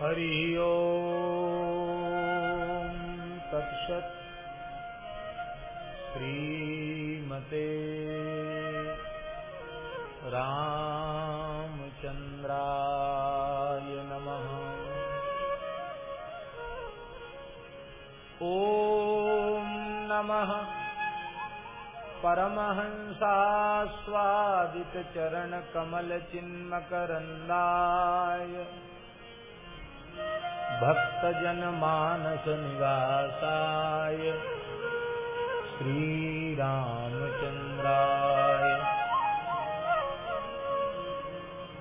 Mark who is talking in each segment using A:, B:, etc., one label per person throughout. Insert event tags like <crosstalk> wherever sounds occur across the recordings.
A: हरि ओम तत्सत् श्रीमते रामचन्द्राय नमः। ॐ नमः। परमहंसास्वादितचरणकमलचिन्मकरन्दाय भक्तजनमानसनिवासाय श्रीरामचन्द्राय।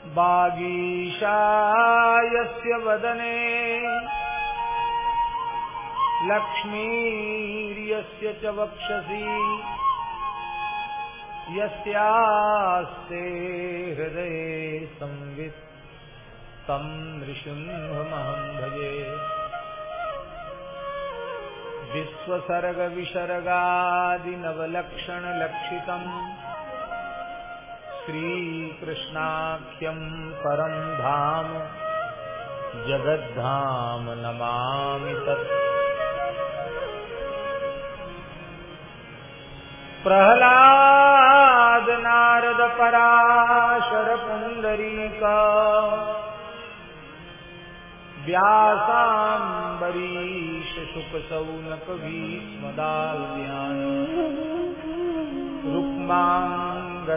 A: बागीशायस्य वदने। लक्ष्मीर्यस्य च वक्षसि। यस्यास्ते हृदये संवित् तं नृसिंहमहं भजे विश्वसर्गविसर्गादिनवलक्षणलक्षितम् श्रीकृष्णाख्यं परं धाम जगद्धाम नमामि तत्। प्रह्लाद नारद पराशर पुण्डरीका व्यासाम्बरीश शुकसौनक भीष्मदाल्यान् रुक्माङ्गदार्जुन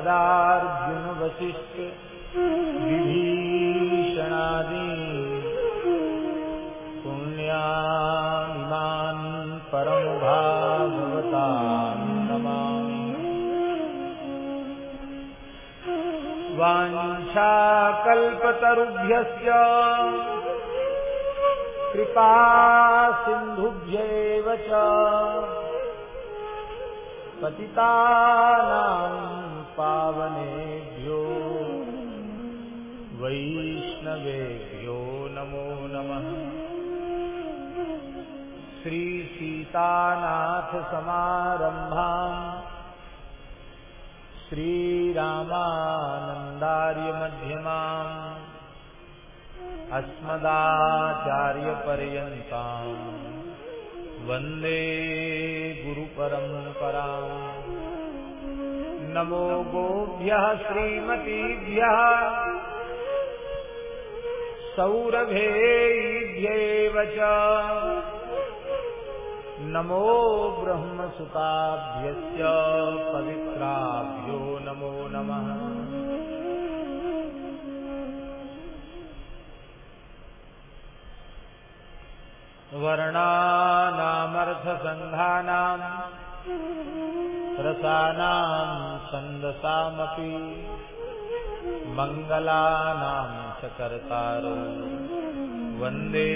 A: वसिष्ठ विभीषणादि। पुण्यामिमान् परमभागवतान् नमामि वाञ्छाकल्पतरुभ्यश्च कृपा सिन्धुभ्यैव च। पतितानां पावनेभ्यो वैष्णवेभ्यो नमो नमः। श्रीसीतानाथसमारम्भाम् श्रीरामानन्दार्यमध्यमाम् अस्मदाचार्यपर्यन्ताम् वंदे गुरुपरम्पराम्। नमो गोभ्यः श्रीमतीभ्यः सौरभेभ्येव च। नमो ब्रह्मसुताभ्यश्च पवित्राभ्यो नमो नमः। वर्णानामर्थसङ्घानाम् रसानाम् छन्दसामपि मङ्गलानाम् च कर्तारो। वंदे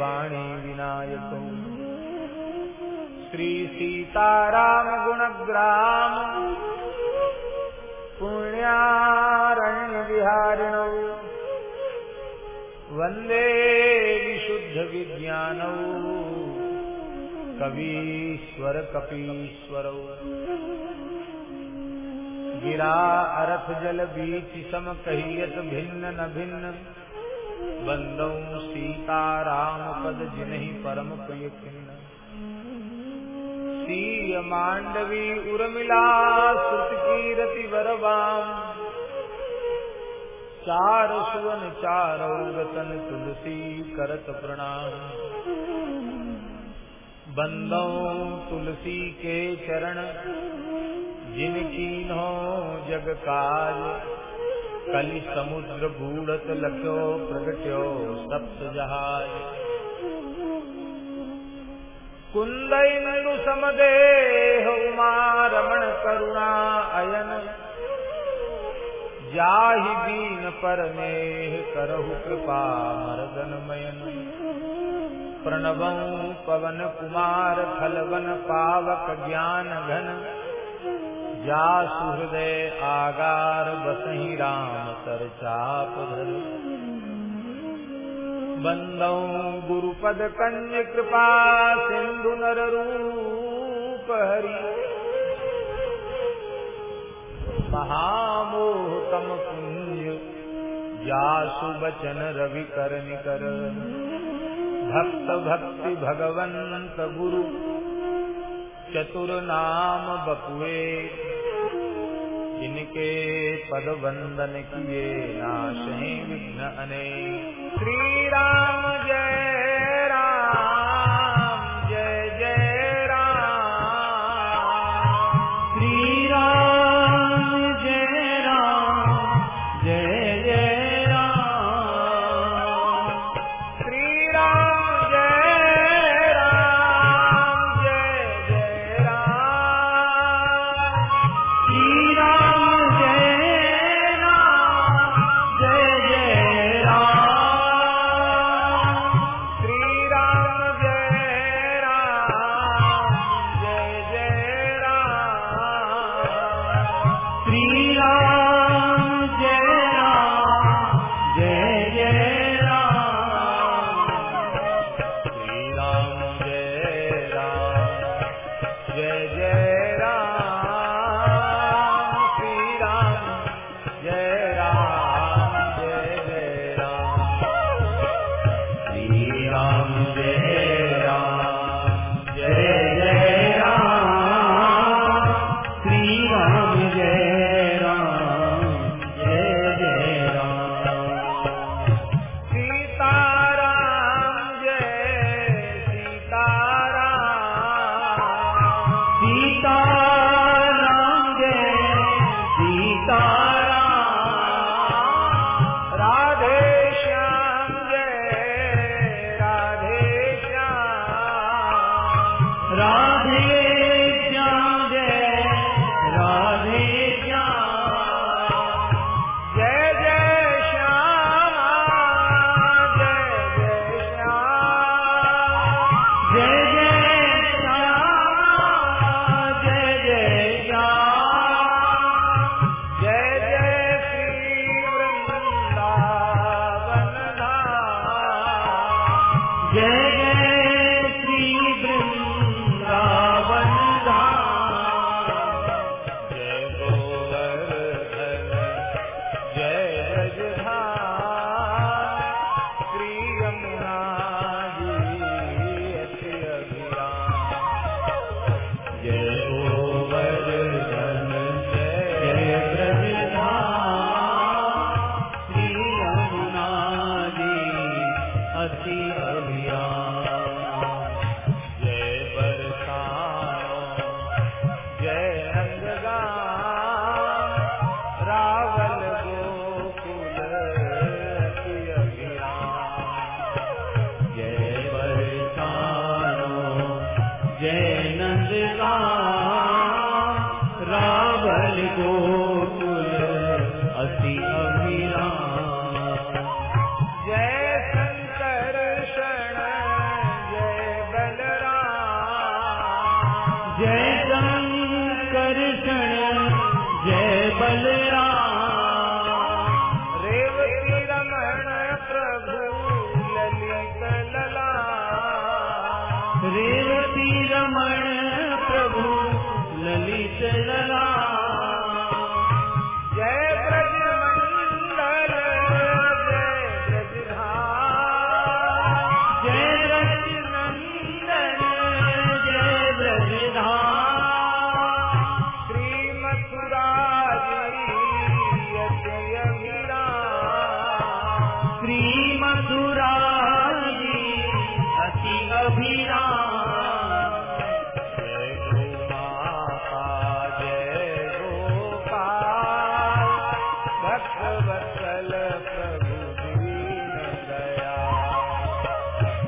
A: वाणी विनायकम् श्रीसीतारामगुणग्राम पुण्यारण्यविहारिणौ। वंदे विशुद्धविज्ञानौ कवीश्वरकपीश्वरौ। गिरा अरथ जल बीच सम कहियत भिन्न न भिन्न। बंदौ सीताराम पद जिन्हि परम प्रिय खिन्न। सीय मांडवी उर्मिला, सुत कीरति वरवाम। चार सुवन चारौ गतन तुलसी करत प्रणाम। बंदौ तुलसी के चरण जिनकी नो जग काज कलि समुद्र बूढ़त लख्यो, प्रगट्यो सप्त जहाज़। कुंदु समदेह उमा रमण करुणा जाहि दीन पर नेह करहु कृपा मरदन मयन प्रणवं पवन कुमार फलवन पावक ज्ञान घन। जासु हृदय आगार बसही राम सर चाप धर बंदौ गुरुपद कन्य कृपा सिंधु नर रूप हरि। महामोहतम पुण्य। जासु बचन रवि कर निकर। भक्त भक्ति भगवंत गुरु। चतुर नाम बपुए। इनके पद वंदन किए, नाशे विघ्न अने श्री राम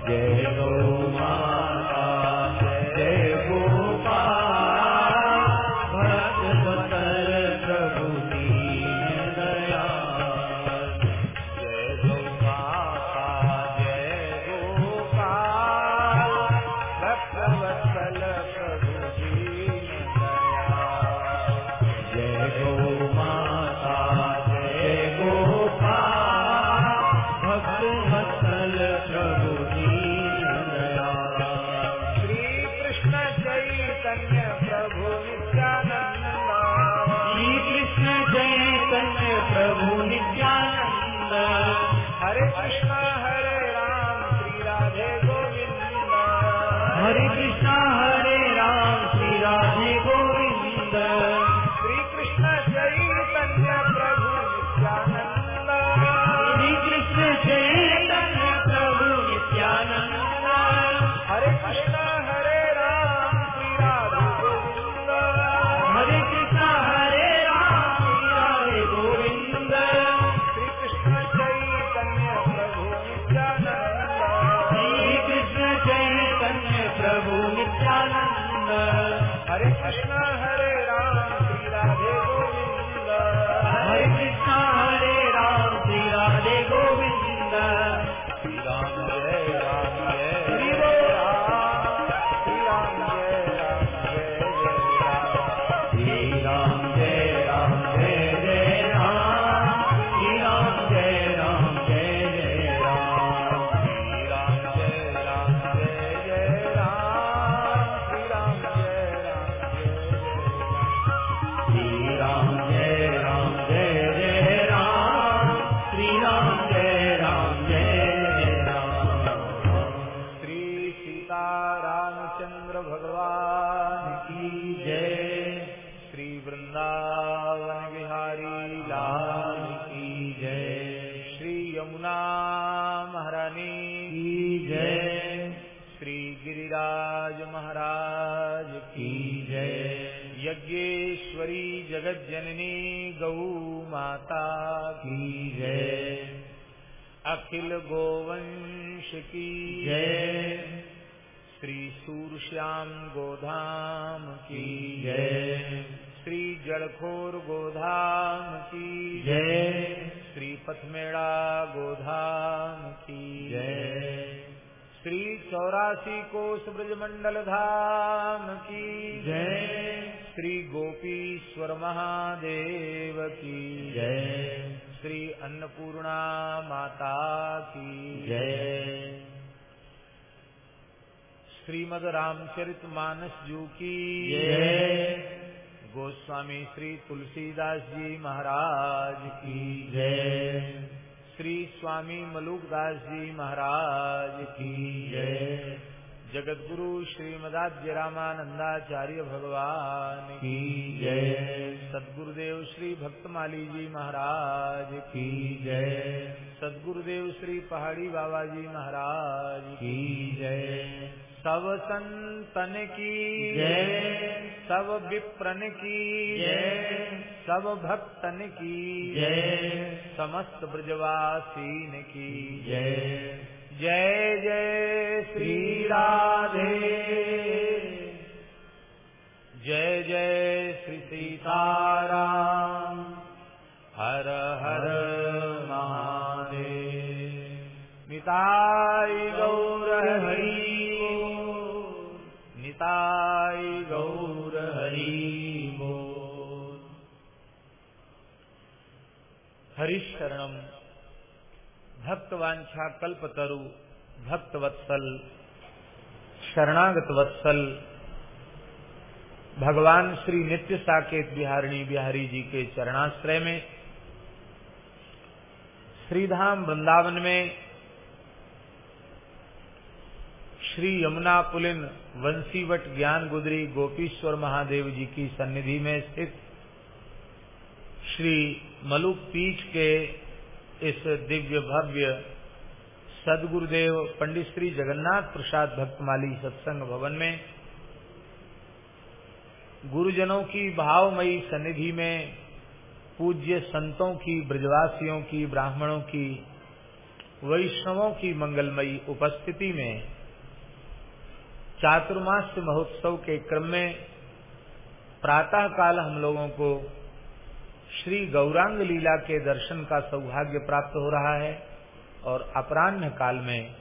A: जय
B: हो।
A: श्रीमद रामचरित मानस जू की। गोस्वामी श्री तुलसीदास जी महाराज की।
B: जय।
A: श्री स्वामी मलुकदास जी महाराज की।
B: जय।
A: जगत गुरु श्रीमदाद्य रामानंदाचार्य भगवान
B: की। जय।
A: सदगुरुदेव श्री भक्तमाली जी महाराज
B: की। जय।
A: सदगुरुदेव श्री पहाड़ी बाबा जी महाराज
B: की। जय।
A: सब संतन की।
B: जय।
A: सब विप्रन की।
B: जय।
A: सब भक्तन की।
B: जय।
A: समस्त ब्रजवासीन की।
B: जय।
A: जय जय श्री राधे। जय जय श्री सीताराम। हरिशरणम। भक्तवांछा कल्पतरु, भक्तवत्सल शरणागत वत्सल भगवान श्री नित्य साकेत बिहारिणी बिहारी जी के चरणाश्रय में, श्रीधाम वृंदावन में, श्री यमुना पुलिन वंशीवट ज्ञान गुदरी गोपीश्वर महादेव जी की सन्निधि में स्थित श्री मलुक पीठ के इस दिव्य भव्य सदगुरुदेव पंडित श्री जगन्नाथ प्रसाद भक्तमाली सत्संग भवन में गुरुजनों की भावमयी सन्निधि में पूज्य संतों की, ब्रजवासियों की, ब्राह्मणों की, वैष्णवों की मंगलमयी उपस्थिति में चातुर्मास्य महोत्सव के क्रम में प्रातः काल हम लोगों को श्री गौरांग लीला के दर्शन का सौभाग्य प्राप्त हो रहा है और अपराह्न काल में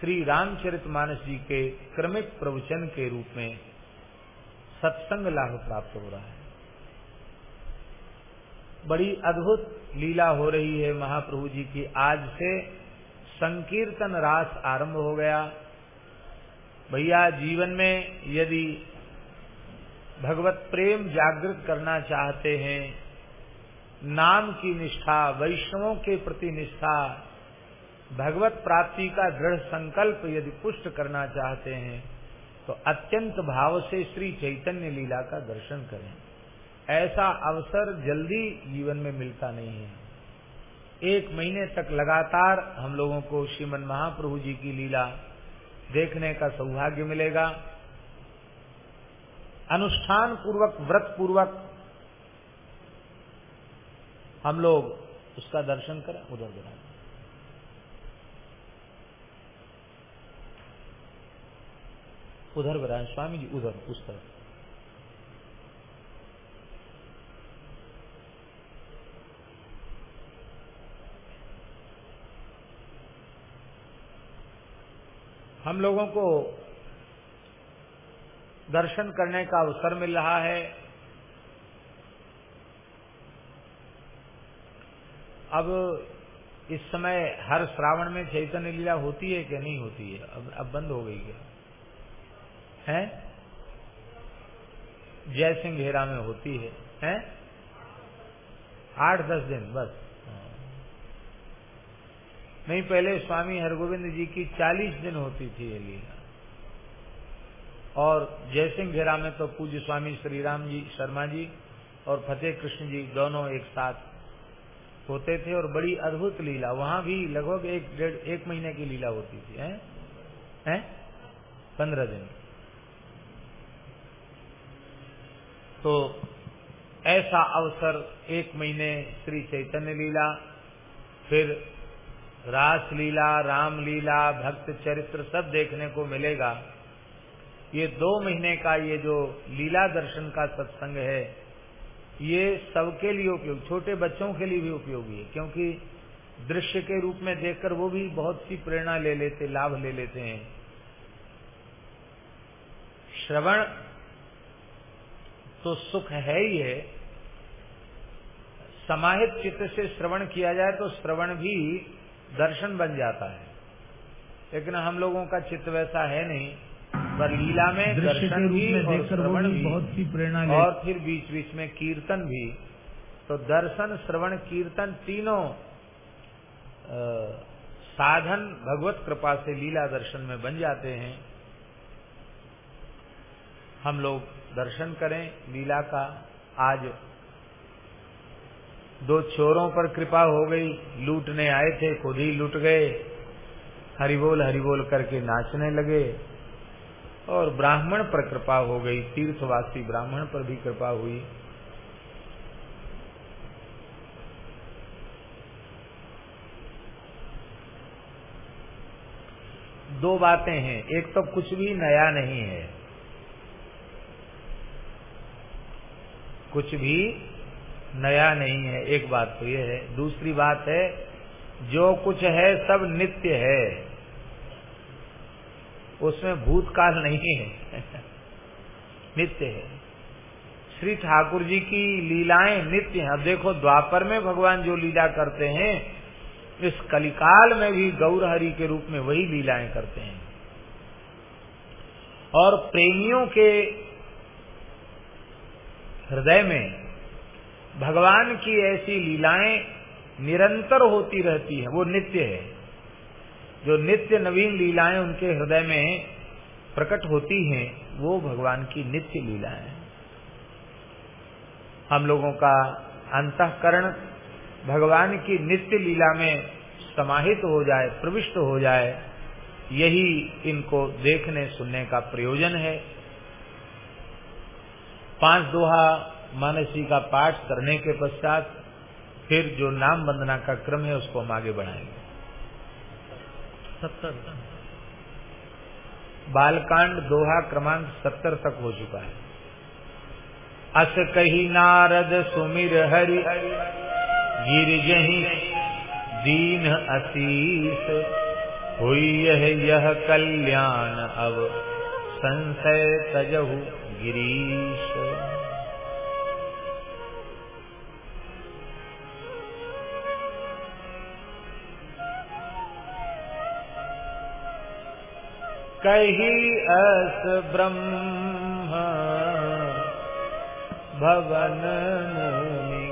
A: श्री रामचरितमानस जी के क्रमिक प्रवचन के रूप में सत्संग लाभ प्राप्त हो रहा है। बड़ी अद्भुत लीला हो रही है महाप्रभु जी की। आज से संकीर्तन रास आरंभ हो गया। भैया, जीवन में यदि भगवत प्रेम जागृत करना चाहते हैं नाम की निष्ठा, वैष्णवों के प्रति निष्ठा, भगवत प्राप्ति का दृढ़ संकल्प यदि पुष्ट करना चाहते हैं तो अत्यंत भाव से श्री चैतन्य लीला का दर्शन करें। ऐसा अवसर जल्दी जीवन में मिलता नहीं है। एक महीने तक लगातार हम लोगों को श्रीमन महाप्रभु जी की लीला देखने का सौभाग्य मिलेगा। अनुष्ठान पूर्वक व्रत पूर्वक हम लोग उसका दर्शन करें उधर बना उधर बनाए स्वामी जी उधर, उस तरफ़। हम लोगों को दर्शन करने का अवसर मिल रहा है। अब इस समय हर श्रावण में चैतन्य लीला होती है कि नहीं होती है? अब अब बंद हो गई क्या? है? जय सिंह घेरा में होती है। हैं? आठ, दस दिन, बस। नहीं, पहले स्वामी हरगोविंद जी की चालीस दिन होती थी ये लीला। और जयसिंह घेरा में तो पूज्य स्वामी श्री राम जी, शर्मा जी और फतेह कृष्ण जी दोनों एक साथ होते थे और बड़ी अद्भुत लीला। वहाँ भी लगभग एक डेढ़, एक महीने की लीला होती थी, हैं? हैं? पंद्रह दिन। तो ऐसा अवसर, एक महीने श्री चैतन्य लीला, फिर रास लीला, राम लीला, भक्त चरित्र सब देखने को मिलेगा। ये दो महीने का ये जो लीला दर्शन का सत्संग है ये सबके लिए उपयोग, छोटे बच्चों के लिए भी उपयोगी है, क्योंकि दृश्य के रूप में देखकर वो भी बहुत सी प्रेरणा ले लेते, लाभ ले लेते हैं। श्रवण तो सुख है ही है। समाहित चित्त से श्रवण किया जाए तो श्रवण भी दर्शन बन जाता है। लेकिन हम लोगों का चित्त वैसा है नहीं। पर लीला में दर्शन भी और श्रवण भी बहुत सी प्रेरणा और फिर बीच बीच में कीर्तन भी। तो दर्शन श्रवण कीर्तन तीनों साधन भगवत कृपा से लीला दर्शन में बन जाते हैं। हम लोग दर्शन करें लीला का। आज दो चोरों पर कृपा हो गई। लूटने आए थे खुद ही लूट गए। हरिबोल हरिबोल करके नाचने लगे। और ब्राह्मण पर कृपा हो गई, तीर्थवासी ब्राह्मण पर भी कृपा हुई। दो बातें हैं, एक तो कुछ भी नया नहीं है। कुछ भी नया नहीं है, एक बात तो यह है। दूसरी बात है, जो कुछ है सब नित्य है। उसमें भूतकाल नहीं है। <laughs> नित्य है। श्री ठाकुर जी की लीलाएँ नित्य हैं। अब देखो, द्वापर में भगवान जो लीला करते हैं, इस कलिकाल में भी गौर हरि के रूप में वही लीलाएँ करते हैं। और प्रेमियों के हृदय में भगवान की ऐसी लीलाएँ निरंतर होती रहती है। वो नित्य है। जो नित्य नवीन लीलाएँ उनके हृदय में प्रकट होती हैं, वो भगवान की नित्य लीलाएँ हम लोगों का अंतकरण भगवान की नित्य लीला में समाहित हो जाए, प्रविष्ट हो जाए, यही इनको देखने, सुनने का प्रयोजन है। पाँच दोहा मानसी का पाठ करने के पश्चात फिर जो नाम वंदना का क्रम है, उसको हम आगे बढ़ाएँगे। सत्तर। बालकांड दोहा क्रमांक सत्तर तक हो चुका है। अस कही नारद सुमिर हरि, गिर जही दीन असीस। हुई यह यह कल्याण अब, संशय तजहु गिरीश। कही अस ब्रह्म भवन मुनि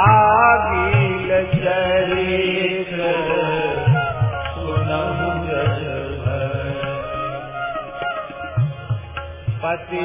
A: आगिल चरित सुनम पति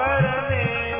A: सुता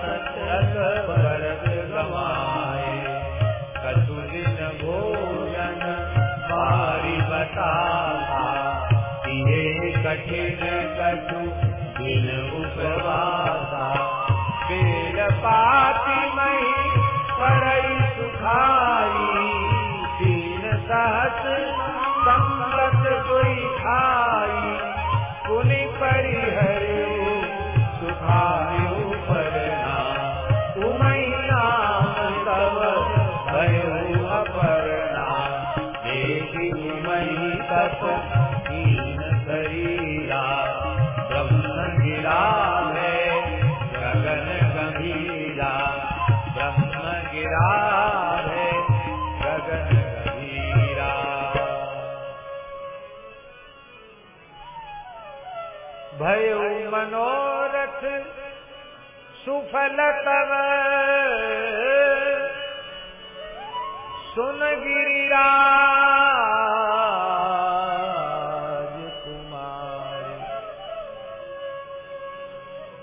A: कठिन कटु दिन उपवासा बेल पाति मही परई सुखाई तीन सहस संगत कोई खाई पुनि परिहरे सुखायु परना भय
C: मनोरथ सुफल तव सुन गिरिराज कुमार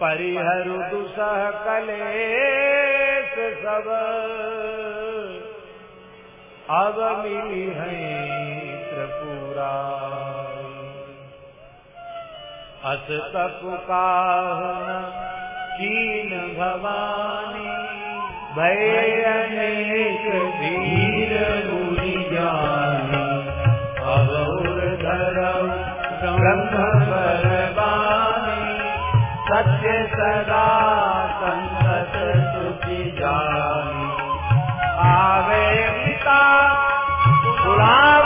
C: परिहरु दुसह कलेश सब। अब मिली है त्रिपुरा। अस तप काहुन कीन भवानी। भय
A: वीर मुनि ज्ञानी अवौर धरम ब्रह्म परवानी सत्य सदा संगत सुखी जानी।
C: आवे पिता,
B: पुराण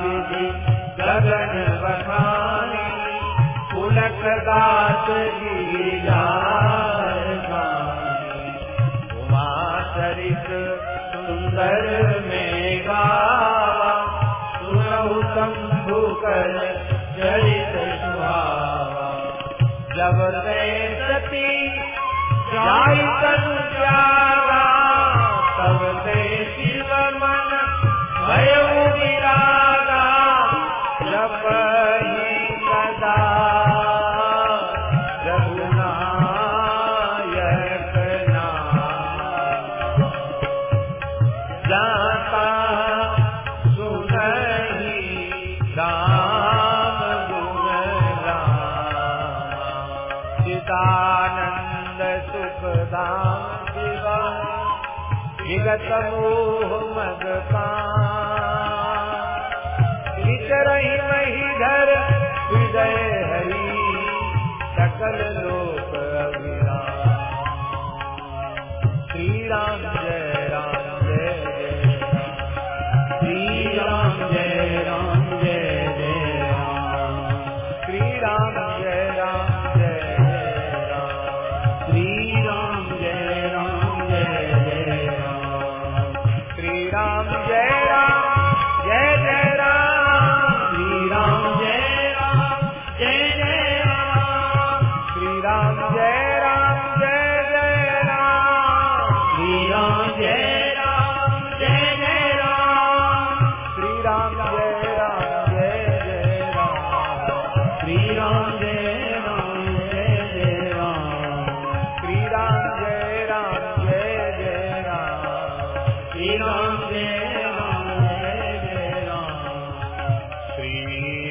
B: विधि गगन बखानी पुलक दास उमा चरित सुंदर में गावा सुनहु शंभु कर चरित सुहावा। जब सती जाई तनु मोह मद पान विचरहि मही धर हृदय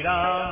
B: Ram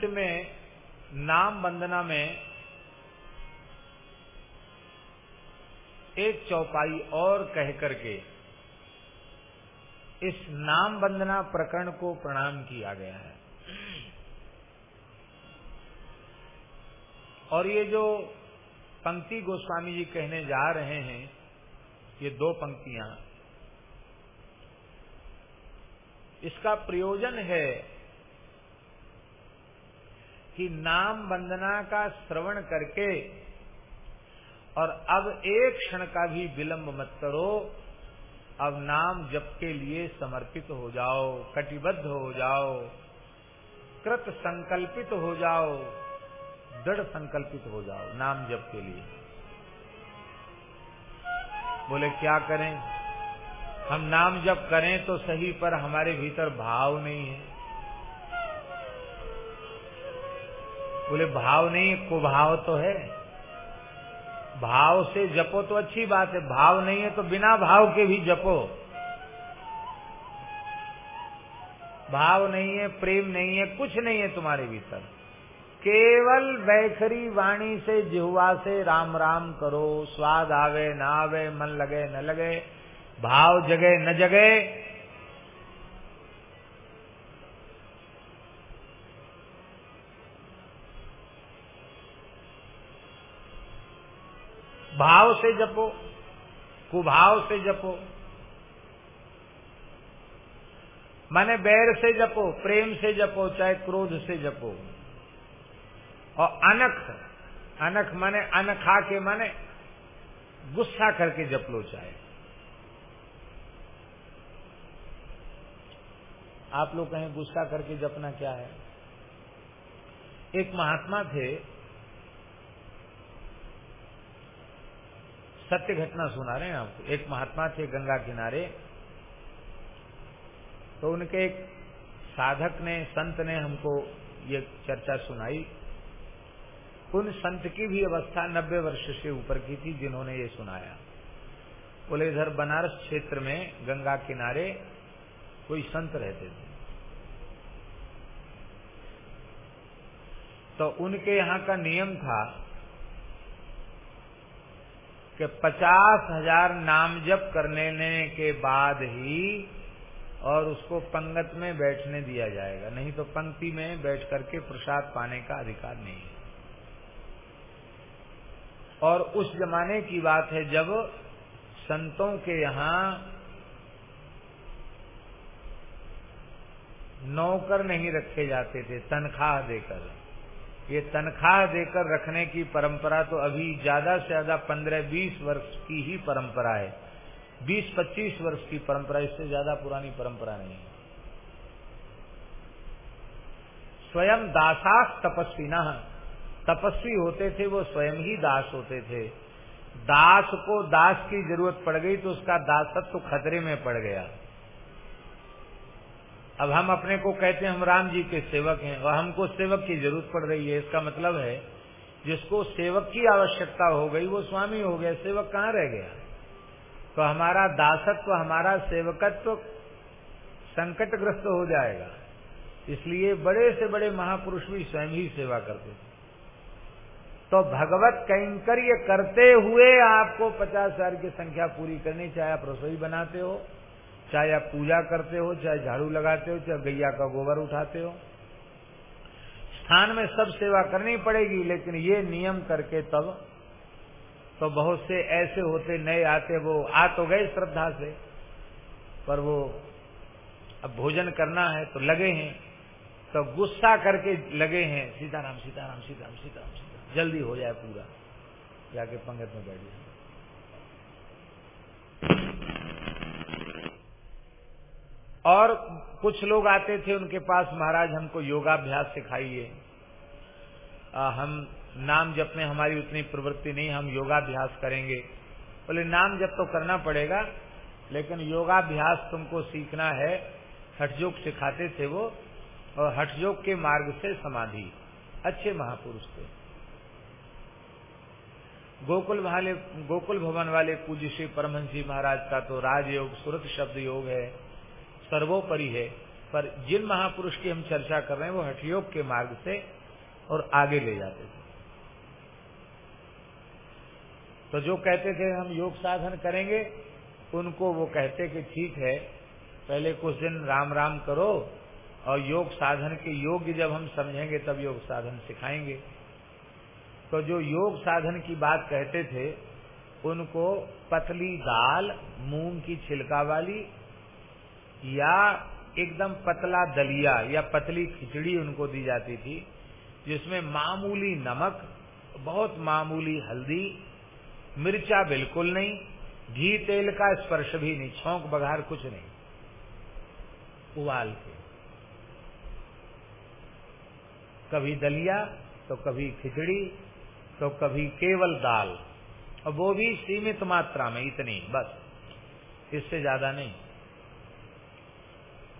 A: अंत में नाम वंदना में एक चौपाई और कह करके इस नाम वंदना प्रकरण को प्रणाम किया गया है। और ये जो पंक्ति गोस्वामी जी कहने जा रहे हैं, ये दो पंक्तियाँ, इसका प्रयोजन है कि नाम वंदना का श्रवण करके और अब एक क्षण का भी विलंब मत करो। अब नाम जप के लिए समर्पित हो जाओ, कटिबद्ध हो जाओ, कृत संकल्पित हो जाओ, दृढ़ संकल्पित हो जाओ नाम जप के लिए। बोले, क्या करें? हम नाम जप करें तो सही, पर हमारे भीतर भाव नहीं है। बोले, भाव नहीं, कुभाव तो है। भाव से जपो तो अच्छी बात है, भाव नहीं है तो बिना भाव के भी जपो। भाव नहीं है, प्रेम नहीं है, कुछ नहीं है तुम्हारे भीतर। केवल बैखरी वाणी से जिहुआ से राम राम करो, स्वाद आवे, ना आवे, मन लगे, न लगे, भाव जगे, न जगे भाव से जपो, कुभाव से जपो। माने बैर से जपो, प्रेम से जपो, चाहे क्रोध से जपो। और अनख अनख माने अनखा के माने गुस्सा करके जप लो चाहे। आप लोग कहें गुस्सा करके जपना क्या है? एक महात्मा थे सत्य घटना सुना रहे हैं आपको एक महात्मा थे गंगा किनारे। तो उनके एक साधक ने, संत ने हमको ये चर्चा सुनाई। उन संत की भी अवस्था नब्बे वर्ष से ऊपर की थी जिन्होंने ये सुनाया। बोले, इधर बनारस क्षेत्र में गंगा किनारे कोई संत रहते थे। तो उनके यहाँ का नियम था कि पचास हज़ार नाम जप करने के बाद ही और उसको पंगत में बैठने दिया जाएगा। नहीं तो पंक्ति में बैठ करके प्रसाद पाने का अधिकार नहीं है। और उस जमाने की बात है जब संतों के यहाँ नौकर नहीं रखे जाते थे, तनख्वाह देकर। ये तनख्वाह देकर रखने की परंपरा तो अभी ज़्यादा से ज़्यादा पंद्रह बीस वर्ष की ही परंपरा है। बीस पच्चीस वर्ष की परंपरा, इससे ज़्यादा पुरानी परंपरा नहीं है। स्वयं दासास तपस्वी न तपस्वी होते थे, वो स्वयं ही दास होते थे। दास को दास की ज़रूरत पड़ गई तो उसका दासत्व तो खतरे में पड़ गया। अब हम अपने को कहते हैं, हम राम जी के सेवक हैं और हमको सेवक की ज़रूरत पड़ रही है। इसका मतलब है, जिसको सेवक की आवश्यकता हो गई, वो स्वामी हो गया। सेवक कहाँ रह गया? तो हमारा दासत्व, हमारा सेवकत्व संकटग्रस्त हो जाएगा। इसलिए बड़े से बड़े महापुरुष भी स्वयं ही सेवा करते थे। तो भगवत कैंकर्य करते हुए आपको पचास हज़ार की संख्या पूरी करनी, चाहे आप रसोई बनाते हो चाहे आप पूजा करते हो, चाहे झाड़ू लगाते हो, चाहे गैया का गोबर उठाते हो। स्थान में सब सेवा करनी पड़ेगी, लेकिन ये नियम करके तब तो बहुत से ऐसे होते, नए आते, वो आ तो गए श्रद्धा से, पर वो अब भोजन करना है तो लगे हैं। तो गुस्सा करके लगे हैं, सीताराम सीताराम सीताराम सीताराम सीताराम, जल्दी हो जाए पूरा। जाके पंगत में बैठ जाए। और कुछ लोग आते थे उनके पास, महाराज, हमको योगाभ्यास सिखाइए। हम नाम जप में हमारी उतनी प्रवृत्ति नहीं, हम योगाभ्यास करेंगे। बोले, नाम जप तो करना पड़ेगा, लेकिन योगाभ्यास तुमको सीखना है। हठयोग सिखाते थे वो, और हठयोग के मार्ग से समाधि। अच्छे महापुरुष थे। गोकुल वाले गोकुल भवन वाले पूज्य श्री परमहंस महाराज का तो राजयोग, सुरत शब्द योग है। सर्वोपरि है। पर जिन महापुरुष की हम चर्चा कर रहे हैं, वो हठयोग के मार्ग से और आगे ले जाते थे। तो जो कहते थे, हम योग साधन करेंगे, उनको वो कहते कि, ठीक है, पहले कुछ दिन राम राम करो और योग साधन के योग्य जब हम समझेंगे, तब योग साधन सिखाएँगे। तो जो योग साधन की बात कहते थे, उनको पतली दाल, मूंग की छिलका वाली या एकदम पतला दलिया या पतली खिचड़ी उनको दी जाती थी, जिसमें मामूली नमक, बहुत मामूली हल्दी, मिर्चा बिल्कुल नहीं, घी तेल का स्पर्श भी नहीं, छौंक बघार कुछ नहीं, उबाल के। कभी दलिया तो कभी खिचड़ी तो कभी केवल दाल। और वो भी सीमित मात्रा में, इतनी, बस, इससे ज़्यादा नहीं।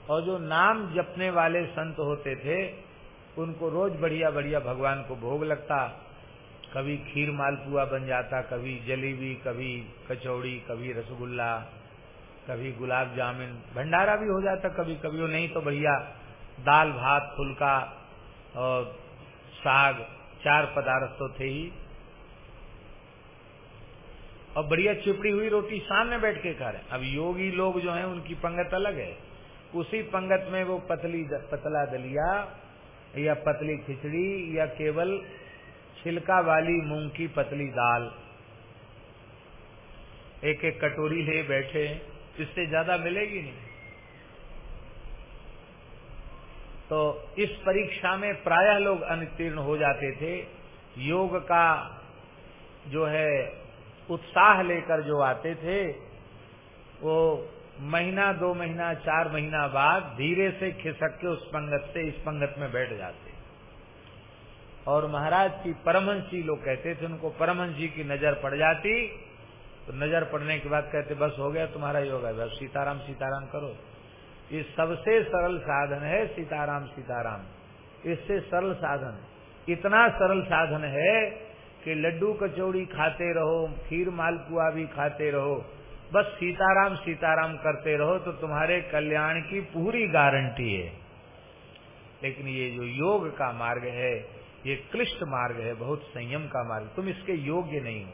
A: और जो नाम जपने वाले संत होते थे, उनको रोज बढ़िया बढ़िया भगवान को भोग लगता। कभी खीर मालपुआ बन जाता, कभी जलेबी, कभी कचौड़ी, कभी रसगुल्ला, कभी गुलाब जामुन। भंडारा भी हो जाता कभी कभी, नहीं तो बढ़िया दाल, भात, फुलका और साग, चार पदार्थ तो थे ही। और बढ़िया चिपड़ी हुई रोटी सामने बैठ के खा रहे अब योगी लोग जो हैं, उनकी पंगत अलग है। उसी पंगत में वो पतली पतला दलिया, या पतली खिचड़ी, या केवल छिलका वाली मूंग की पतली दाल। एक एक कटोरी ले बैठे, इससे ज़्यादा मिलेगी नहीं। तो इस परीक्षा में प्रायः लोग अनुत्तीर्ण हो जाते थे। योग का जो है, उत्साह लेकर जो आते थे, वो महीना, दो महीना, चार महीना बाद धीरे से खिसक के उस पंगत से इस पंगत में बैठ जाते। और महाराज की परमहंसी लोग कहते थे उनको, परमहंसी की नज़र पड़ जाती तो नज़र पड़ने के बाद कहते, बस हो गया तुम्हारा योग है, बस सीताराम सीताराम करो। ये सबसे सरल साधन है सीताराम सीताराम। इससे सरल साधन, इतना सरल साधन है कि लड्डू कचौड़ी खाते रहो, खीर मालपुआ भी खाते रहो बस सीताराम सीताराम करते रहो तो तुम्हारे कल्याण की पूरी गारंटी है। लेकिन ये जो योग का मार्ग है, ये क्लिष्ट मार्ग है, बहुत संयम का मार्ग, तुम इसके योग्य नहीं हो।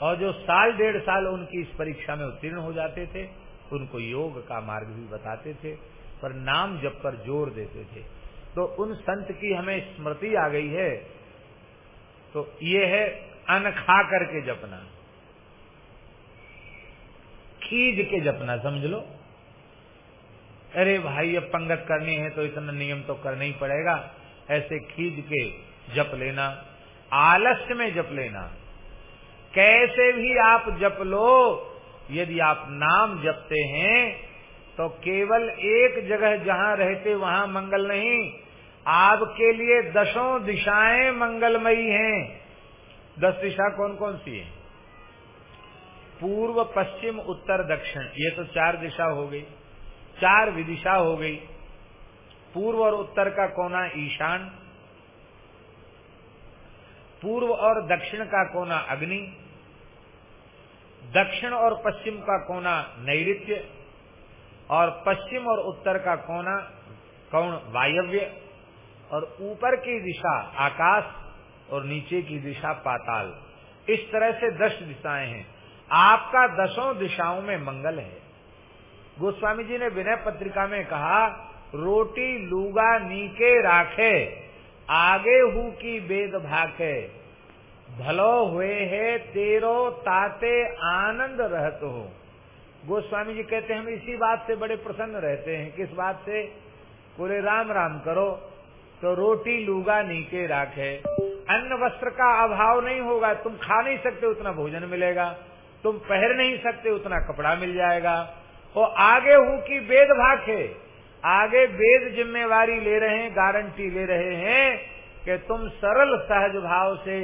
A: और जो साल, डेढ़ साल उनकी इस परीक्षा में उत्तीर्ण हो जाते थे, उनको योग का मार्ग भी बताते थे, पर नाम जब पर ज़ोर देते थे। तो उन संत की हमें स्मृति आ गई है तो ये है अन खा करके जपना। खीज के जपना, समझ लो। अरे भाई, अब पंगत करनी है तो इतना नियम तो करना ही पड़ेगा। ऐसे खींच के जप लेना आलस्य में जप लेना। कैसे भी आप जप लो, यदि आप नाम जपते हैं तो केवल एक जगह जहाँ रहते वहाँ मंगल नहीं। आपके लिए दसों दिशाएँ मंगलमयी हैं। दस दिशा कौन कौन सी है? पूर्व, पश्चिम, उत्तर, दक्षिण। ये तो चार दिशा हो गई। चार विदिशा हो गई। पूर्व और उत्तर का कोना ईशान। पूर्व और दक्षिण का कोना अग्नि। दक्षिण और पश्चिम का कोना नैऋत्य। और पश्चिम और उत्तर का कोना कौन? वायव्य। और ऊपर की दिशा आकाश और नीचे की दिशा पाताल। इस तरह से दस दिशाएँ हैं। आपका दसों दिशाओं में मंगल है। गोस्वामी जी ने विनय पत्रिका में कहा, रोटी लूगा नीके राखे, आगे हु की बेद भाखे। भलो हुए है तेरो ताते आनंद रहत हो। गोस्वामी जी कहते हैं, हम इसी बात से बड़े प्रसन्न रहते हैं, किस बात से? पूरे राम राम करो तो रोटी लूगा नीचे राखे। अन्न वस्त्र का अभाव नहीं होगा, तुम खा नहीं सकते, उतना भोजन मिलेगा। तुम पहन नहीं सकते उतना कपड़ा मिल जाएगा। और आगे हूँ की वेद भाखे? आगे वेद जिम्मेवारी ले रहे हैं गारंटी ले रहे हैं कि तुम सरल सहज भाव से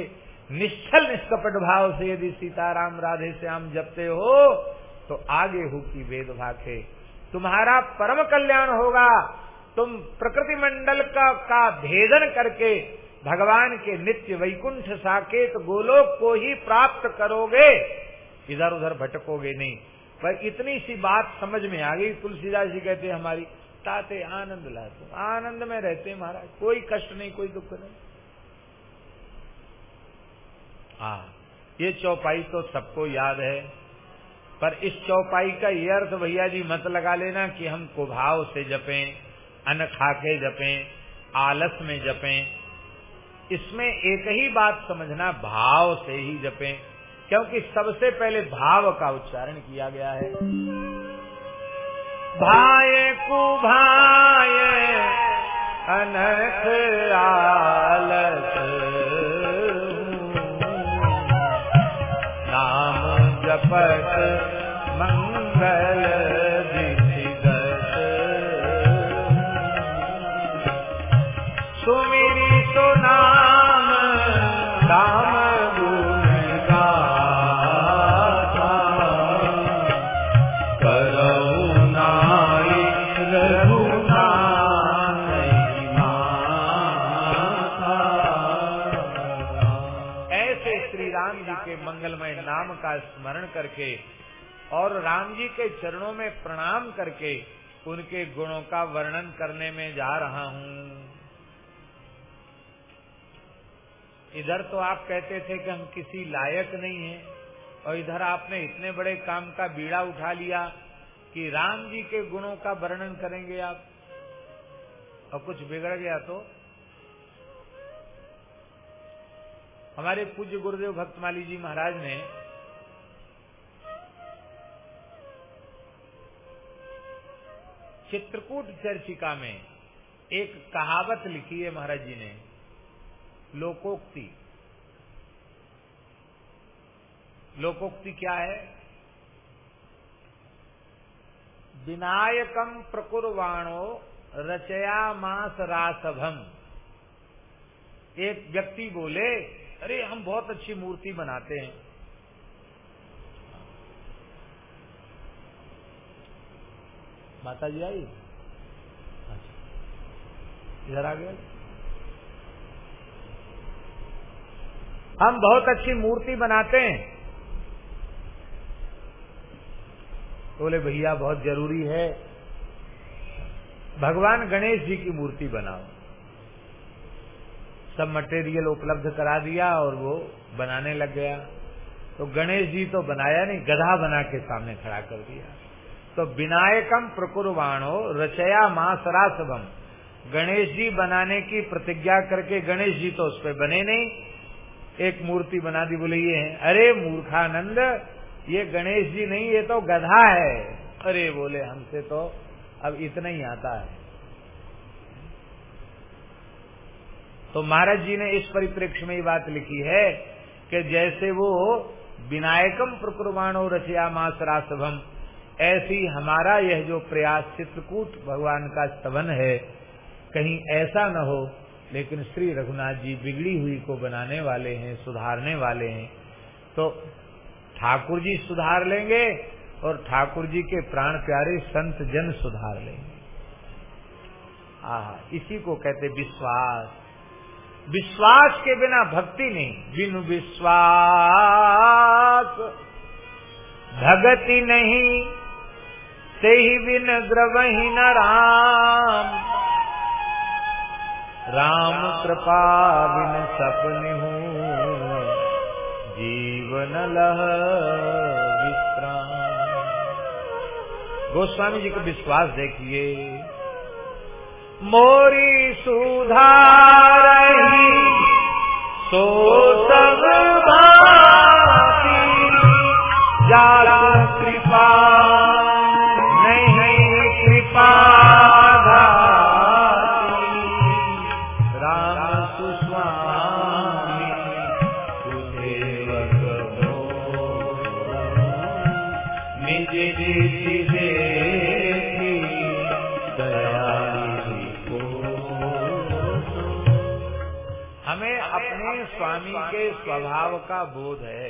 A: निश्चल निष्कपट भाव से यदि सीताराम राधे श्याम जपते हो तो आगे हो की वेद भाखे। तुम्हारा परम कल्याण होगा। तुम प्रकृति मंडल का, का भेदन करके भगवान के नित्य वैकुंठ साकेत गोलोक को ही प्राप्त करोगे। इधर उधर भटकोगे नहीं। पर इतनी सी बात समझ में आ गई, तुलसीदास जी कहते हमारी ताते आनंद लाते आनंद में रहते महाराज, कोई कष्ट नहीं, कोई दुख नहीं। हाँ ये चौपाई तो सबको याद है, पर इस चौपाई का ये अर्थ भैया जी मत लगा लेना कि हम कुभाव से जपें अन खाके जपें, आलस में जपें। इसमें एक ही बात समझना, भाव से ही जपें। क्योंकि सबसे पहले भाव का उच्चारण किया गया है। भाए कुभाए अनख आलस करके और राम जी के चरणों में प्रणाम करके उनके गुणों का वर्णन करने में जा रहा हूँ। इधर तो आप कहते थे कि हम किसी लायक नहीं हैं, और इधर आपने इतने बड़े काम का बीड़ा उठा लिया कि राम जी के गुणों का वर्णन करेंगे आप। और कुछ बिगड़ गया तो? हमारे पूज्य गुरुदेव भक्तमाली जी महाराज ने चित्रकूट चर्चिका में एक कहावत लिखी है महाराज जी ने, लोकोक्ति। लोकोक्ति क्या है? विनायकम प्रकुरवाणो रचया मास रासभम एक व्यक्ति बोले, अरे, हम बहुत अच्छी मूर्ति बनाते हैं। माता जी आई? अच्छा। इधर आ गया हम बहुत अच्छी मूर्ति बनाते हैं। बोले, भैया, बहुत ज़रूरी है। भगवान गणेश जी की मूर्ति बनाओ। सब मटेरियल उपलब्ध करा दिया और वो बनाने लग गया। तो गणेश जी तो बनाया नहीं, गधा बना के सामने खड़ा कर दिया। तो विनायकम प्रकुरवाणो रचया माँ सरासभम गणेश जी बनाने की प्रतिज्ञा करके गणेश जी तो उस पर बने नहीं। एक मूर्ति बना दी, बोले, ये है। अरे, मूर्खानंद, ये गणेश जी नहीं, ये तो गधा है। अरे, बोले, हमसे तो अब इतना ही आता है। तो महाराज जी ने इस परिप्रेक्ष्य में ये बात लिखी है कि जैसे वो विनायकम प्रकुरवाणो रचया मासरासभम ऐसी हमारा यह जो प्रयास चित्रकूट भगवान का स्तवन है, कहीं ऐसा न हो, लेकिन श्री रघुनाथ जी बिगड़ी हुई को बनाने वाले हैं, सुधारने वाले हैं तो ठाकुर जी सुधार लेंगे और ठाकुर जी के प्राण प्यारे संत जन सुधार लेंगे। आह, इसी को कहते विश्वास। विश्वास के बिना भक्ति नहीं। बिन विश्वास, भगति नहीं से ही बिन द्रवही न राम। राम कृपा बिन सपने हूँ, जीवन लह विश्राम। गोस्वामी जी को विश्वास देखिए, मोरी सुधारही सो सब भांति कृपा। का बोध है।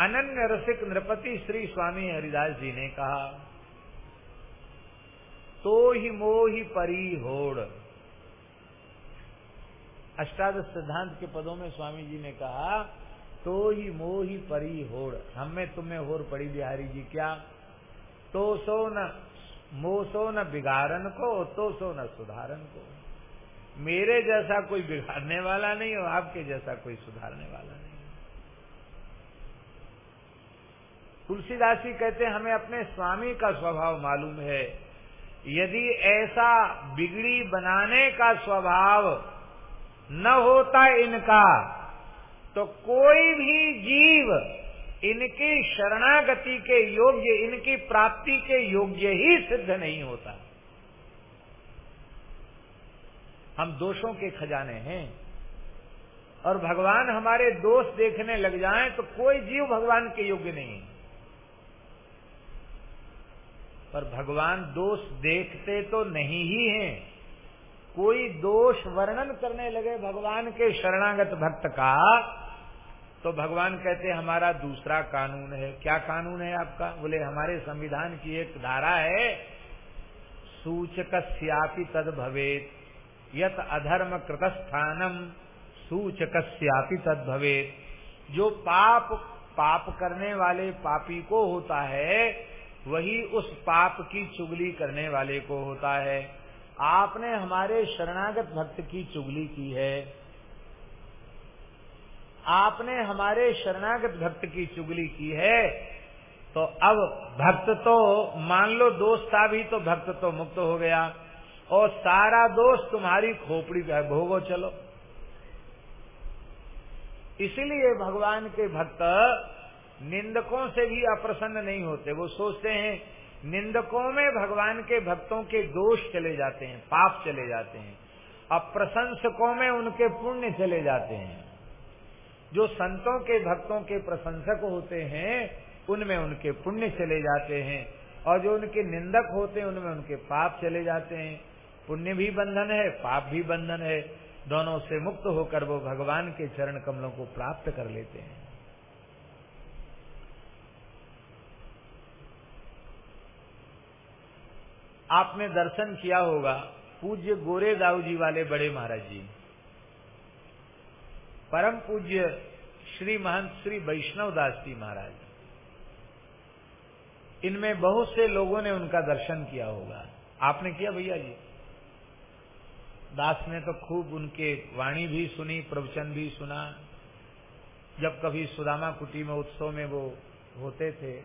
A: अनन्य रसिक नृपति श्री स्वामी हरिदास जी ने कहा तो ही मोही परी होड़। अष्टादश सिद्धांत के पदों में स्वामी जी ने कहा तो ही मोही परी होड़। हमें तुम्हें होर पड़ी बिहारी जी क्या? तो सो न मोसो न बिगाड़न को तो सो न सुधारन को। मेरे जैसा कोई बिगाड़ने वाला नहीं और आपके जैसा कोई सुधारने वाला नहीं। तुलसीदास जी कहते हैं, हमें अपने स्वामी का स्वभाव मालूम है। यदि ऐसा बिगड़ी बनाने का स्वभाव न होता इनका तो कोई भी जीव इनकी शरणागति के योग्य, इनकी प्राप्ति के योग्य ही सिद्ध नहीं होता। हम दोषों के खजाने हैं। और भगवान हमारे दोष देखने लग जाएँ तो कोई जीव भगवान के योग्य नहीं पर भगवान दोष देखते तो नहीं ही हैं। कोई दोष वर्णन करने लगे भगवान के शरणागत भक्त का तो भगवान कहते, हमारा दूसरा कानून है। क्या कानून है आपका? बोले, हमारे संविधान की एक धारा है सूचक तद भवेत। यत अधर्म कृतस्थानम सूचक स्यापी तद भवेत। जो पाप पाप करने वाले पापी को होता है, वही उस पाप की चुगली करने वाले को होता है। आपने हमारे शरणागत भक्त की चुगली की है। आपने हमारे शरणागत भक्त की चुगली की है तो अब भक्त तो मान लो दोष था भी तो भक्त तो मुक्त हो गया, और सारा दोष तुम्हारी खोपड़ी का भोगो चलो। इसलिए भगवान के भक्त निंदकों से भी अप्रसन्न नहीं होते। वो सोचते हैं, निंदकों में भगवान के भक्तों के दोष चले जाते हैं, पाप चले जाते हैं, अप्रशंसकों में उनके पुण्य चले जाते हैं। जो संतों के भक्तों के प्रशंसक होते हैं, उनमें उनके पुण्य चले जाते हैं। और जो उनके निंदक होते हैं, उनमें उनके पाप चले जाते हैं। पुण्य भी बंधन है, पाप भी बंधन है। दोनों से मुक्त होकर वो भगवान के चरण कमलों को प्राप्त कर लेते हैं। आपने दर्शन किया होगा, पूज्य गोरे दाऊ जी वाले बड़े महाराज जी। परम पूज्य श्री महंत श्री वैष्णव दास जी महाराज। इनमें बहुत से लोगों ने उनका दर्शन किया होगा। आपने किया भैया जी? दास ने तो खूब उनके वाणी भी सुनी, प्रवचन भी सुना। जब कभी सुदामा कुटी में उत्सव में वो होते थे,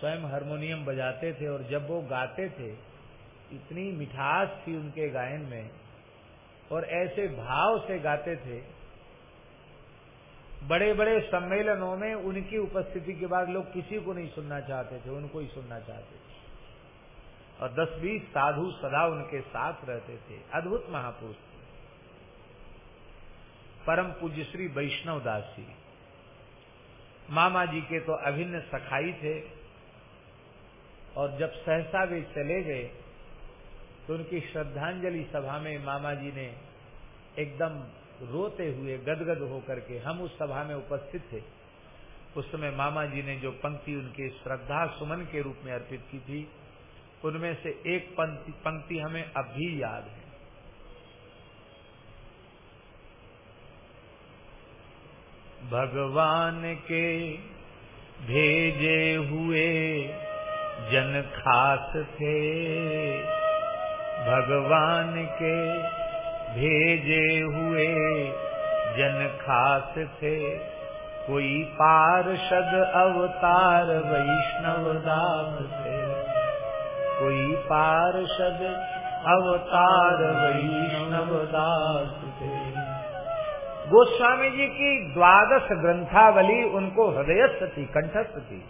A: स्वयं हारमोनियम बजाते थे और जब वो गाते थे, इतनी मिठास थी उनके गायन में और ऐसे भाव से गाते थे बड़े बड़े सम्मेलनों में उनकी उपस्थिति के बाद लोग किसी को नहीं सुनना चाहते थे, उनको ही सुनना चाहते थे। और दस बीस साधु सदा उनके साथ रहते थे, अद्भुत महापुरुष थे। परम पूज्य श्री वैष्णव दास जी। मामा जी के तो अभिन्न सखाई थे, और जब सहसा वे चले गए तो उनकी श्रद्धांजलि सभा में मामा जी ने एकदम रोते हुए गदगद होकर के हम उस सभा में उपस्थित थे। उस समय मामा जी ने जो पंक्ति उनके श्रद्धा सुमन के रूप में अर्पित की थी उनमें से एक पंक्ति, पंक्ति हमें अब भी याद है। भगवान के भेजे हुए जन खास थे भगवान के भेजे हुए, जन खास थे। कोई पार्षद अवतार वैष्णव दास थे। कोई पार्षद अवतार वैष्णव दास थे। गोस्वामी जी की द्वादश ग्रंथावली उनको हृदयस्थ थी, कंठस्थ थी।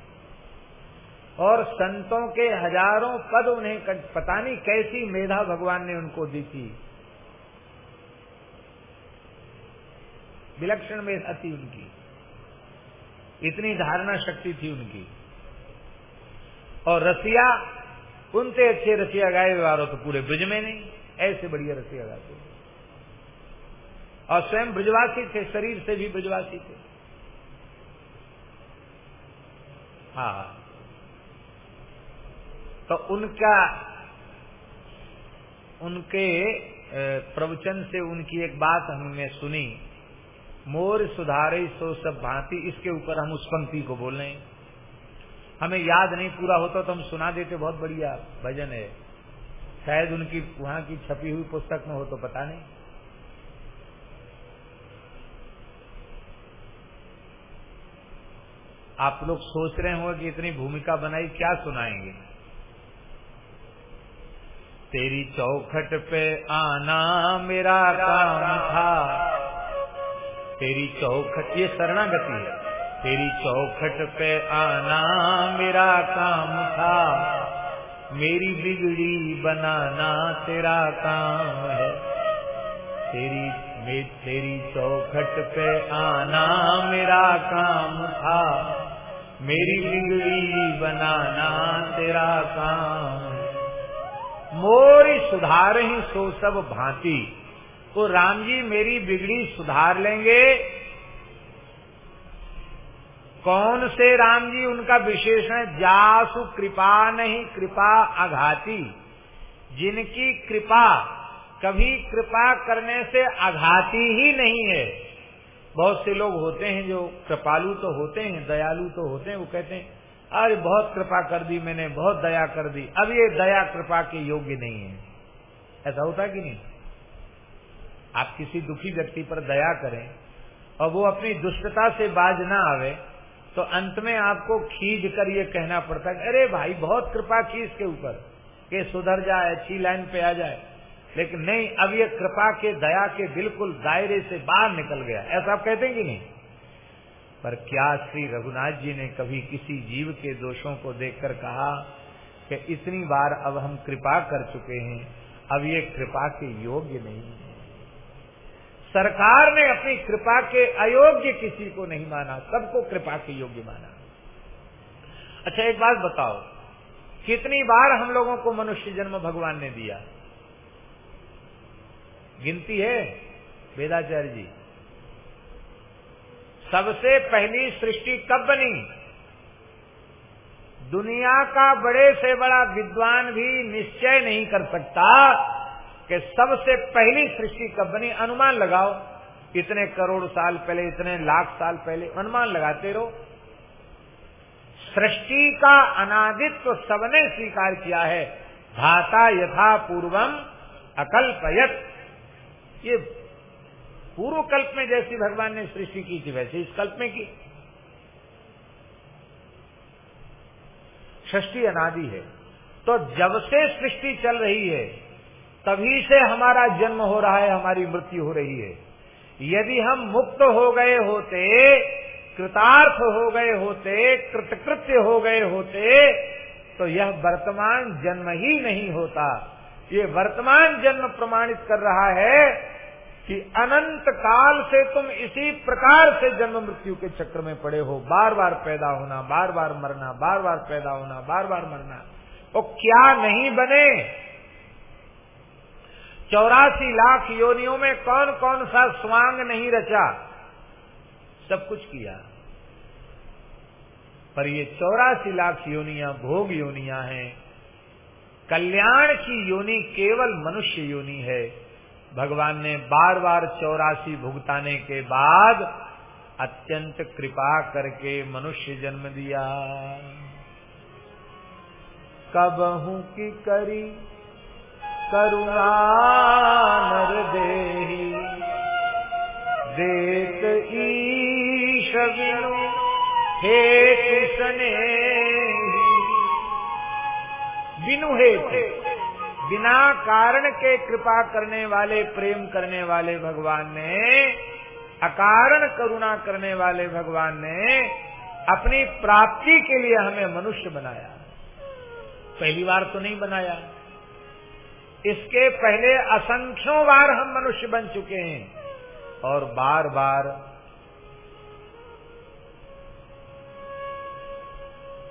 A: और संतों के हज़ारों पद उन्हें पता नहीं कैसी मेधा भगवान ने उनको दी थी। विलक्षण मेधा थी उनकी। इतनी धारणा शक्ति थी उनकी। और रसिया, उनसे अच्छे रसिया गाए वारो तो पूरे ब्रज में नहीं, ऐसे बढ़िया रसिया गाते और स्वयं ब्रजवासी थे, शरीर से भी ब्रजवासी थे। हाँ। तो उनका, उनके प्रवचन से उनकी एक बात हमने सुनी। मोर सुधारे सो सब भांति, इसके ऊपर हम उस पंक्ति को बोल रहे हमें याद नहीं पूरा होता तो हम सुना देते, बहुत बढ़िया भजन है। शायद उनकी, वहाँ की छपी हुई पुस्तक में हो तो पता नहीं। आप लोग सोच रहे होंगे कि इतनी भूमिका बनाई, क्या सुनाएँगे? तेरी चौखट पे आना मेरा काम था। तेरी चौखट, ये शरणागति है। तेरी चौखट पे आना मेरा काम था। मेरी बिगड़ी बनाना तेरा काम है। तेरी तेरी चौखट पे आना मेरा काम था। मेरी बिगड़ी बनाना तेरा काम मोरी सुधार ही सो सब भांति। तो राम जी मेरी बिगड़ी सुधार लेंगे। कौन से राम जी? उनका विशेषण जासु कृपा नहीं, कृपा आघाती। जिनकी कृपा, कभी कृपा करने से आघाती ही नहीं है। बहुत से लोग होते हैं जो कृपालु तो होते हैं, दयालु तो होते हैं, वो कहते हैं, अरे, बहुत कृपा कर दी मैंने, बहुत दया कर दी। अब ये दया, कृपा के योग्य नहीं है। ऐसा होता कि नहीं? आप किसी दुखी व्यक्ति पर दया करें और वो अपनी दुष्टता से बाज ना आवे तो अंत में आपको खींच कर ये कहना पड़ता है अरे भाई, बहुत कृपा की इसके ऊपर, के सुधर जाए, अच्छी लाइन पे आ जाए। लेकिन नहीं, अब ये कृपा के, दया के बिल्कुल दायरे से बाहर निकल गया। ऐसा आप कहते हैं कि नहीं? पर क्या श्री रघुनाथ जी ने कभी किसी जीव के दोषों को देखकर कहा कि इतनी बार अब हम कृपा कर चुके हैं, अब ये कृपा के योग्य नहीं है? सरकार ने अपनी कृपा के अयोग्य किसी को नहीं माना, सबको कृपा के योग्य माना। अच्छा एक बात बताओ, कितनी बार हम लोगों को मनुष्य जन्म भगवान ने दिया? गिनती है, वेदाचार्य जी? सबसे पहली सृष्टि कब बनी? दुनिया का बड़े से बड़ा विद्वान भी निश्चय नहीं कर सकता कि सबसे पहली सृष्टि कब बनी? अनुमान लगाओ। इतने करोड़ साल पहले, इतने लाख साल पहले अनुमान लगाते रहो। सृष्टि का अनादित्व सबने स्वीकार किया है। धाता यथा पूर्वम अकल्पयत। ये पूर्व कल्प में जैसी भगवान ने सृष्टि की थी, वैसे इस कल्प में की। सृष्टि अनादि है। तो जब से सृष्टि चल रही है तभी से हमारा जन्म हो रहा है, हमारी मृत्यु हो रही है। यदि हम मुक्त हो गए होते, कृतार्थ हो गए होते, कृतकृत्य हो गए होते तो यह वर्तमान जन्म ही नहीं होता। ये वर्तमान जन्म प्रमाणित कर रहा है कि अनंत काल से तुम इसी प्रकार से जन्म मृत्यु के चक्र में पड़े हो। बार बार पैदा होना बार बार मरना बार बार पैदा होना बार बार मरना। और क्या नहीं बने? चौरासी लाख योनियों में कौन कौन सा स्वांग नहीं रचा? सब कुछ किया। पर ये चौरासी लाख योनिया भोग योनिया हैं। कल्याण की योनि केवल मनुष्य योनि है। भगवान ने बार बार चौरासी भुगताने के बाद अत्यंत कृपा करके मनुष्य जन्म दिया। कब हूँ की करी करुणा नर दे देत ईश हे कृष्ण। बिनु हेतु बिना कारण के कृपा करने वाले, प्रेम करने वाले भगवान ने, अकारण करुणा करने वाले भगवान ने, अपनी प्राप्ति के लिए हमें मनुष्य बनाया। पहली बार तो नहीं बनाया। इसके पहले असंख्यों बार हम मनुष्य बन चुके हैं। और बार बार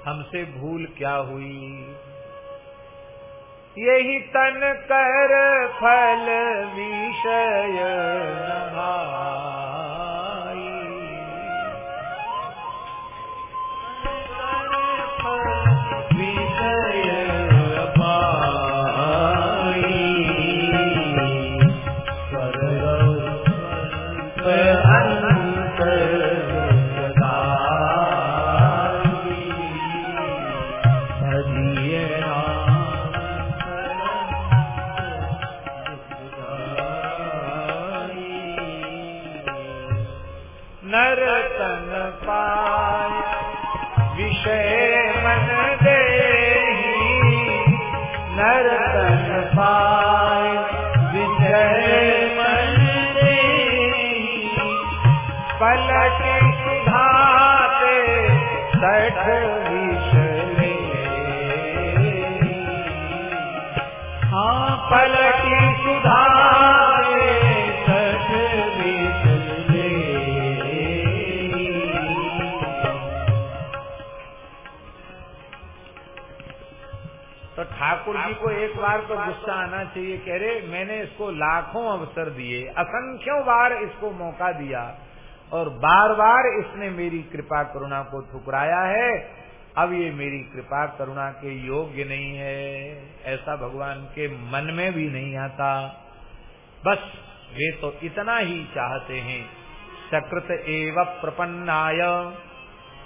A: हमसे भूल क्या हुई? यही तन कर फल विषय को एक बार तो गुस्सा आना चाहिए, कह रहे, मैंने इसको लाखों अवसर दिए, असंख्यों बार इसको मौका दिया और बार बार इसने मेरी कृपा करुणा को ठुकराया है। अब ये मेरी कृपा करुणा के योग्य नहीं है। ऐसा भगवान के मन में भी नहीं आता। बस, वे तो इतना ही चाहते हैं। सकृत एव प्रपन्नाय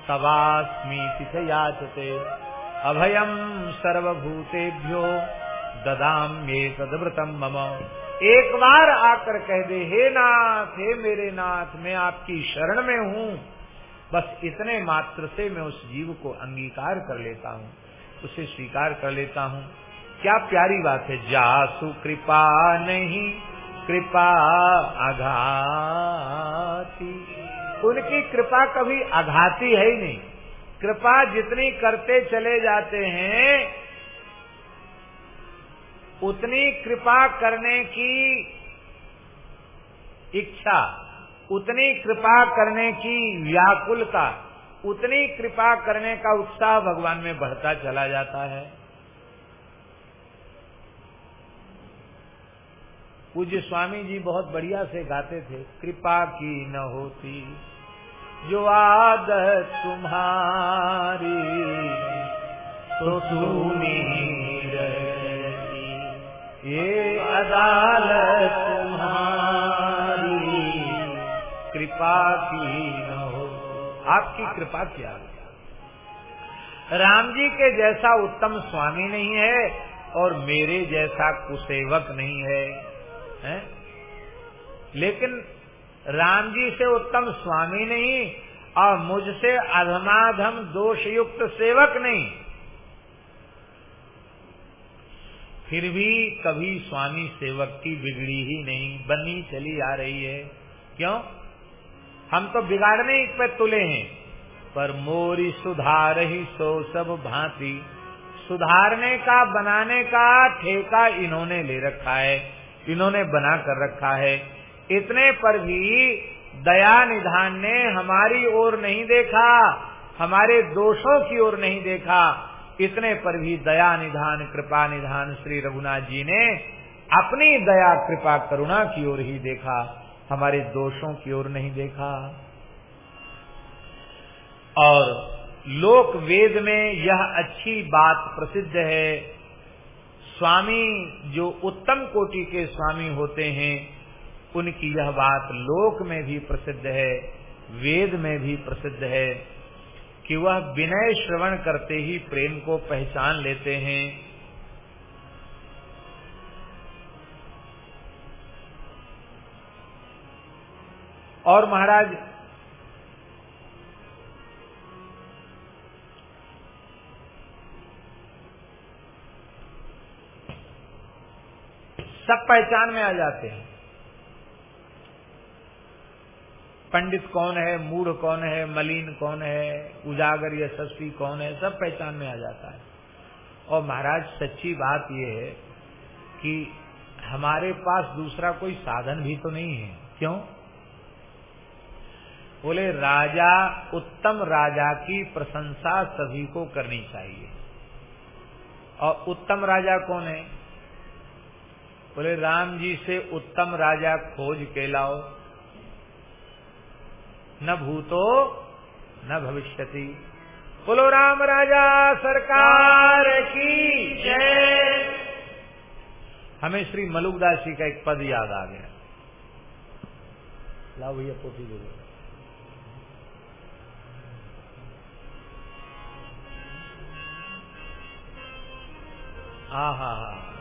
A: तवास्मी याचते। अभयम सर्वभूतेभ्यो ददाम ये तदव्रतम मम। एक बार आकर कह दे, हे नाथ, हे मेरे नाथ, मैं आपकी शरण में हूँ। बस इतने मात्र से मैं उस जीव को अंगीकार कर लेता हूँ, उसे स्वीकार कर लेता हूँ। क्या प्यारी बात है, जासु कृपा नहीं, कृपा आघाती। उनकी कृपा कभी आघाती है ही नहीं। कृपा जितनी करते चले जाते हैं, उतनी कृपा करने की इच्छा, उतनी कृपा करने की व्याकुलता, उतनी कृपा करने का उत्साह भगवान में बढ़ता चला जाता है। पूज्य स्वामी जी बहुत बढ़िया से गाते थे, कृपा की न होती जो आदत तुम्हारी तो ये अदालत तुम्हारी कृपा की न हो। आपकी कृपा क्या राम जी के जैसा उत्तम स्वामी नहीं है और मेरे जैसा कुसेवक नहीं है, है? लेकिन राम जी से उत्तम स्वामी नहीं और मुझसे अधमाधम दोष युक्त सेवक नहीं। फिर भी कभी स्वामी सेवक की बिगड़ी ही नहीं। बनी चली आ रही है। क्यों? हम तो बिगाड़ने पे तुले हैं। पर मोरी सुधार ही सो सब भांति। सुधारने का, बनाने का ठेका इन्होंने ले रखा है। इन्होंने बना कर रखा है। इतने पर भी दया निधान ने हमारी ओर नहीं देखा, हमारे दोषों की ओर नहीं देखा। इतने पर भी दया निधान, कृपा निधान श्री रघुनाथ जी ने अपनी दया, कृपा, करुणा की ओर ही देखा। हमारे दोषों की ओर नहीं देखा। और लोक वेद में यह अच्छी बात प्रसिद्ध है, स्वामी जो उत्तम कोटि के स्वामी होते हैं उनकी यह बात लोक में भी प्रसिद्ध है, वेद में भी प्रसिद्ध है कि वह विनय श्रवण करते ही प्रेम को पहचान लेते हैं। और महाराज, सब पहचान में आ जाते हैं। पंडित कौन है, मूढ़ कौन है, मलिन कौन है, उजागर यशस्वी कौन है, सब पहचान में आ जाता है। और महाराज, सच्ची बात यह है कि हमारे पास दूसरा कोई साधन भी तो नहीं है। क्यों? बोले, राजा, उत्तम राजा की प्रशंसा सभी को करनी चाहिए। और उत्तम राजा कौन है? बोले, राम जी से उत्तम राजा खोज के लाओ। न भूतो, न भविष्यति। बोलो, राम राजा, सरकार की जय। हमें श्री मलुकदास जी का एक पद याद आ गया। लाओ भैया दे दो। हाँ हाँ हाँ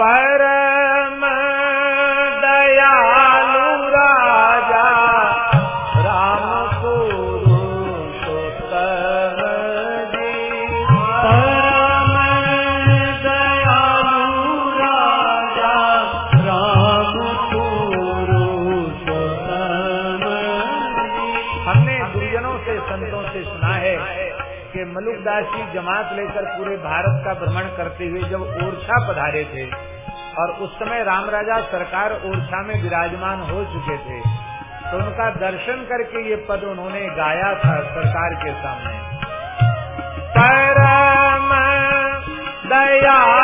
A: परम जी जमात लेकर पूरे भारत का भ्रमण करते हुए जब ओरछा पधारे थे, और उस समय राम राजा सरकार ओरछा में विराजमान हो चुके थे तो उनका दर्शन करके ये पद उन्होंने गाया था सरकार के सामने। परम दयालु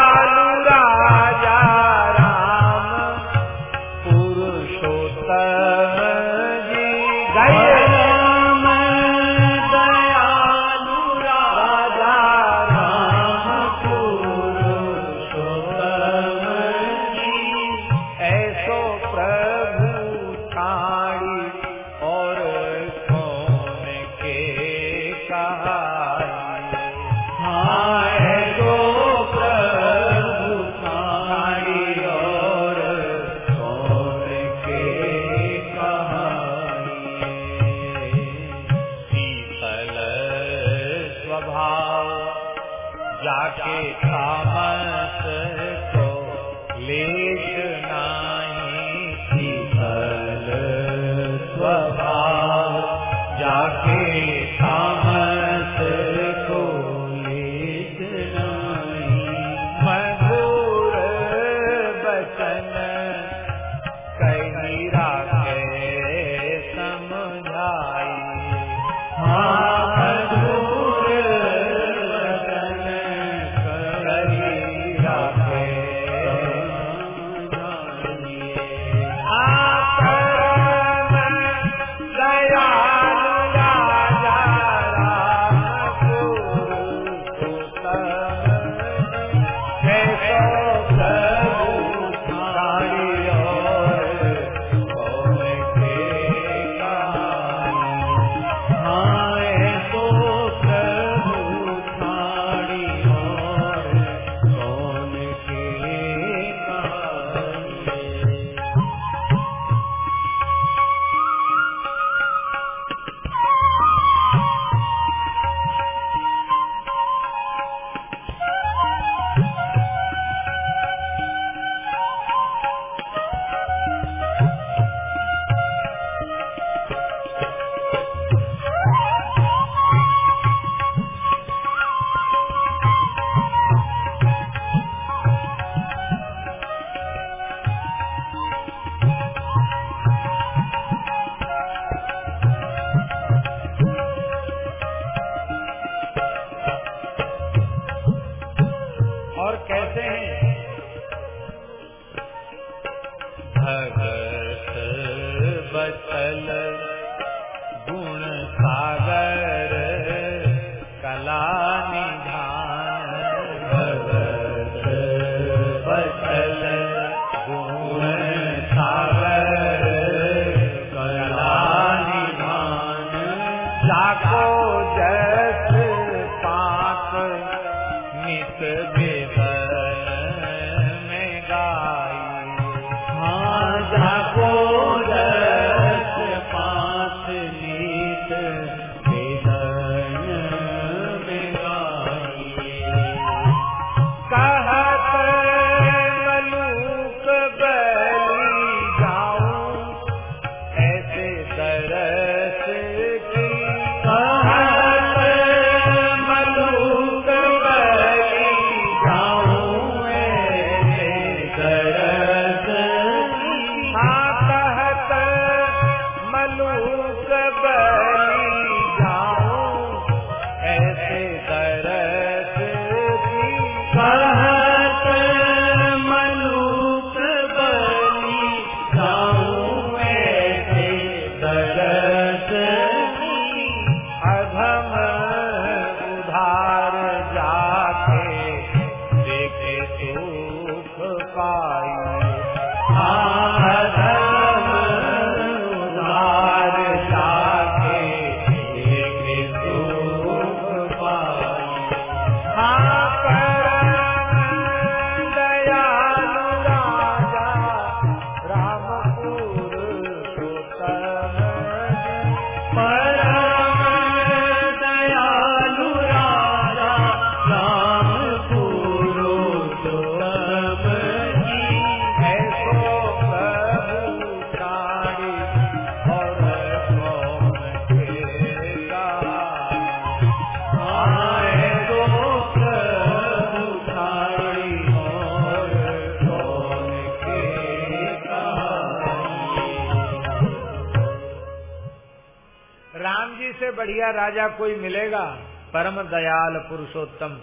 A: पुरुषोत्तम,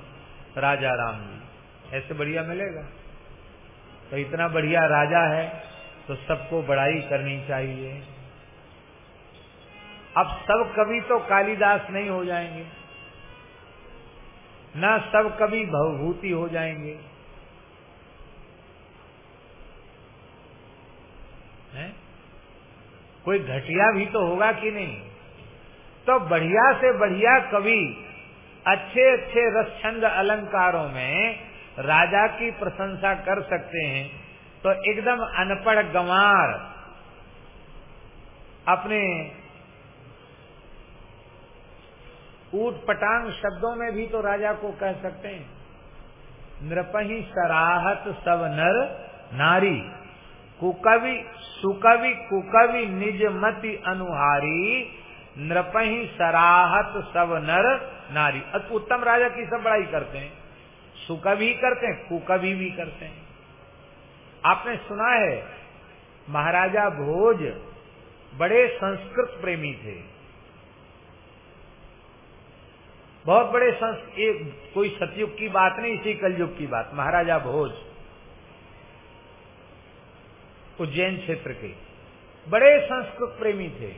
B: राजा राम जी।
A: ऐसे बढ़िया मिलेगा? तो इतना बढ़िया राजा है तो सबको बड़ाई करनी चाहिए। अब सब कवि तो कालिदास नहीं हो जाएँगे। न सब कवि भवभूति हो जाएँगे। हैं? कोई घटिया भी तो होगा कि नहीं? तो बढ़िया से बढ़िया कवि अच्छे अच्छे रसछंद अलंकारों में राजा की प्रशंसा कर सकते हैं। तो एकदम अनपढ़ गंवार अपने ऊट पटांग शब्दों में भी तो राजा को कह सकते हैं। नृपही सराहत सब नर नारी, कुकवि सुकवि कुकवि निज मति अनुहारी, नृपही सराहत सब नर नारी। उत्तम राजा की सब बड़ाई करते हैं। सुकवि करते हैं कुकवि भी करते हैं। आपने सुना है, महाराजा भोज बड़े संस्कृत प्रेमी थे। बहुत बड़े एक कोई सतयुग की बात नहीं, इसी कलयुग की बात। महाराजा भोज उज्जैन क्षेत्र के बड़े संस्कृत प्रेमी थे।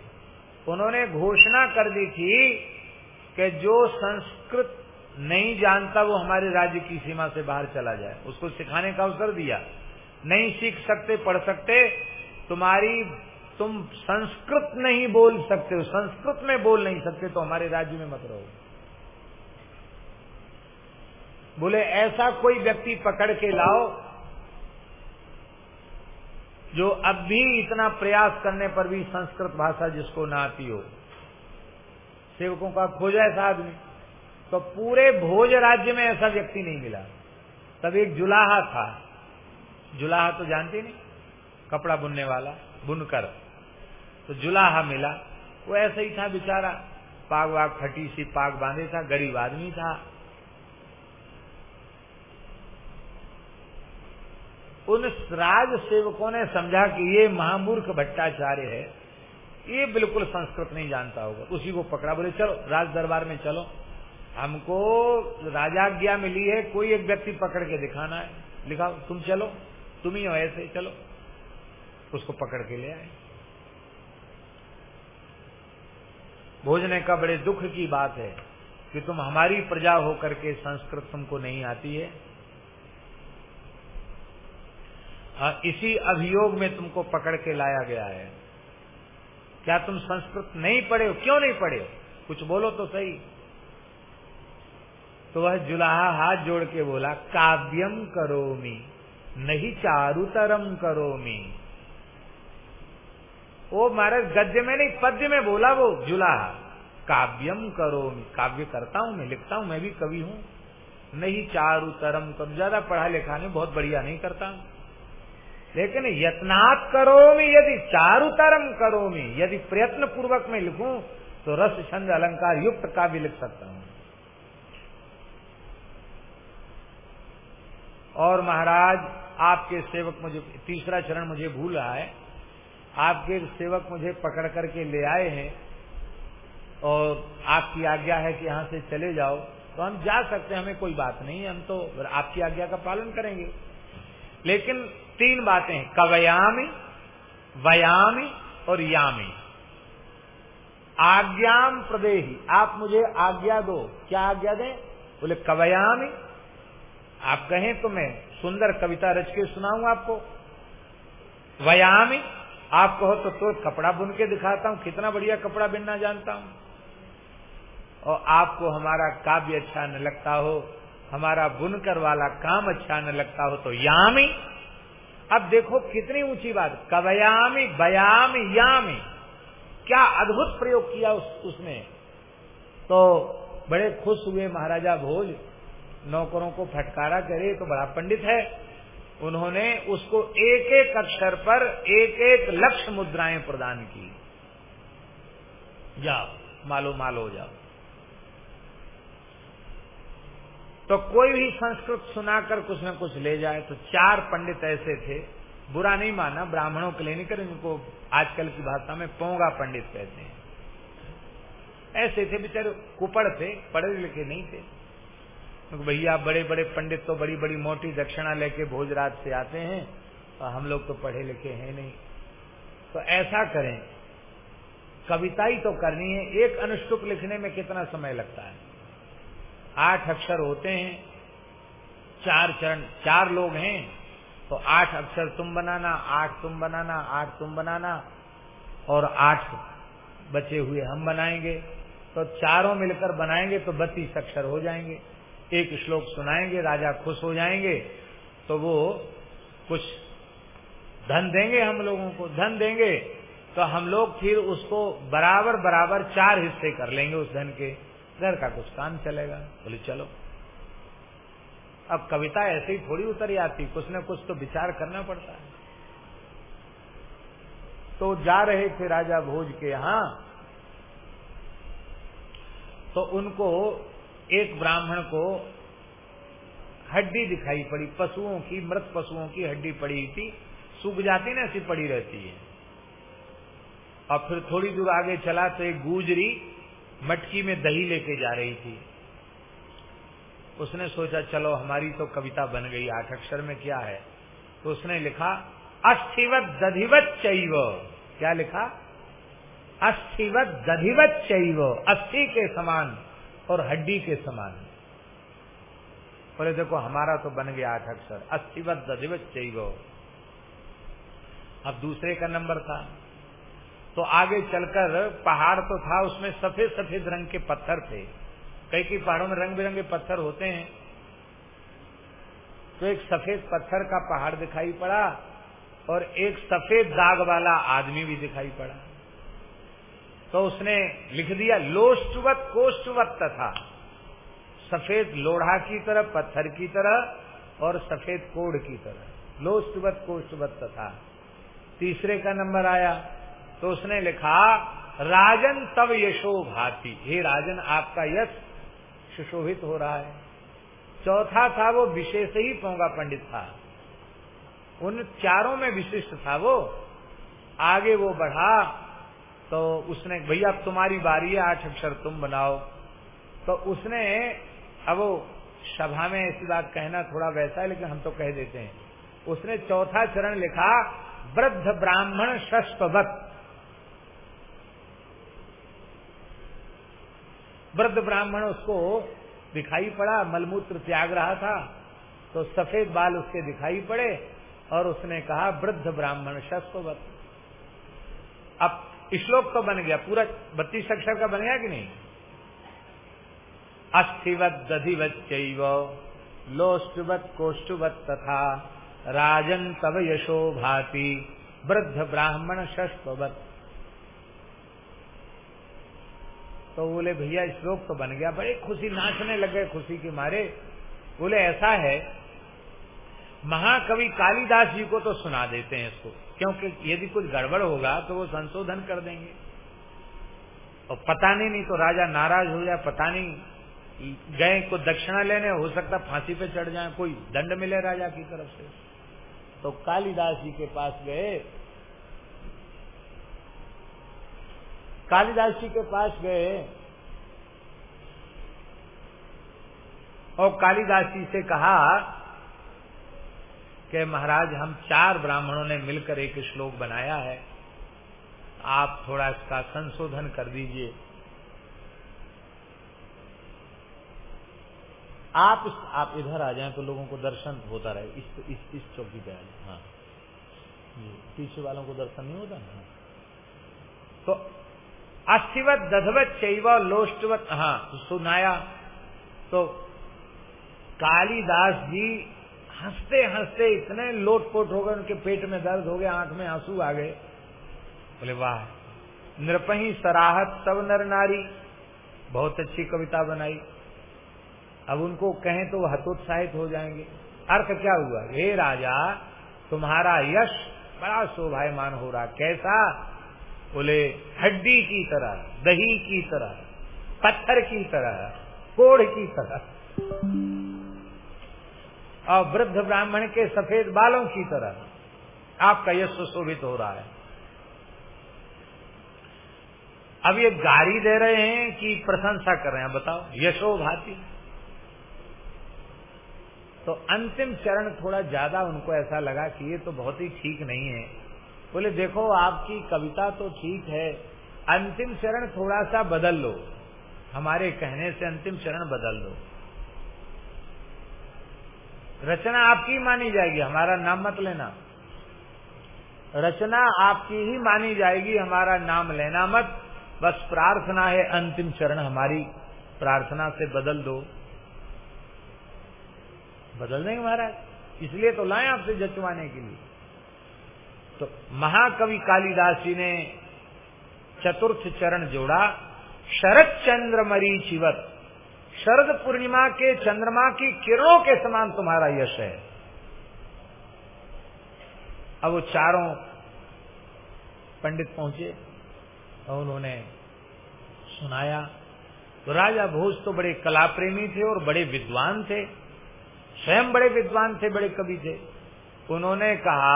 A: उन्होंने घोषणा कर दी थी कि जो संस्कृत नहीं जानता, वो हमारे राज्य की सीमा से बाहर चला जाए। उसको सिखाने का अवसर दिया। नहीं सीख सकते, पढ़ सकते, तुम्हारी, तुम संस्कृत नहीं बोल सकते हो संस्कृत में बोल नहीं सकते तो हमारे राज्य में मत रहो। बोले, ऐसा कोई व्यक्ति पकड़ के लाओ, जो अब भी इतना प्रयास करने पर भी संस्कृत भाषा जिसको ना आती हो सेवकों का खोजा ऐसा आदमी। तो पूरे भोज राज्य में ऐसा व्यक्ति नहीं मिला। तब एक जुलाहा था। जुलाहा तो जानते नहीं। कपड़ा बुनने वाला, बुनकर। तो जुलाहा मिला। वो ऐसा ही था बेचारा। पाग वाग फटी सी पाग बांधे था, गरीब आदमी था। उन राज सेवकों ने समझा कि ये महामूर्ख भट्टाचार्य है। ये बिल्कुल संस्कृत नहीं जानता होगा। उसी को पकड़ा बोले चलो राज दरबार में चलो। हमको राजाज्ञा मिली है कोई एक व्यक्ति पकड़ के दिखाना है। लिखा तुम चलो तुम ही हो ऐसे चलो। उसको पकड़ के ले आए। भोजने का बड़े दुख की बात है कि तुम हमारी प्रजा होकर के संस्कृत तुमको नहीं आती है। हाँ, इसी अभियोग में तुमको पकड़ के लाया गया है। क्या तुम संस्कृत नहीं पढ़े हो? क्यों नहीं पढ़े हो? कुछ बोलो तो सही। तो वह जुलाहा हाथ जोड़ के बोला, काव्यम करोमी, नहीं चारुतरम करोमी। वो महाराज, गद्य में नहीं, पद्य में बोला वो जुलाहा। काव्यम करोमी, काव्य करता हूँ मैं, लिखता हूँ, मैं भी कवि हूँ। नहीं चारुतरम करो ज़्यादा पढ़ा लिखा नहीं, बहुत बढ़िया नहीं करता। हूँ लेकिन यत्नात् करोमी, यदि चारुतरम करोमी, यदि प्रयत्न पूर्वक में लिखूं तो रस, छंद, अलंकार युक्त का भी लिख सकता हूँ। और महाराज, आपके सेवक मुझे, तीसरा चरण मुझे भूल रहा है। आपके सेवक मुझे पकड़ करके ले आए हैं और आपकी आज्ञा है कि यहाँ से चले जाओ। तो हम जा सकते हैं, हमें कोई बात नहीं, हम तो आपकी आज्ञा का पालन करेंगे। लेकिन तीन बातें कवयामी, वयामी और यामी। आज्ञाम प्रदेही। आप मुझे आज्ञा दो। क्या आज्ञा दें? बोले, कवयामी। आप कहें तो मैं सुंदर कविता रच के सुनाऊं आपको। वयामी, आप कहो तो तो कपड़ा बुन के दिखाता हूँ। कितना बढ़िया कपड़ा बिनना जानता हूँ। और आपको हमारा काव्य अच्छा न लगता हो, हमारा बुनकर वाला काम अच्छा न लगता हो तो यामी अब देखो कितनी ऊँची बात कवयामी बयामी यामी। क्या अद्भुत प्रयोग किया उस, उसने। तो बड़े खुश हुए महाराजा भोज नौकरों को फटकारा करे तो बड़ा पंडित है। उन्होंने उसको एक एक अक्षर पर एक एक लक्ष्य मुद्राएँ प्रदान की। जाओ मालो मालो जाओ। तो कोई भी संस्कृत सुनाकर कुछ न कुछ ले जाए तो चार पंडित ऐसे थे, बुरा नहीं माना, ब्राह्मणों के लिए नहीं करें इनको आजकल की भाषा में पोंगा पंडित कहते हैं। ऐसे थे बेचारे, कुपड़ थे, पढ़े लिखे नहीं थे। तो भैया, बड़े बड़े पंडित तो बड़ी बड़ी मोटी दक्षिणा लेके भोजराज से आते हैं और हम लोग तो पढ़े लिखे हैं नहीं। तो ऐसा करें कविता ही तो करनी है, एक अनुष्टुप लिखने में कितना समय लगता है? आठ अक्षर होते हैं, चार चरण, चार लोग हैं तो आठ अक्षर तुम बनाना, आठ तुम बनाना, आठ तुम बनाना, और आठ बचे हुए हम बनाएँगे। तो चारों मिलकर बनाएँगे तो बत्तीस अक्षर हो जाएँगे। एक श्लोक सुनाएँगे, राजा खुश हो जाएँगे तो वो कुछ धन देंगे हम लोगों को, धन देंगे तो हम लोग फिर उसको बराबर बराबर चार हिस्से कर लेंगे उस धन के। घर का कुछ काम चलेगा। बोले, चलो। अब कविता ऐसे ही थोड़ी उतर आती कुछ न कुछ तो विचार करना पड़ता है। तो जा रहे थे राजा भोज के यहाँ तो उनको एक ब्राह्मण को हड्डी दिखाई पड़ी। पशुओं की, मृत पशुओं की हड्डी पड़ी थी। सूख जाती ना ऐसी पड़ी रहती है। और फिर थोड़ी दूर आगे चला तो एक गुजरी मटकी में दही लेके जा रही थी। उसने सोचा, चलो, हमारी तो कविता बन गई, आठ अक्षर में क्या है? तो उसने लिखा, अस्थिवत दधिवत चैव। क्या लिखा? अस्थिवत दधिवत चैव अस्थि के समान और हड्डी के समान। बोले, देखो, हमारा तो बन गया आठ अक्षर, अस्थिवत दधिवत चैव। अब दूसरे का नंबर था। तो आगे चलकर पहाड़ तो था, उसमें सफ़ेद सफ़ेद रंग के पत्थर थे। कई कई पहाड़ों में रंग बिरंगे पत्थर होते हैं। तो एक सफ़ेद पत्थर का पहाड़ दिखाई पड़ा और एक सफ़ेद दाग वाला आदमी भी दिखाई पड़ा। तो उसने लिख दिया, लोष्टवत कोष्टवत तथा। सफ़ेद लोढ़ा की तरह, पत्थर की तरह और सफ़ेद कोड की तरह। लोष्टवत कोष्टवत तथा। तीसरे का नंबर आया तो उसने लिखा, राजन तब यशो भाती। हे राजन, आपका यश सुशोभित हो रहा है। चौथा था वो विशेष ही पोंगा पंडित था। उन चारों में विशिष्ट था वो। आगे वो बढ़ा तो उसने, भैया अब तुम्हारी बारी है, आठ अक्षर तुम बनाओ। तो उसने, अब वो सभा में ऐसी बात कहना थोड़ा वैसा है, लेकिन हम तो कह देते हैं। उसने चौथा चरण लिखा, वृद्ध ब्राह्मण शस्पवत वृद्ध ब्राह्मण उसको दिखाई पड़ा, मलमूत्र त्याग रहा था तो सफ़ेद बाल उसके दिखाई पड़े और उसने कहा, वृद्ध ब्राह्मण शस्वत अब श्लोक तो बन गया, पूरा बत्तीस अक्षर का बन गया कि नहीं? अस्थिवत दधिवत चैव, लोष्टवत कोष्टवत तथा, राजन तब यशो भाती, वृद्ध ब्राह्मण शस्वत तो बोले, भैया श्लोक तो बन गया। बड़े खुशी, नाचने लगे खुशी के मारे। बोले, ऐसा है, महाकवि कालिदास जी को तो सुना देते हैं इसको, क्योंकि यदि कुछ गड़बड़ होगा तो वो संशोधन कर देंगे। और पता नहीं नहीं तो राजा नाराज़ हो जाए, पता नहीं, गए को दक्षिणा लेने, हो सकता फांसी पे चढ़ जाए, कोई दंड मिले राजा की तरफ़ से। तो कालिदास जी के पास गए कालिदास जी के पास गए और कालिदास जी से कहा कि महाराज हम चार ब्राह्मणों ने मिलकर एक श्लोक बनाया है। आप थोड़ा इसका संशोधन कर दीजिए। आप इस, आप इधर आ जाएँ तो लोगों को दर्शन होता रहे। इस इस, इस चौकी पे आ जाए। हाँ। पीछे वालों को दर्शन नहीं होता ना? तो अस्थिवत दधवत चैव लोष्टवत। हाँ सुनाया। तो कालीदास जी हँसते हँसते इतने लोटपोट हो गए, उनके पेट में दर्द हो गया, आँख में आँसू आ गए। बोले, वाह, नृपही सराहत सब नर नारी। बहुत अच्छी कविता बनाई। अब उनको कहें तो हतोत्साहित हो जाएँगे। अर्थ क्या हुआ? हे राजा, तुम्हारा यश बड़ा शोभायमान हो रहा। कैसा? बोले, हड्डी की तरह, दही की तरह, पत्थर की तरह, कोढ़ की तरह। और वृद्ध ब्राह्मण के सफ़ेद बालों की तरह आपका यश सुशोभित हो रहा है। अब ये गाड़ी दे रहे हैं कि प्रशंसा कर रहे हैं। बताओ, यशो भाती। तो अंतिम चरण थोड़ा ज़्यादा उनको ऐसा लगा कि ये तो बहुत ही ठीक नहीं है। बोले, देखो, आपकी कविता तो ठीक है, अंतिम चरण थोड़ा सा बदल लो। हमारे कहने से अंतिम चरण बदल लो। रचना आपकी मानी जाएगी, हमारा नाम मत लेना। रचना आपकी ही मानी जाएगी, हमारा नाम लेना मत। बस प्रार्थना है, अंतिम चरण हमारी प्रार्थना से बदल दो। बदल देंगे महाराज, इसलिए तो लाए आपसे जचवाने के लिए। तो महाकवि कालिदास जी ने चतुर्थ चरण जोड़ा, शरद चंद्र मरीचिवत शरद पूर्णिमा के चंद्रमा की किरणों के समान तुम्हारा यश है। अब वो चारों पंडित पहुँचे और उन्होंने सुनाया तो राजा भोज तो बड़े कला प्रेमी थे और बड़े विद्वान थे, स्वयं बड़े विद्वान थे, बड़े कवि थे। उन्होंने कहा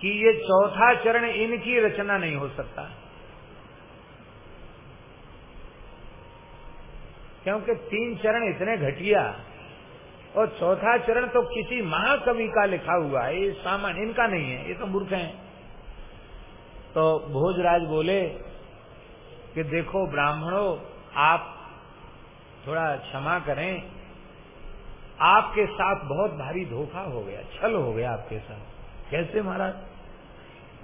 A: कि ये चौथा चरण इनकी रचना नहीं हो सकता। क्योंकि तीन चरण इतने घटिया, और चौथा चरण तो किसी महाकवि का लिखा हुआ है, ये सामान इनका नहीं है, ये तो मूर्ख हैं। तो भोजराज बोले कि देखो ब्राह्मणों, आप थोड़ा क्षमा करें, आपके साथ बहुत भारी धोखा हो गया, छल हो गया आपके साथ। कैसे महाराज?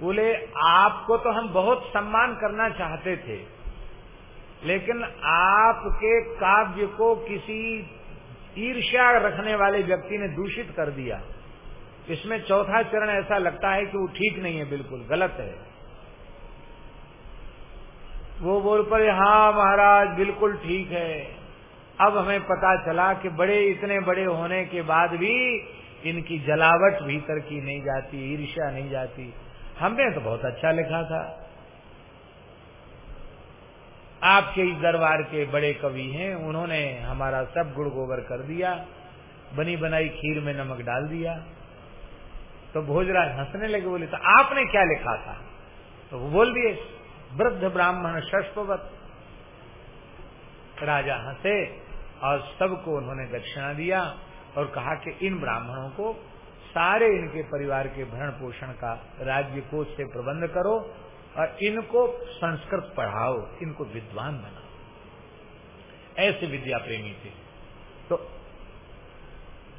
A: बोले, आपको तो हम बहुत सम्मान करना चाहते थे, लेकिन आपके काव्य को किसी ईर्ष्या रखने वाले व्यक्ति ने दूषित कर दिया। इसमें चौथा चरण ऐसा लगता है कि वो ठीक नहीं है, बिल्कुल गलत है। वो बोल पर हाँ महाराज, बिल्कुल ठीक है। अब हमें पता चला कि बड़े, इतने बड़े होने के बाद भी इनकी जलावट भीतर की नहीं जाती, ईर्ष्या नहीं जाती। हमने तो बहुत अच्छा लिखा था। आपके इस दरबार के बड़े कवि हैं, उन्होंने हमारा सब गुड़ गोबर कर दिया, बनी बनाई खीर में नमक डाल दिया। तो भोजराज हंसने लगे, बोले तो आपने क्या लिखा था? तो वो बोल दिए, वृद्ध ब्राह्मण शस्पवत राजा हंसे और सबको उन्होंने दक्षिणा दिया और कहा कि इन ब्राह्मणों को सारे इनके परिवार के भरण पोषण का राज्य कोष से प्रबंध करो और इनको संस्कृत पढ़ाओ, इनको विद्वान बनाओ। ऐसे विद्या प्रेमी थे। तो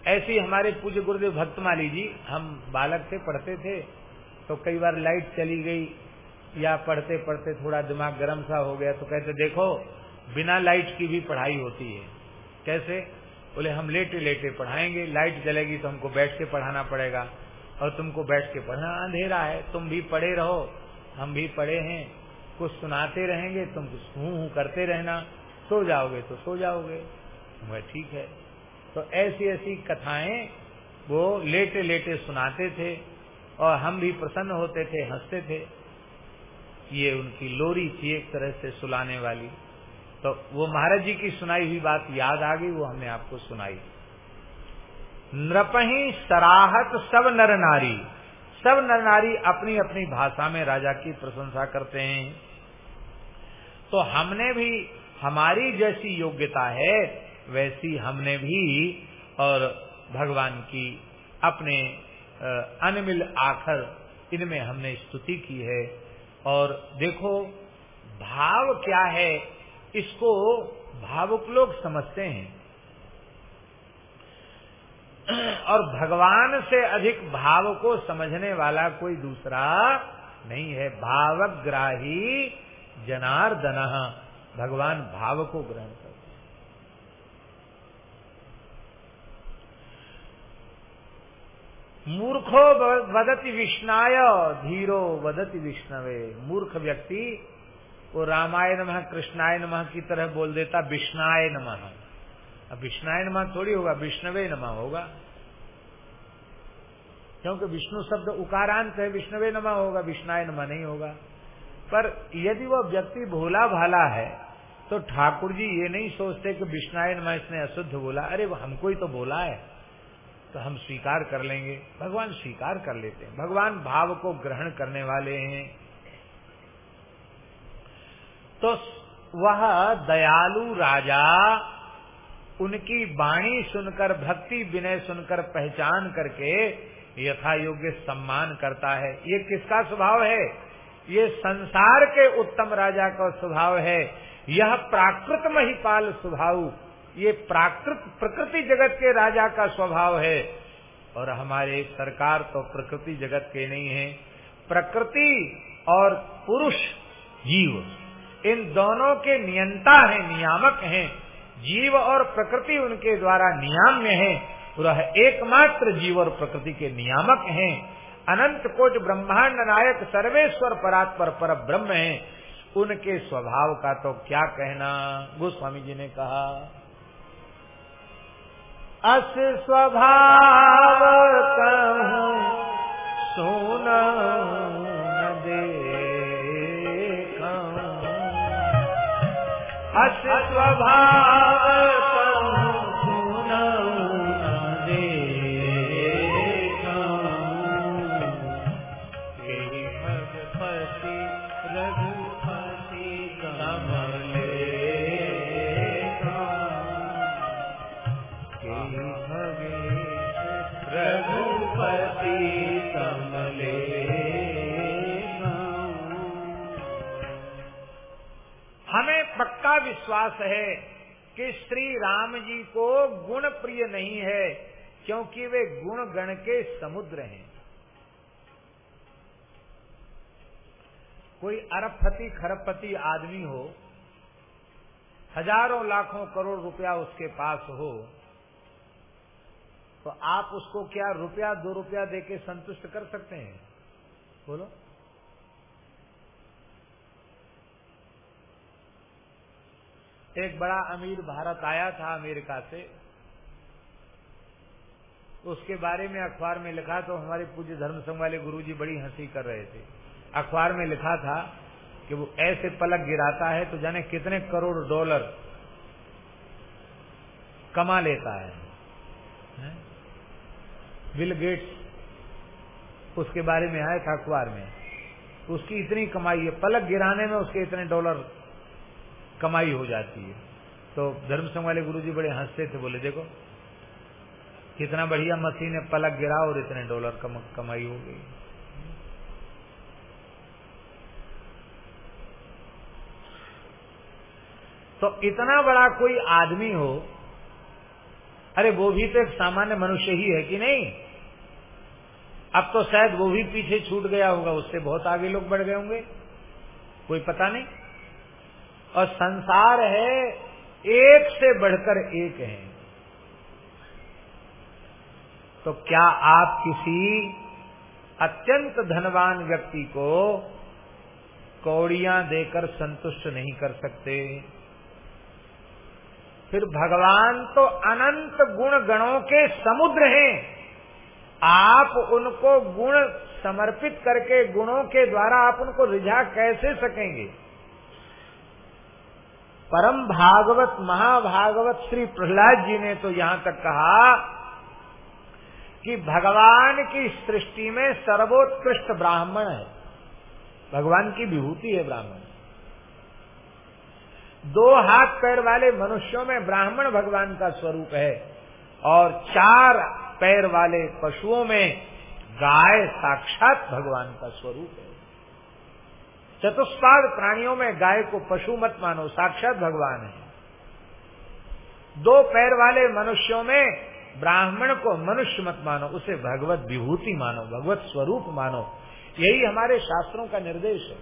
A: ऐसे हमारे पूज्य गुरुदेव भक्तमाली जी, हम बालक थे, पढ़ते थे तो कई बार लाइट चली गई या पढ़ते पढ़ते थोड़ा दिमाग गर्म सा हो गया तो कहते, देखो, बिना लाइट की भी पढ़ाई होती है। कैसे? बोले, हम लेटे लेटे पढ़ाएँगे, लाइट जलेगी तो हमको बैठ के पढ़ाना पड़ेगा और तुमको बैठ के पढ़ना अंधेरा है, तुम भी पढ़े रहो, हम भी पढ़े हैं, कुछ सुनाते रहेंगे, तुम कुछ हूँ हूँ करते रहना, सो जाओगे तो सो जाओगे। वह ठीक है। तो ऐसी ऐसी कथाएँ वो लेटे लेटे सुनाते थे और हम भी प्रसन्न होते थे, हँसते थे। ये उनकी लोरी थी एक तरह से सुलाने वाली। तो वो महाराज जी की सुनाई हुई बात याद आ गई, वो हमने आपको सुनाई। नृपही सराहत सब नर नारी। सब नर नारी अपनी अपनी भाषा में राजा की प्रशंसा करते हैं। तो हमने भी, हमारी जैसी योग्यता है, वैसी हमने भी, और भगवान की अपने अनमिल आखर, इनमें हमने स्तुति की है। और देखो, भाव क्या है इसको भावुक लोग समझते हैं। और भगवान से अधिक भाव को समझने वाला कोई दूसरा नहीं है। भावग्राही जनार्दन, भगवान भाव को ग्रहण करते मूर्खो वदति विष्णाय, धीरो वदति विष्णवे। मूर्ख व्यक्ति वो रामाय नमः, कृष्णाय नमः की तरह बोल देता, विष्णाय नमः। अब विष्णाय नमः थोड़ी होगा, विष्णवे नमः होगा। क्योंकि विष्णु शब्द उकारांत है, विष्णवे नमा होगा, विष्णाय नमः नहीं होगा। पर यदि वह व्यक्ति भोला भाला है तो ठाकुर जी ये नहीं सोचते कि विष्णाय नमः इसने अशुद्ध बोला। अरे हमको ही तो बोला है। तो हम स्वीकार कर लेंगे। भगवान स्वीकार कर लेते हैं। भगवान भाव को ग्रहण करने वाले हैं। तो वह दयालु राजा, उनकी वाणी सुनकर, भक्ति विनय सुनकर, पहचान करके यथा योग्य सम्मान करता है। ये किसका स्वभाव है? ये संसार के उत्तम राजा का स्वभाव है। यह प्राकृत महिपाल स्वभाव, ये प्राकृत प्रकृति जगत के राजा का स्वभाव है। और हमारे सरकार तो प्रकृति जगत के नहीं है। प्रकृति और पुरुष जीव। इन दोनों के नियंता है, नियामक हैं। जीव और प्रकृति उनके द्वारा नियाम्य है। वह एकमात्र जीव और प्रकृति के नियामक हैं। अनंत कोट ब्रह्मांड नायक सर्वेश्वर परात्पर पर ब्रह्म है। उनके स्वभाव का तो क्या कहना? गोस्वामी जी ने कहा, अस स्वभाव कहूँ सुन अस स्वभाव विश्वास है कि श्री राम जी को गुण प्रिय नहीं है, क्योंकि वे गुण गण के समुद्र हैं। कोई अरबपति, खरबपति आदमी हो, हज़ारों लाखों करोड़ रुपया उसके पास हो तो आप उसको क्या रुपया, दो रुपया देके संतुष्ट कर सकते हैं? बोलो। एक बड़ा अमीर भारत आया था अमेरिका से। उसके बारे में अखबार में लिखा तो हमारे पूज्य धर्म संघ वाले गुरु जी बड़ी हँसी कर रहे थे। अखबार में लिखा था कि वो ऐसे पलक गिराता है तो जाने कितने करोड़ डॉलर कमा लेता है, है? बिल गेट्स उसके बारे में आया था अखबार में। उसकी इतनी कमाई है पलक गिराने में उसके इतने डॉलर कमाई हो जाती है। तो धर्म संघ वाले गुरु जी बड़े हँसते थे बोले देखो कितना बढ़िया मशीन है पलक गिरा और इतने डॉलर कम, कमाई हो गई। तो इतना बड़ा कोई आदमी हो अरे वो भी तो एक सामान्य मनुष्य ही है कि नहीं? अब तो शायद वो भी पीछे छूट गया होगा उससे बहुत आगे लोग बढ़ गए होंगे कोई पता नहीं। और संसार है एक से बढ़कर एक है। तो क्या आप किसी अत्यंत धनवान व्यक्ति को कौड़ियाँ देकर संतुष्ट नहीं कर सकते? फिर भगवान तो अनंत गुण गणों के समुद्र हैं। आप उनको गुण समर्पित करके गुणों के द्वारा आप उनको रिझा कैसे सकेंगे? परम भागवत, महाभागवत श्री प्रहलाद जी ने तो यहाँ तक कहा कि भगवान की सृष्टि में सर्वोत्कृष्ट ब्राह्मण है। भगवान की विभूति है ब्राह्मण। दो हाथ पैर वाले मनुष्यों में ब्राह्मण भगवान का स्वरूप है और चार पैर वाले पशुओं में गाय साक्षात भगवान का स्वरूप है। चतुष्पाद प्राणियों में गाय को पशु मत मानो, साक्षात भगवान है। दो पैर वाले मनुष्यों में ब्राह्मण को मनुष्य मत मानो, उसे भगवत विभूति मानो, भगवत स्वरूप मानो। यही हमारे शास्त्रों का निर्देश है।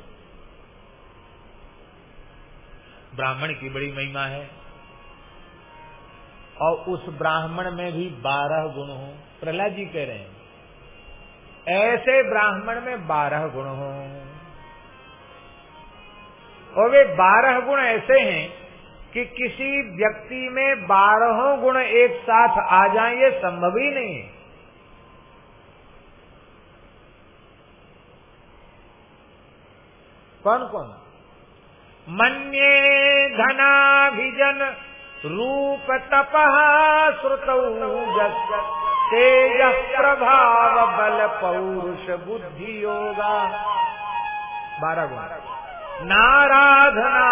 A: ब्राह्मण की बड़ी महिमा है। और उस ब्राह्मण में भी बारह गुण हो, प्रहलाद जी कह रहे हैं, ऐसे ब्राह्मण में बारह गुण हो। और वे बारह गुण ऐसे हैं कि किसी व्यक्ति में बारहों गुण एक साथ आ जाए, ये संभव ही नहीं है। कौन कौन? मन्ये घनाभिजन रूप तप श्रुत तेज प्रभाव बल पौरुष बुद्धि योगा बारह गुण। नाराधना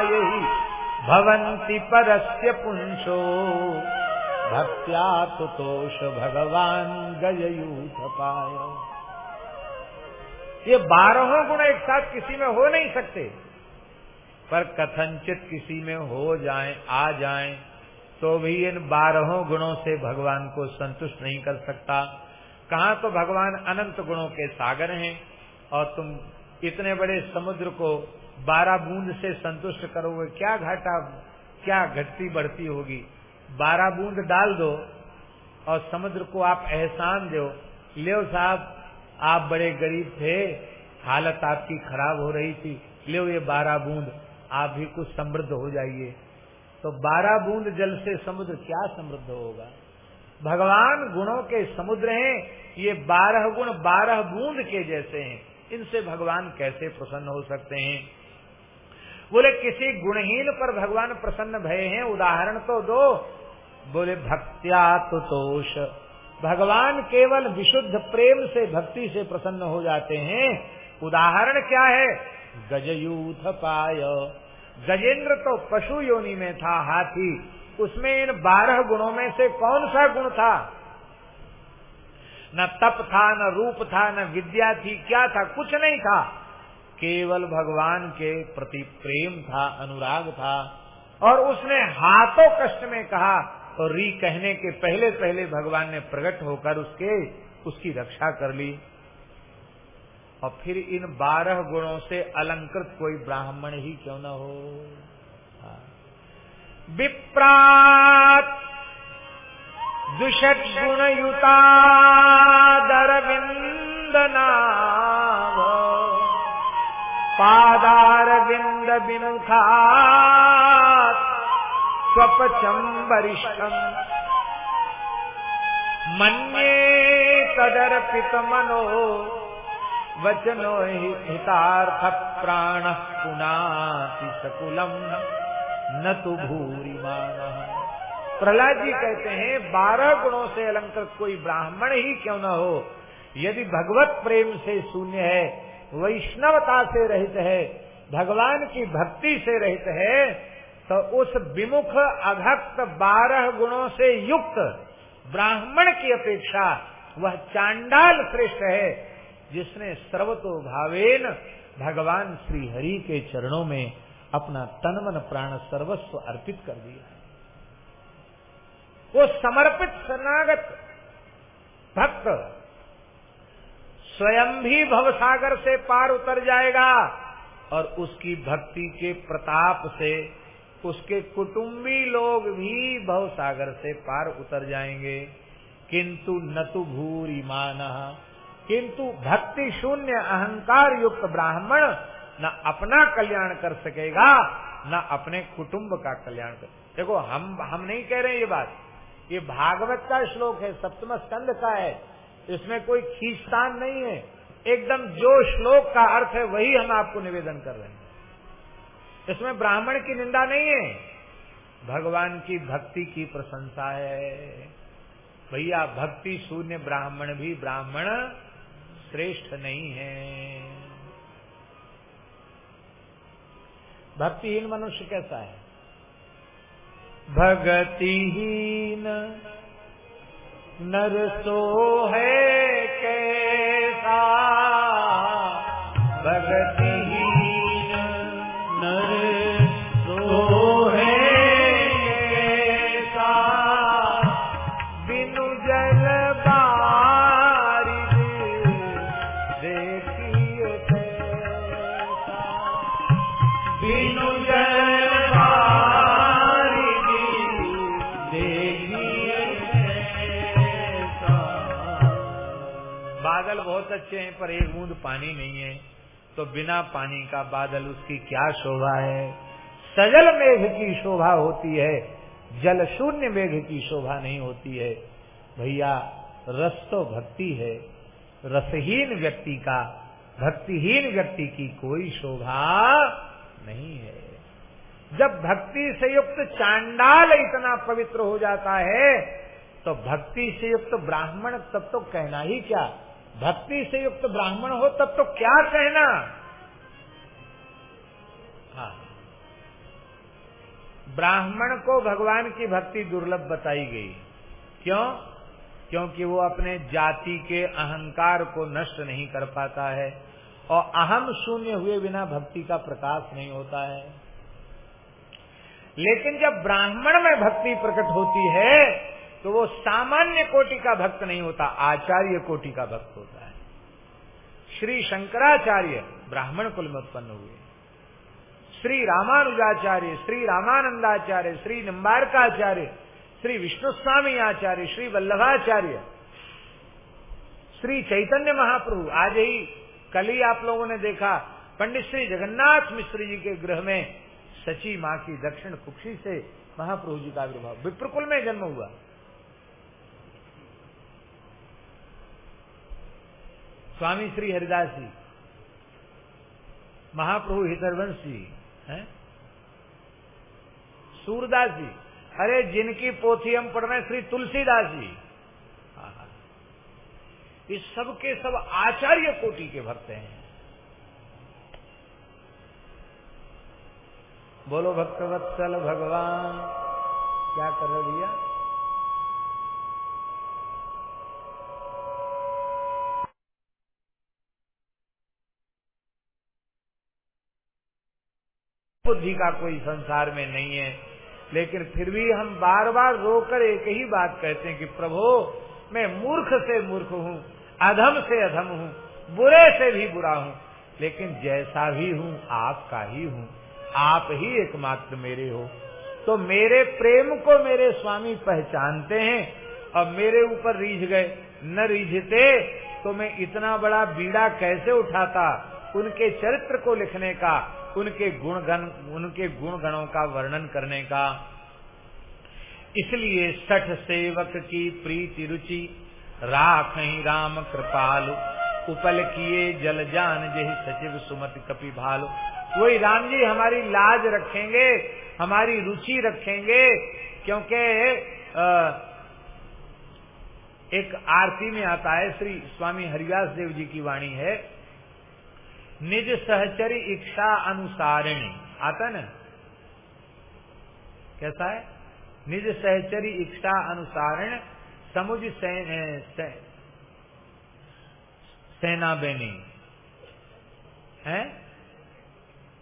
A: यही भवंती परस्य पुंसो। भक्त्या तुतोष भगवान गयूथ पायो ये बारहों गुण एक साथ किसी में हो नहीं सकते पर कथनचित किसी में हो जाएँ, आ जाएँ, तो भी इन बारहों गुणों से भगवान को संतुष्ट नहीं कर सकता। कहा तो भगवान अनंत गुणों के सागर हैं और तुम इतने बड़े समुद्र को बारह बूंद से संतुष्ट करोगे, क्या घाटा, क्या घटती बढ़ती होगी? बारह बूंद डाल दो और समुद्र को आप एहसान दो। ले साहब, आप बड़े गरीब थे, हालत आपकी खराब हो रही थी। ले ये बारह बूंद आप भी कुछ समृद्ध हो जाइए। तो बारह बूंद जल से समुद्र क्या समृद्ध होगा? भगवान गुणों के समुद्र हैं, ये बारह गुण बारह बूंद के जैसे हैं। इनसे भगवान कैसे प्रसन्न हो सकते हैं? बोले, किसी गुणहीन पर भगवान प्रसन्न भय हैं? उदाहरण तो दो। बोले, भक्त्या तुतोष भगवान केवल विशुद्ध प्रेम से भक्ति से प्रसन्न हो जाते हैं। उदाहरण क्या है? गजयूथ पाय। गजेंद्र तो पशु योनि में था, हाथी। उसमें इन बारह गुणों में से कौन सा गुण था? न तप था, न रूप था, न विद्या थी, क्या था? कुछ नहीं था। केवल भगवान के प्रति प्रेम था, अनुराग था। और उसने हाथों कष्ट में कहा, और री कहने के पहले पहले भगवान ने प्रकट होकर उसके, उसकी रक्षा कर ली। और फिर इन बारह गुणों से अलंकृत कोई ब्राह्मण ही क्यों न हो? हाँ। विप्रात दुषट गुण युतादरविंदनाव पादार बिंद विमुखात स्वपचम वरिष्ठम मन्ये तदर्पित मनो वचनो हितार्थ प्राण पुनाति सकुलम। न तो भूरी प्रहलाद जी कहते हैं, बारह गुणों से अलंकृत कोई ब्राह्मण ही क्यों न हो? यदि भगवत प्रेम से शून्य है, वैष्णवता से रहित है, भगवान की भक्ति से रहित है तो उस विमुख अभक्त बारह गुणों से युक्त ब्राह्मण की अपेक्षा वह चांडाल श्रेष्ठ है, जिसने सर्वतो भावेन भगवान श्री हरि के चरणों में अपना तन मन प्राण सर्वस्व अर्पित कर दिया वो समर्पित शरणागत भक्त स्वयं भी भवसागर से पार उतर जाएगा और उसकी भक्ति के प्रताप से उसके कुटुंबी लोग भी भवसागर से पार उतर जाएँगे। किंतु न तो भूरी मान किंतु भक्ति शून्य अहंकार युक्त ब्राह्मण न अपना कल्याण कर सकेगा, न अपने कुटुंब का कल्याण कर देखो, हम हम नहीं कह रहे ये बात। ये भागवत का श्लोक है, सप्तम स्कंद का है। इसमें कोई खींचतान नहीं है। एकदम जो श्लोक का अर्थ है, वही हम आपको निवेदन कर रहे हैं। इसमें ब्राह्मण की निंदा नहीं है। भगवान की भक्ति की प्रशंसा है। भैया, भक्ति शून्य ब्राह्मण भी ब्राह्मण श्रेष्ठ नहीं है। भक्तिहीन मनुष्य कैसा है? भगतिहीन नर सो है पर एक बूंद पानी नहीं है तो बिना पानी का बादल उसकी क्या शोभा है? सजल मेघ की शोभा होती है, जल शून्य मेघ की शोभा नहीं होती है। भैया, रस तो भक्ति है, रसहीन व्यक्ति का, भक्तिहीन व्यक्ति की कोई शोभा नहीं है। जब भक्ति से युक्त चांडाल इतना पवित्र हो जाता है तो भक्ति से युक्त ब्राह्मण तब तो कहना ही क्या? भक्ति से युक्त ब्राह्मण हो, तब तो क्या कहना? हाँ। ब्राह्मण को भगवान की भक्ति दुर्लभ बताई गई। क्यों? क्योंकि वो अपने जाति के अहंकार को नष्ट नहीं कर पाता है और अहम शून्य हुए बिना भक्ति का प्रकाश नहीं होता है। लेकिन जब ब्राह्मण में भक्ति प्रकट होती है तो वो सामान्य कोटि का भक्त नहीं होता, आचार्य कोटि का भक्त होता है। श्री शंकराचार्य ब्राह्मण कुल में उत्पन्न हुए। श्री रामानुजाचार्य, श्री रामानंदाचार्य, श्री निम्बारकाचार्य श्री विष्णु स्वामी आचार्य श्री वल्लभाचार्य, श्री चैतन्य महाप्रभु। आज ही कल ही आप लोगों ने देखा, पंडित श्री जगन्नाथ मिश्र जी के गृह में सची माँ की दक्षिण कुक्षी से महाप्रभु जी का आविर्भाव। विप्रकुल में जन्म हुआ। स्वामी श्री हरिदास जी महाप्रभु हितरवंश जी हैं? सूरदास जी अरे जिनकी पोथी हम पढ़ रहे श्री तुलसीदास। जी इस सब के सब आचार्य कोटि के भक्त हैं। बोलो भक्तवत्सल भगवान, क्या कर रहे भैया? बुद्धि का कोई संसार में नहीं है। लेकिन फिर भी हम बार बार रोकर एक ही बात कहते हैं कि, प्रभु, मैं मूर्ख से मूर्ख हूँ, अधम से अधम हूँ, बुरे से भी बुरा हूँ, लेकिन जैसा भी हूँ, आपका ही हूँ। आप ही एकमात्र मेरे हो। तो मेरे प्रेम को मेरे स्वामी पहचानते हैं और मेरे ऊपर रीझ गए। न रीझते तो मैं इतना बड़ा बीड़ा कैसे उठाता? उनके चरित्र को लिखने का उनके गुण गण उनके गुण गणों का वर्णन करने का। इसलिए सठ सेवक की प्रीति रुचि, राख ही राम कृपालु, उपल किए जल जान जही सचिव सुमति कपि भालु। वही राम जी हमारी लाज रखेंगे, हमारी रुचि रखेंगे, क्योंकि एक आरती में आता है, श्री स्वामी हरिदास देव जी की वाणी है। निज सहचरी इच्छा अनुसारिणी। आता न? कैसा है? निज सहचरी इच्छा अनुसारण समुझ सेना बेनी है?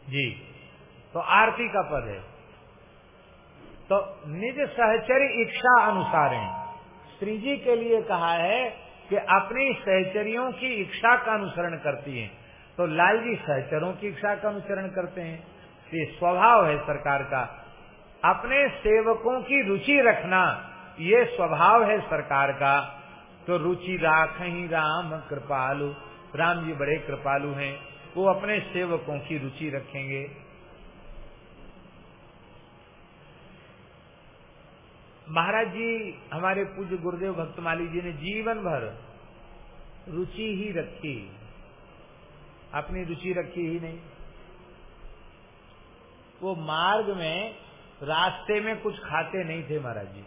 A: जी। तो आरती का पद है। तो निज सहचरी इच्छा अनुसारिणी। श्री जी के लिए कहा है कि अपनी सहचरियों की इच्छा का अनुसरण करती हैं। तो लाल जी सहचरों की इच्छा का अनुसरण करते हैं। ये स्वभाव है सरकार का। अपने सेवकों की रुचि रखना, ये स्वभाव है सरकार का। तो रुचि राख ही राम कृपालु। राम जी बड़े कृपालु हैं। वो अपने सेवकों की रुचि रखेंगे। महाराज जी, हमारे पूज्य गुरुदेव भक्तमाली जी ने जीवन भर रुचि ही रखी। अपनी रुचि रखी ही नहीं। वो मार्ग में, रास्ते में कुछ खाते नहीं थे महाराज जी।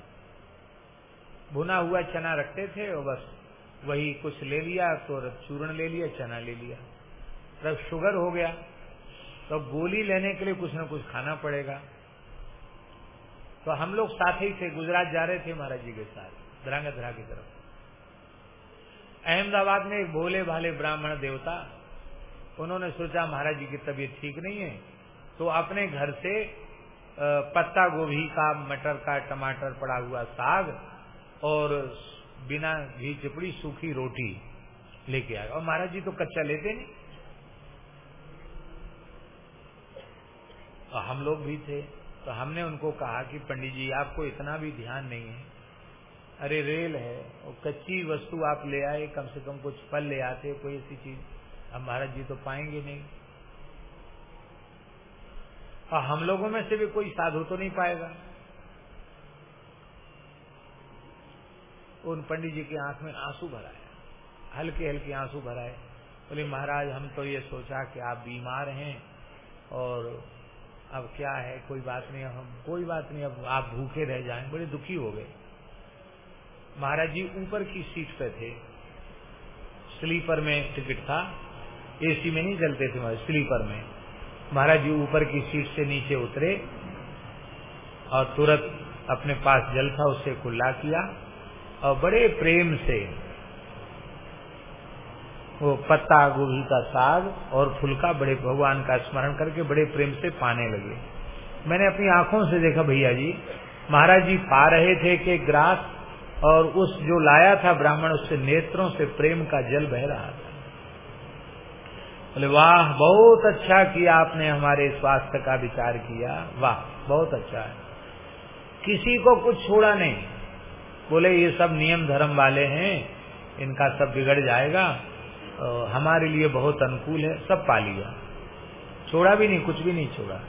A: भुना हुआ चना रखते थे और बस वही कुछ ले लिया तो चूर्ण ले लिया, चना ले लिया। जब शुगर हो गया तो गोली लेने के लिए कुछ न कुछ खाना पड़ेगा। तो हम लोग साथ ही थे, गुजरात जा रहे थे महाराज जी के साथ धरांगधरा की तरफ़। अहमदाबाद में एक भोले भाले ब्राह्मण देवता उन्होंने सोचा, महाराज जी की तबीयत ठीक नहीं है। तो अपने घर से पत्ता गोभी का, मटर का, टमाटर पड़ा हुआ साग और बिना घी चिपड़ी सूखी रोटी लेके आए और महाराज जी तो कच्चा लेते नहीं। और हम लोग भी थे। तो हमने उनको कहा कि, पंडित जी, आपको इतना भी ध्यान नहीं है। अरे, रेल है और कच्ची वस्तु आप ले आए, कम से कम कुछ फल ले आते, कोई ऐसी चीज़ अब महाराज जी तो पाएँगे नहीं। और हम लोगों में से भी कोई साधु तो नहीं पाएगा। उन पंडित जी की आँख में आँसू भराया हल्के हल्के आँसू भराए। बोले, महाराज, हम तो ये सोचा कि आप बीमार हैं और अब क्या है, कोई बात नहीं, हम, कोई बात नहीं, अब आप भूखे रह जाएँ। बड़े दुखी हो गए। महाराज जी ऊपर की सीट पे थे। स्लीपर में टिकट था। एसी में नहीं चलते थे महाराज, स्लीपर में। महाराज जी ऊपर की सीट से नीचे उतरे और तुरंत अपने पास जल था उससे कुल्ला किया और बड़े प्रेम से वो पत्ता गोभी का साग और फुलका बड़े भगवान का स्मरण करके बड़े प्रेम से पाने लगे। मैंने अपनी आँखों से देखा, भैया जी, महाराज जी पा रहे थे कि ग्रास और उस जो लाया था ब्राह्मण, उससे नेत्रों से प्रेम का जल बह रहा था। बोले वाह बहुत अच्छा किया आपने हमारे स्वास्थ्य का विचार किया। वाह बहुत अच्छा है। किसी को कुछ छोड़ा नहीं। बोले ये सब नियम धर्म वाले हैं इनका सब बिगड़ जाएगा हमारे लिए बहुत अनुकूल है सब पा लिया। छोड़ा भी नहीं कुछ भी नहीं छोड़ा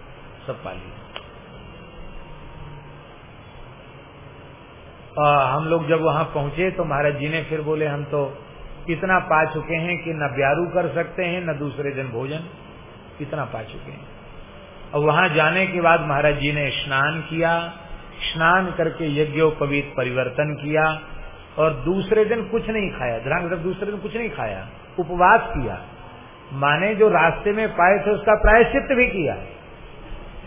A: सब पा लिया। आ, हम लोग जब वहाँ पहुँचे तो महाराज जी ने फिर बोले हम तो इतना पा चुके हैं कि न ब्यारू कर सकते हैं, न दूसरे दिन भोजन। इतना पा चुके हैं। और वहाँ जाने के बाद महाराज जी ने स्नान किया, स्नान करके यज्ञोपवीत परिवर्तन किया और दूसरे दिन कुछ नहीं खाया। ध्यान दूसरे दिन कुछ नहीं खाया, उपवास किया। माने जो रास्ते में पाए थे उसका प्रायश्चित भी किया।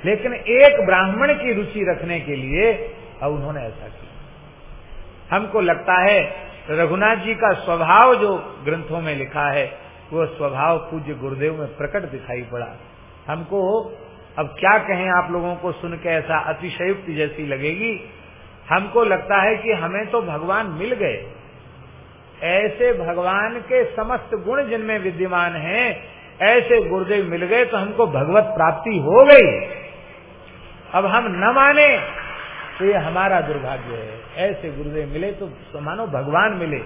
A: लेकिन एक ब्राह्मण की रुचि रखने के लिए अब उन्होंने ऐसा किया। हमको लगता है रघुनाथ जी का स्वभाव जो ग्रंथों में लिखा है, वो स्वभाव पूज्य गुरुदेव में प्रकट दिखाई पड़ा। हमको, अब क्या कहें आप लोगों को सुन के ऐसा अतिशयुक्त जैसी लगेगी? हमको लगता है कि हमें तो भगवान मिल गए। ऐसे भगवान के समस्त गुण जिनमें विद्यमान हैं, ऐसे गुरुदेव मिल गए तो हमको भगवत प्राप्ति हो गई। अब हम न माने तो ये हमारा दुर्भाग्य है। ऐसे गुरुदेव मिले तो मानो भगवान मिले।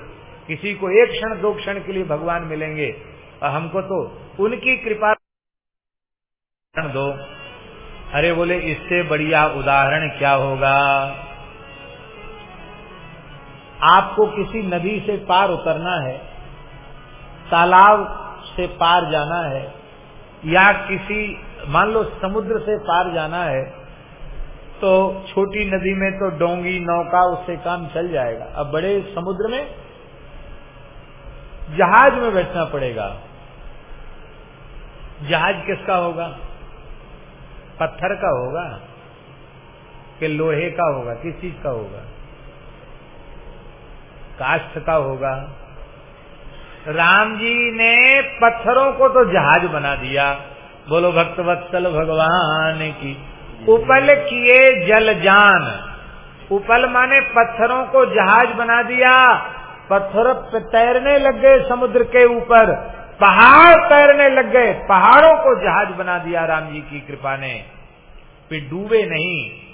A: किसी को एक क्षण, दो क्षण के लिए भगवान मिलेंगे। और हमको तो उनकी कृपा दो। अरे बोले, इससे बढ़िया उदाहरण क्या होगा? आपको किसी नदी से पार उतरना है, तालाब से पार जाना है, या किसी, मान लो समुद्र से पार जाना है तो छोटी नदी में तो डोंगी, नौका, उससे काम चल जाएगा। अब बड़े समुद्र में जहाज़ में बैठना पड़ेगा। जहाज़ किसका होगा? पत्थर का होगा कि लोहे का होगा? किस चीज़ का होगा? काष्ठ का होगा। राम जी ने पत्थरों को तो जहाज़ बना दिया। बोलो भक्तवत्सल भगवान की। उपल किए जल जान। उपल माने पत्थरों को जहाज़ बना दिया। पत्थर तैरने लग गए समुद्र के ऊपर। पहाड़ तैरने लग गए। पहाड़ों को जहाज़ बना दिया राम जी की कृपा ने। फिर डूबे नहीं।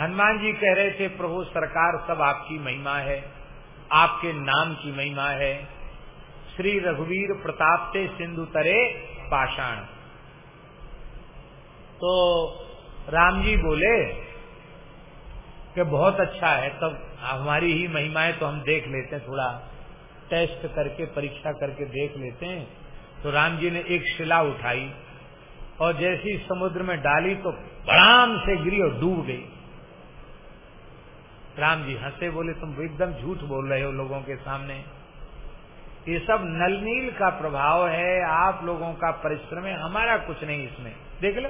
A: हनुमान जी कह रहे थे, प्रभु, सरकार सब आपकी महिमा है। आपके नाम की महिमा है। श्री रघुवीर प्रताप से सिंधु तरे पाषाण। तो राम जी बोले कि बहुत अच्छा है, तब हमारी ही महिमाएँ तो हम देख लेते हैं, थोड़ा टेस्ट करके, परीक्षा करके देख लेते हैं। तो राम जी ने एक शिला उठाई और जैसी समुद्र में डाली तो बड़ाम से गिरी और डूब गई। राम जी हंसे, बोले, तुम एकदम झूठ बोल रहे हो लोगों के सामने। ये सब नलनील का प्रभाव है, आप लोगों का परिश्रम है, हमारा कुछ नहीं इसमें। देख लो।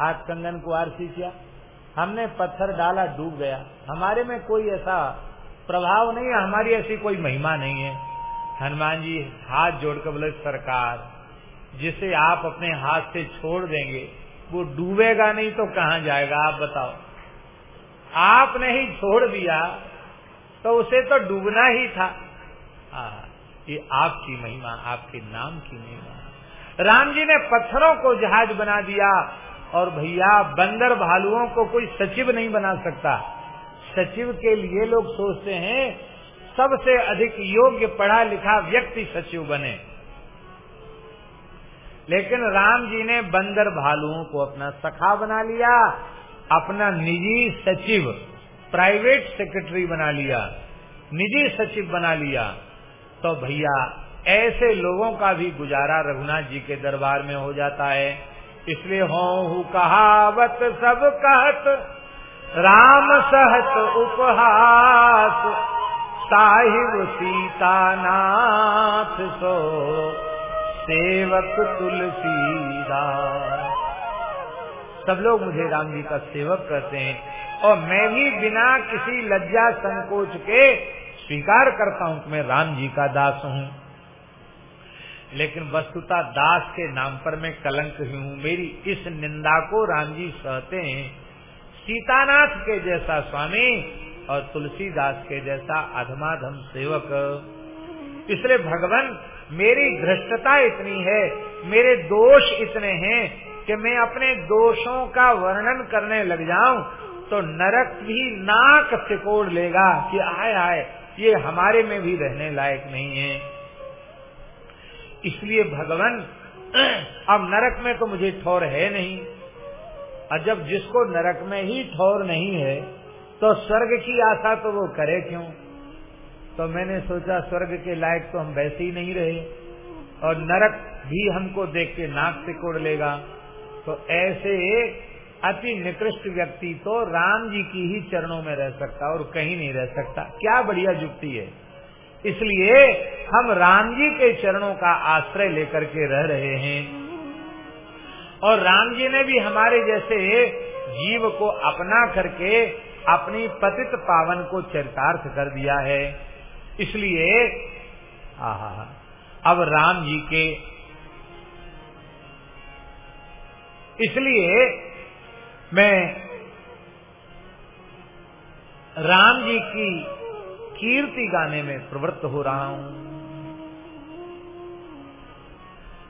A: हाथ कंगन को आरसी किया। हमने पत्थर डाला, डूब गया। हमारे में कोई ऐसा प्रभाव नहीं है, हमारी ऐसी कोई महिमा नहीं है। हनुमान जी, हाथ जोड़कर बोले, सरकार, जिसे आप अपने हाथ से छोड़ देंगे, वो डूबेगा नहीं तो कहाँ जाएगा, आप बताओ? आपने ही छोड़ दिया तो उसे तो डूबना ही था। आ, ये आपकी महिमा आपके नाम की महिमा। राम जी ने पत्थरों को जहाज़ बना दिया और भैया बंदर भालुओं को कोई सचिव नहीं बना सकता। सचिव के लिए लोग सोचते हैं सबसे अधिक योग्य पढ़ा लिखा व्यक्ति सचिव बने। लेकिन राम जी ने बंदर भालुओं को अपना सखा बना लिया अपना निजी सचिव प्राइवेट सेक्रेटरी बना लिया निजी सचिव बना लिया। तो भैया, ऐसे लोगों का भी गुजारा रघुनाथ जी के दरबार में हो जाता है। इसलिए हो कहावत सब कहत, राम सहत उपहास, साहिब सीता नाथ सो, सेवक तुलसीदास। सब लोग मुझे राम जी का सेवक करते हैं, और मैं भी बिना किसी लज्जा संकोच के स्वीकार करता हूँ कि मैं राम जी का दास हूँ। लेकिन वस्तुता दास के नाम पर मैं कलंक ही हूँ। मेरी इस निंदा को राम जी सहते हैं। सीतानाथ के जैसा स्वामी और तुलसीदास के जैसा अधमाधम सेवक। इसलिए भगवान, मेरी भ्रष्टता इतनी है, मेरे दोष इतने हैं कि मैं अपने दोषों का वर्णन करने लग जाऊँ तो नरक भी नाक सिकोड़ लेगा कि आए आए ये हमारे में भी रहने लायक नहीं है। इसलिए भगवान, अब नरक में तो मुझे ठौर है नहीं। और जब जिसको नरक में ही ठौर नहीं है तो स्वर्ग की आशा तो वो करे क्यों? तो मैंने सोचा स्वर्ग के लायक तो हम वैसे ही नहीं रहे। और नरक भी हमको देख के नाक से कोड़ लेगा। तो ऐसे अति निकृष्ट व्यक्ति तो राम जी की ही चरणों में रह सकता और कहीं नहीं रह सकता। क्या बढ़िया जुक्ति है। इसलिए हम राम जी के चरणों का आश्रय लेकर के रह रहे हैं। और राम जी ने भी हमारे जैसे जीव को अपना करके अपनी पतित पावन को चरितार्थ कर दिया है। इसलिए, आहा, अब राम जी के, इसलिए मैं राम जी की कीर्ति गाने में प्रवृत्त हो रहा हूँ।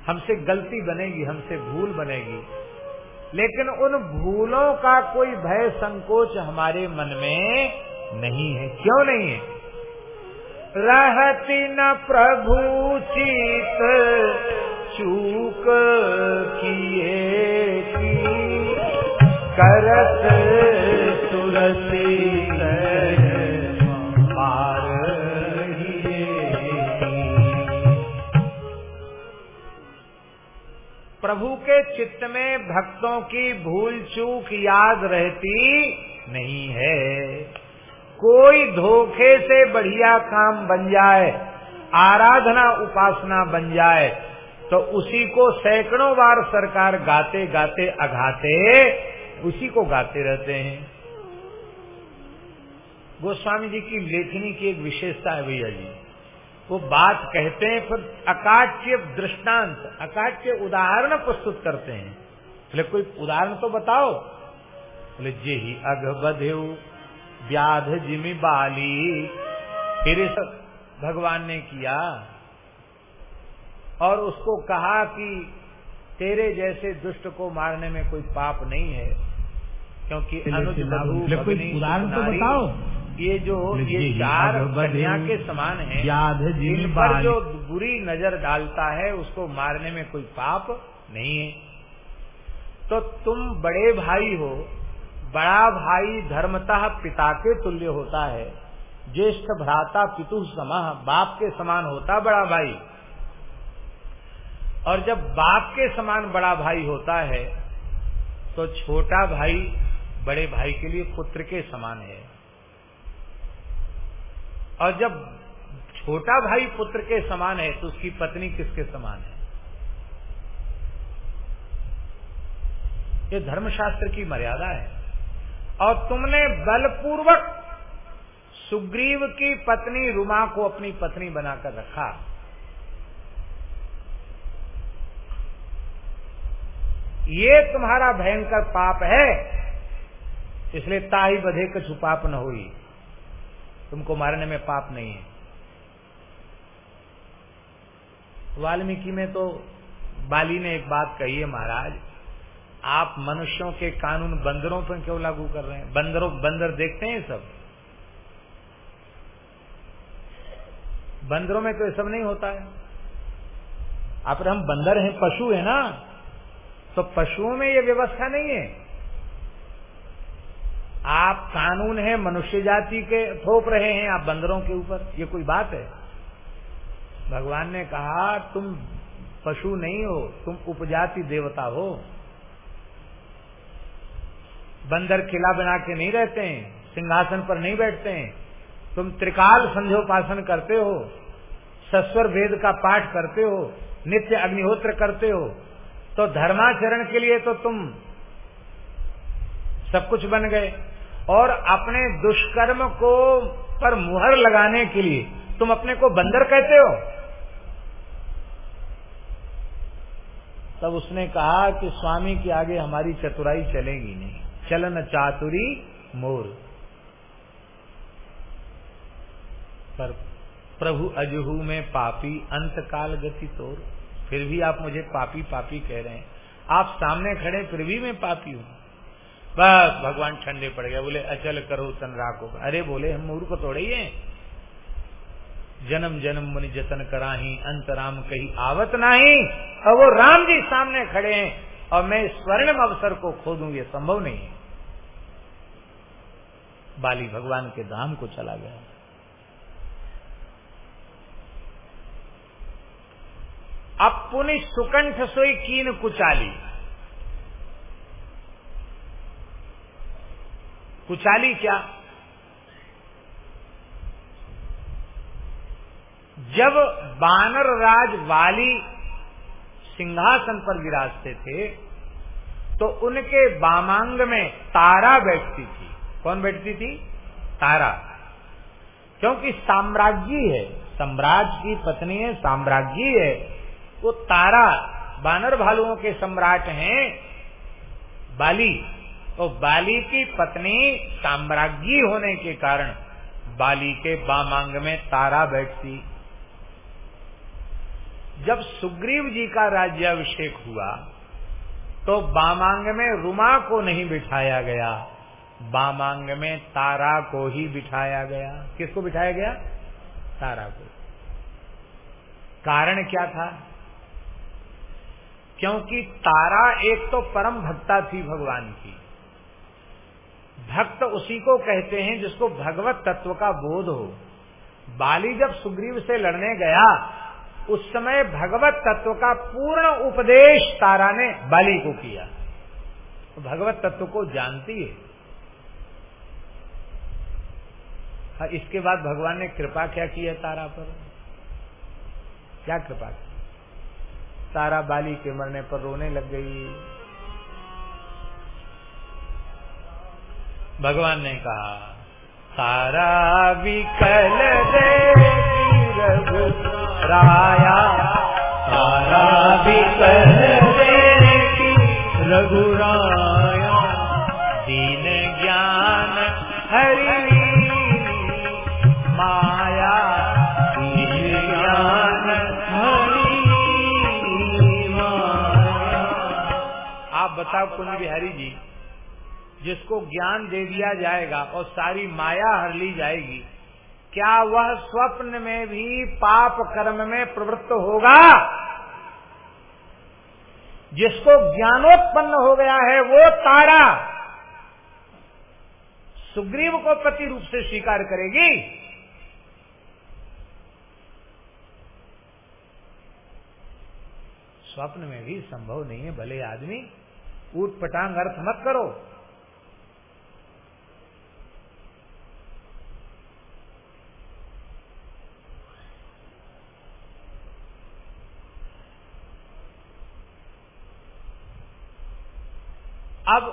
A: हमसे गलती बनेगी, हमसे भूल बनेगी। लेकिन उन भूलों का कोई भय संकोच हमारे मन में नहीं है। क्यों नहीं है? रहती न प्रभु चित, चूक किए की। करत प्रभु के चित्त में भक्तों की भूल चूक याद रहती नहीं है। कोई धोखे से बढ़िया काम बन जाए, आराधना उपासना बन जाए तो उसी को सैकड़ों बार सरकार गाते गाते अघाते उसी को गाते रहते हैं। गोस्वामी जी की लेखनी की एक विशेषता है भैया जी। वो बात कहते हैं, फिर अकाट्य दृष्टांत, अकाट्य उदाहरण प्रस्तुत करते हैं। बोले, कोई उदाहरण तो बताओ। बोले जे ही अघ बधेऊ व्याध जिमी बाली। फिर भगवान ने किया और उसको कहा कि तेरे जैसे दुष्ट को मारने में कोई पाप नहीं है। क्योंकि अनुज
B: उदाहरण तो बताओ।
A: ये जो ये चार कन्या के समान है इन पर जो बुरी नज़र डालता है उसको मारने में कोई पाप नहीं है। तो तुम बड़े भाई हो बड़ा भाई धर्मतः पिता के तुल्य होता है ज्येष्ठ भ्राता पितु समाह बाप के समान होता बड़ा भाई। और जब बाप के समान बड़ा भाई होता है तो छोटा भाई बड़े भाई के लिए पुत्र के समान है। और जब छोटा भाई पुत्र के समान है तो उसकी पत्नी किसके समान है? ये धर्मशास्त्र की मर्यादा है। और तुमने बलपूर्वक सुग्रीव की पत्नी रुमा को अपनी पत्नी बनाकर रखा। ये तुम्हारा भयंकर पाप है। इसलिए ताही बधे का छुपाप न हुई। तुमको मारने में पाप नहीं है। वाल्मीकि में तो बाली ने एक बात कही है महाराज, आप मनुष्यों के कानून बंदरों पर क्यों लागू कर रहे हैं? बंदरों, बंदर देखते हैं सब। बंदरों में तो ये सब नहीं होता है। आप हम बंदर हैं, पशु है ना? तो पशुओं में ये व्यवस्था नहीं है। आप कानून है, मनुष्य जाति के थोप रहे हैं, आप बंदरों के ऊपर। ये कोई बात है? भगवान ने कहा, तुम पशु नहीं हो, तुम उपजाति देवता हो। बंदर किला बना के नहीं रहते हैं, सिंहासन पर नहीं बैठते हैं। तुम त्रिकाल संध्योपासन करते हो, सस्वर वेद का पाठ करते हो, नित्य अग्निहोत्र करते हो। तो धर्माचरण के लिए तो तुम सब कुछ बन गए। और अपने दुष्कर्म को पर मुहर लगाने के लिए तुम अपने को बंदर कहते हो? तब उसने कहा कि स्वामी के आगे हमारी चतुराई चलेगी नहीं। चलन चातुरी मोर। पर प्रभु अजहू में पापी अंत काल गति तोर। फिर भी आप मुझे पापी पापी कह रहे हैं। आप सामने खड़े, फिर भी मैं पापी हूँ। बस भगवान ठंडे पड़ गए, बोले, अचल करो तन राखो। अरे बोले, हम मूर्ख थोड़े ही जन्म जन्म मुनि जतन कराही, अंतराम कही आवत नहीं। और वो राम जी सामने खड़े हैं, और मैं स्वर्णिम अवसर को खो दूँ, ये संभव नहीं है। बाली भगवान के धाम को चला गया। अब पुनि सुकंठ सोई कीन कुचाली। कुचाली क्या? जब बानर राज वाली सिंहासन पर विराजते थे तो उनके बामांग में तारा बैठती थी। कौन बैठती थी? तारा। क्योंकि साम्राज्ञी है, सम्राट की पत्नी है, साम्राज्ञी है, वो तारा, बानर भालुओं के सम्राट हैं, बाली। तो बाली की पत्नी साम्राज्ञी होने के कारण बाली के बामांग में तारा बैठती। जब सुग्रीव जी का राज्याभिषेक हुआ तो बामांग में रुमा को नहीं बिठाया गया। बामांग में तारा को ही बिठाया गया। किसको बिठाया गया? तारा को। कारण क्या था? क्योंकि तारा एक तो परम भक्ता थी भगवान की। भक्त उसी को कहते हैं जिसको भगवत तत्व का बोध हो। बाली जब सुग्रीव से लड़ने गया, उस समय भगवत तत्व का पूर्ण उपदेश तारा ने बाली को किया। भगवत तत्व को जानती है। हाँ इसके बाद भगवान ने कृपा क्या की है तारा पर? क्या कृपा की? तारा बाली के मरने पर रोने लग गई। भगवान ने कहा, सारा विकल रघु राया।
B: तारा विकल देगी रघुराया।
A: दीन ज्ञान हरि माया।
B: दीन ज्ञान हरि माया।
A: आप बताओ कुंज बिहारी जी जिसको ज्ञान दे दिया जाएगा और सारी माया हर ली जाएगी, क्या वह स्वप्न में भी पाप कर्म में प्रवृत्त होगा? जिसको ज्ञानोत्पन्न हो गया है वो तारा सुग्रीव को पति रूप से स्वीकार करेगी। स्वप्न में भी संभव नहीं है, भले आदमी ऊट पटांग अर्थ मत करो अब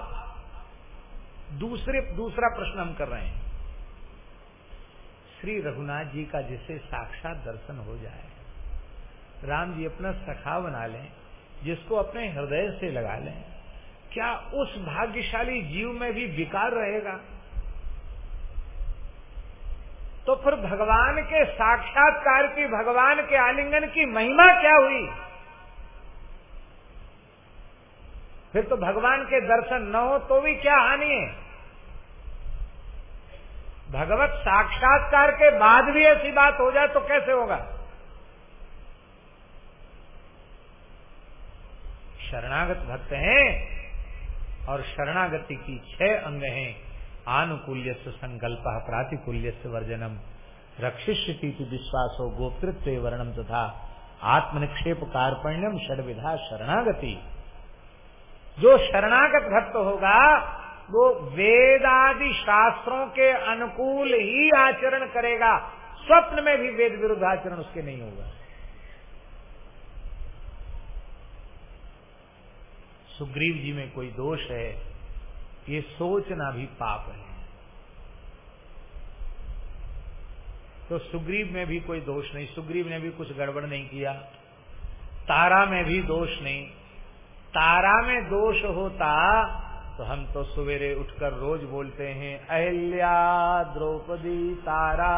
A: दूसरे, दूसरा प्रश्न हम कर रहे हैं। श्री रघुनाथ जी का जिसे साक्षात दर्शन हो जाए, राम जी अपना सखा बना लें, जिसको अपने हृदय से लगा लें, क्या उस भाग्यशाली जीव में भी विकार रहेगा? तो फिर भगवान के साक्षात्कार की, भगवान के आलिंगन की महिमा क्या हुई? फिर तो भगवान के दर्शन न हो तो भी क्या हानि है? भगवत साक्षात्कार के बाद भी ऐसी बात हो जाए तो कैसे होगा? शरणागत भक्त हैं और शरणागति की छह अंग हैं। आनुकूल्य से संकल्प प्रातिकूल्य से वर्जनम रक्षिष्यति विश्वासो, गोपतृत्व वर्णम तथा आत्मनिक्षेप कार्पण्यम षडविधा शरणागति। जो शरणागत भक्त होगा, वो वेदादि शास्त्रों के अनुकूल ही आचरण करेगा। स्वप्न में भी वेद विरुद्ध आचरण उसके नहीं होगा। सुग्रीव जी में कोई दोष है, ये सोचना भी पाप है। तो सुग्रीव में भी कोई दोष नहीं, सुग्रीव ने भी कुछ गड़बड़ नहीं किया, तारा में भी दोष नहीं। तारा में दोष होता तो हम तो सवेरे उठकर रोज बोलते हैं, अहिल्या द्रौपदी तारा,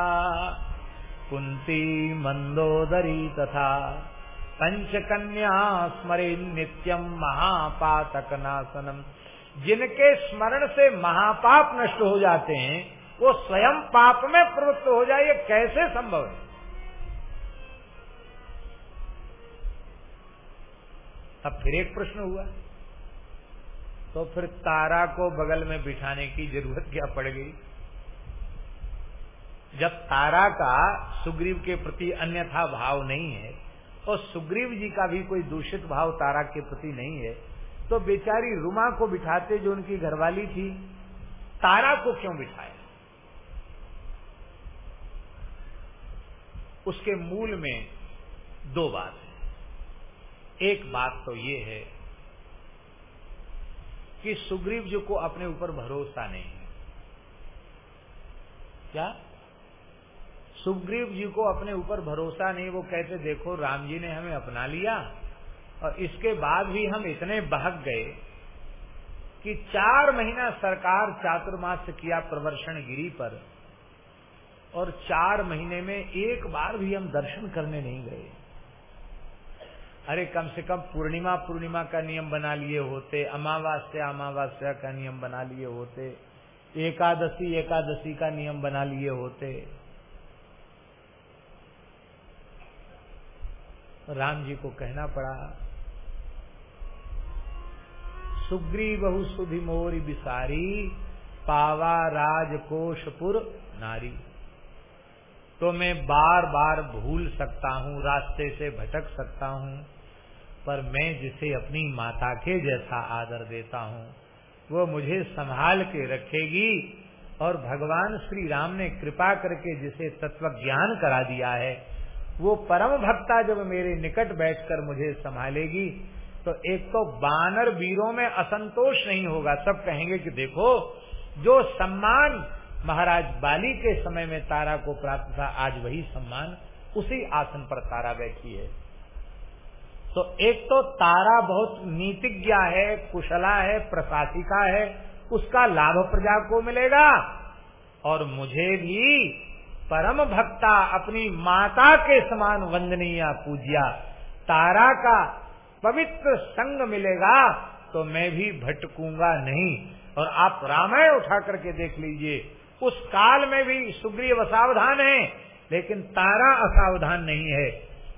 A: कुंती मंदोदरी तथा पंचकन्या स्मरे नित्यम महापातक नाशनम जिनके स्मरण से महापाप नष्ट हो जाते हैं, वो स्वयं पाप में प्रवृत्त हो जाए, ये कैसे संभव है? अब फिर एक प्रश्न हुआ। तो फिर तारा को बगल में बिठाने की ज़रूरत क्या पड़ गई? जब तारा का सुग्रीव के प्रति अन्यथा भाव नहीं है और सुग्रीव जी का भी कोई दूषित भाव तारा के प्रति नहीं है तो बेचारी रुमा को बिठाते जो उनकी घरवाली थी, तारा को क्यों बिठाया उसके मूल में दो बात एक बात तो ये है कि सुग्रीव जी को अपने ऊपर भरोसा नहीं है। क्या? सुग्रीव जी को अपने ऊपर भरोसा नहीं, वो कहते, देखो, राम जी ने हमें अपना लिया और इसके बाद भी हम इतने बहक गए कि चार महीना सरकार चातुर्मास किया प्रवर्षण गिरी पर और चार महीने में एक बार भी हम दर्शन करने नहीं गए। अरे कम से कम पूर्णिमा पूर्णिमा का नियम बना लिए होते, अमावास्या अमावास्या का नियम बना लिए होते, एकादशी एकादशी का नियम बना लिए होते। राम जी को कहना पड़ा सुग्री बहु सुधि मोरी बिसारी पावा राजकोशपुर नारी। तो मैं बार बार भूल सकता हूँ, रास्ते से भटक सकता हूँ पर मैं जिसे अपनी माता के जैसा आदर देता हूँ, वो मुझे संभाल के रखेगी और भगवान श्री राम ने कृपा करके जिसे तत्व ज्ञान करा दिया है, वो परम भक्ता जब मेरे निकट बैठकर मुझे संभालेगी तो एक तो बानर वीरों में असंतोष नहीं होगा। सब कहेंगे कि देखो, जो सम्मान महाराज बाली के समय में तारा को प्राप्त था, आज वही सम्मान उसी आसन पर तारा बैठी है। तो एक तो तारा बहुत नीतिज्ञ है, कुशला है, प्रशासिका है, उसका लाभ प्रजा को मिलेगा। और मुझे भी परम भक्ता अपनी माता के समान वंदनीय पूजिया, तारा का पवित्र संग मिलेगा तो मैं भी भटकूँगा नहीं। और आप रामायण उठा करके देख लीजिए, उस काल में भी सुग्रीव असावधान है, लेकिन तारा असावधान नहीं है।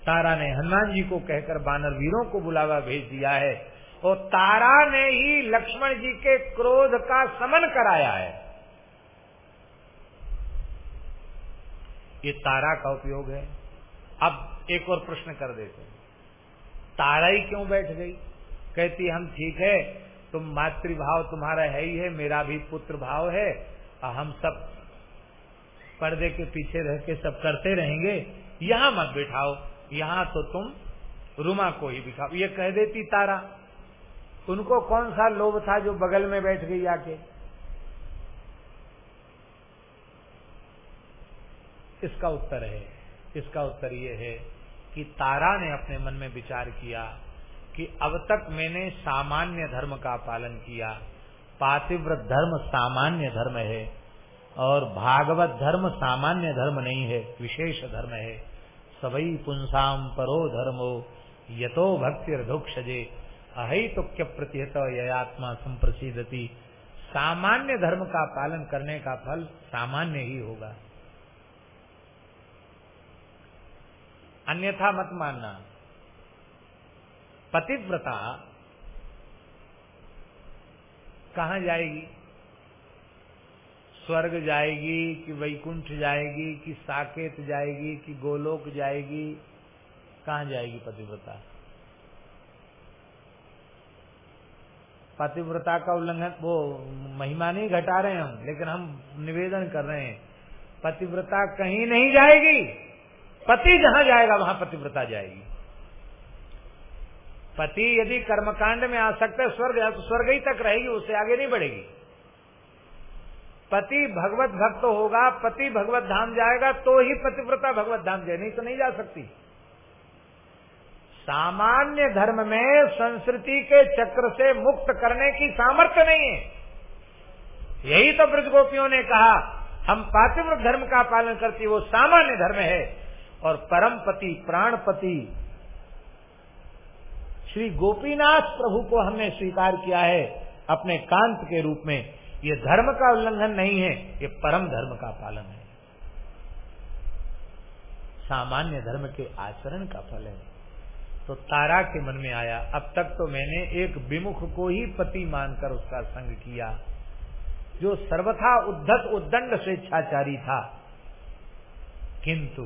A: तारा ने हनुमान जी को कहकर बानर वीरों को बुलावा भेज दिया है और तारा ने ही लक्ष्मण जी के क्रोध का समन कराया है। ये तारा का उपयोग है। अब एक और प्रश्न कर देते तारा ही क्यों बैठ गई? कहती, हम ठीक है, तुम मातृभाव तुम्हारा है ही है, मेरा भी पुत्र भाव है, और हम सब पर्दे के पीछे रह के सब करते रहेंगे। यहाँ मत बिठाओ। यहाँ तो तुम रुमा को ही बिठाओ। ये कह देती तारा उनको कौन सा लोभ था जो बगल में बैठ गई आके? इसका उत्तर है, इसका उत्तर ये है कि तारा ने अपने मन में विचार किया कि अब तक मैंने सामान्य धर्म का पालन किया। पातिव्रत धर्म सामान्य धर्म है और भागवत धर्म सामान्य धर्म नहीं है, विशेष धर्म है। सबई पुंसाम परो धर्मो, यतो भक्ति जे अहि तो प्रतिहत यत्मा संप्रसिद्धति सामान्य धर्म का पालन करने का फल सामान्य ही होगा। अन्यथा मत मानना। पतिव्रता कहा जाएगी? स्वर्ग जाएगी, कि वैकुंठ जाएगी, कि साकेत जाएगी, कि गोलोक जाएगी, कहा जाएगी पतिव्रता? पतिव्रता का उल्लंघन, वो महिमा नहीं घटा रहे हम, लेकिन हम निवेदन कर रहे हैं, पतिव्रता कहीं नहीं जाएगी। पति जहाँ जाएगा, वहाँ पतिव्रता जाएगी। पति यदि कर्मकांड में आ सकते स्वर्ग तो स्वर्ग ही तक रहेगी, उससे आगे नहीं बढ़ेगी। पति भगवत भक्त होगा, पति भगवत धाम जाएगा तो ही पतिव्रता भगवत धाम जाए, नहीं तो नहीं जा सकती। सामान्य धर्म में संस्कृति के चक्र से मुक्त करने की सामर्थ्य नहीं है। यही तो ब्रजगोपियों ने कहा, हम पातिव्रत धर्म का पालन करती वो सामान्य धर्म है। और परमपति प्राणपति श्री गोपीनाथ प्रभु को हमने स्वीकार किया है अपने कांत के रूप में। ये धर्म का उल्लंघन नहीं है, ये परम धर्म का पालन है। सामान्य धर्म के आचरण का फल है। तो तारा के मन में आया, अब तक तो मैंने एक विमुख को ही पति मानकर उसका संग किया, जो सर्वथा उद्धत उद्दंड स्वेच्छाचारी था। किंतु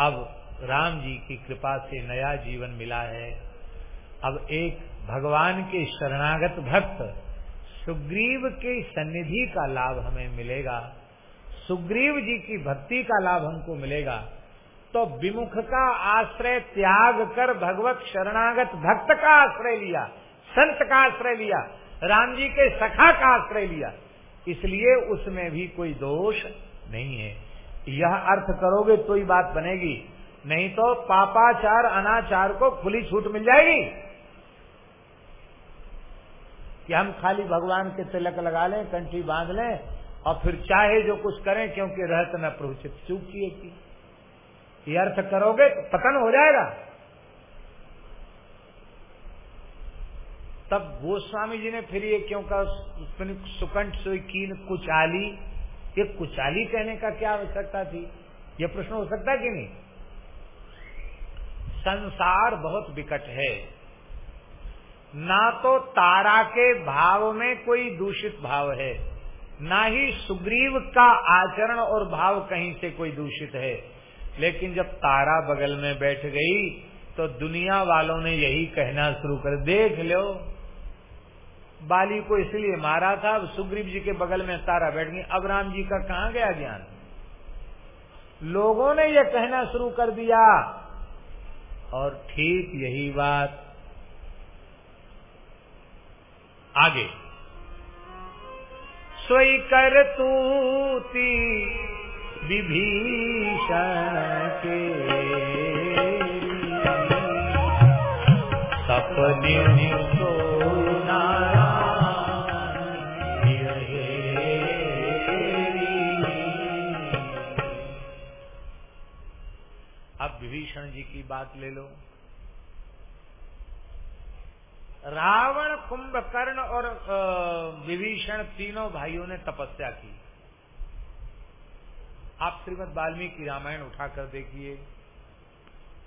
A: अब राम जी की कृपा से नया जीवन मिला है। अब एक भगवान के शरणागत भक्त सुग्रीव के सन्निधि का लाभ हमें मिलेगा, सुग्रीव जी की भक्ति का लाभ हमको मिलेगा तो विमुख का आश्रय त्याग कर भगवत शरणागत भक्त का आश्रय लिया, संत का आश्रय लिया, राम जी के सखा का आश्रय लिया, इसलिए उसमें भी कोई दोष नहीं है। यह अर्थ करोगे तो ही बात बनेगी, नहीं तो पापाचार अनाचार को खुली छूट मिल जाएगी। कि हम खाली भगवान के तिलक लगा लें, कंठी बाँध लें, और फिर चाहे जो कुछ करें, क्योंकि रहत न प्रोचित, चूक किए की अर्थ करोगे तो पतन हो जाएगा। तब गोस्वामी जी ने फिर ये क्यों कहा सुकंठ सोई कीन कुचाली। ये कुचाली कहने का क्या आवश्यकता थी? ये प्रश्न हो सकता कि नहीं? संसार बहुत विकट है। ना तो तारा के भाव में कोई दूषित भाव है, ना ही सुग्रीव का आचरण और भाव कहीं से कोई दूषित है। लेकिन जब तारा बगल में बैठ गई तो दुनिया वालों ने यही कहना शुरू कर, देख लो, बाली को इसलिए मारा था, अब सुग्रीव जी के बगल में तारा बैठ गई, अब राम जी का कहा गया ज्ञान? लोगों ने यह कहना शुरू कर दिया। और ठीक यही बात आगे। सोई कर तूती विभीषण के सपने सोना अब विभीषण जी की बात ले लो। रावण कुंभकर्ण और विभीषण तीनों भाइयों ने तपस्या की। आप श्रीमद वाल्मीकि रामायण उठाकर देखिए।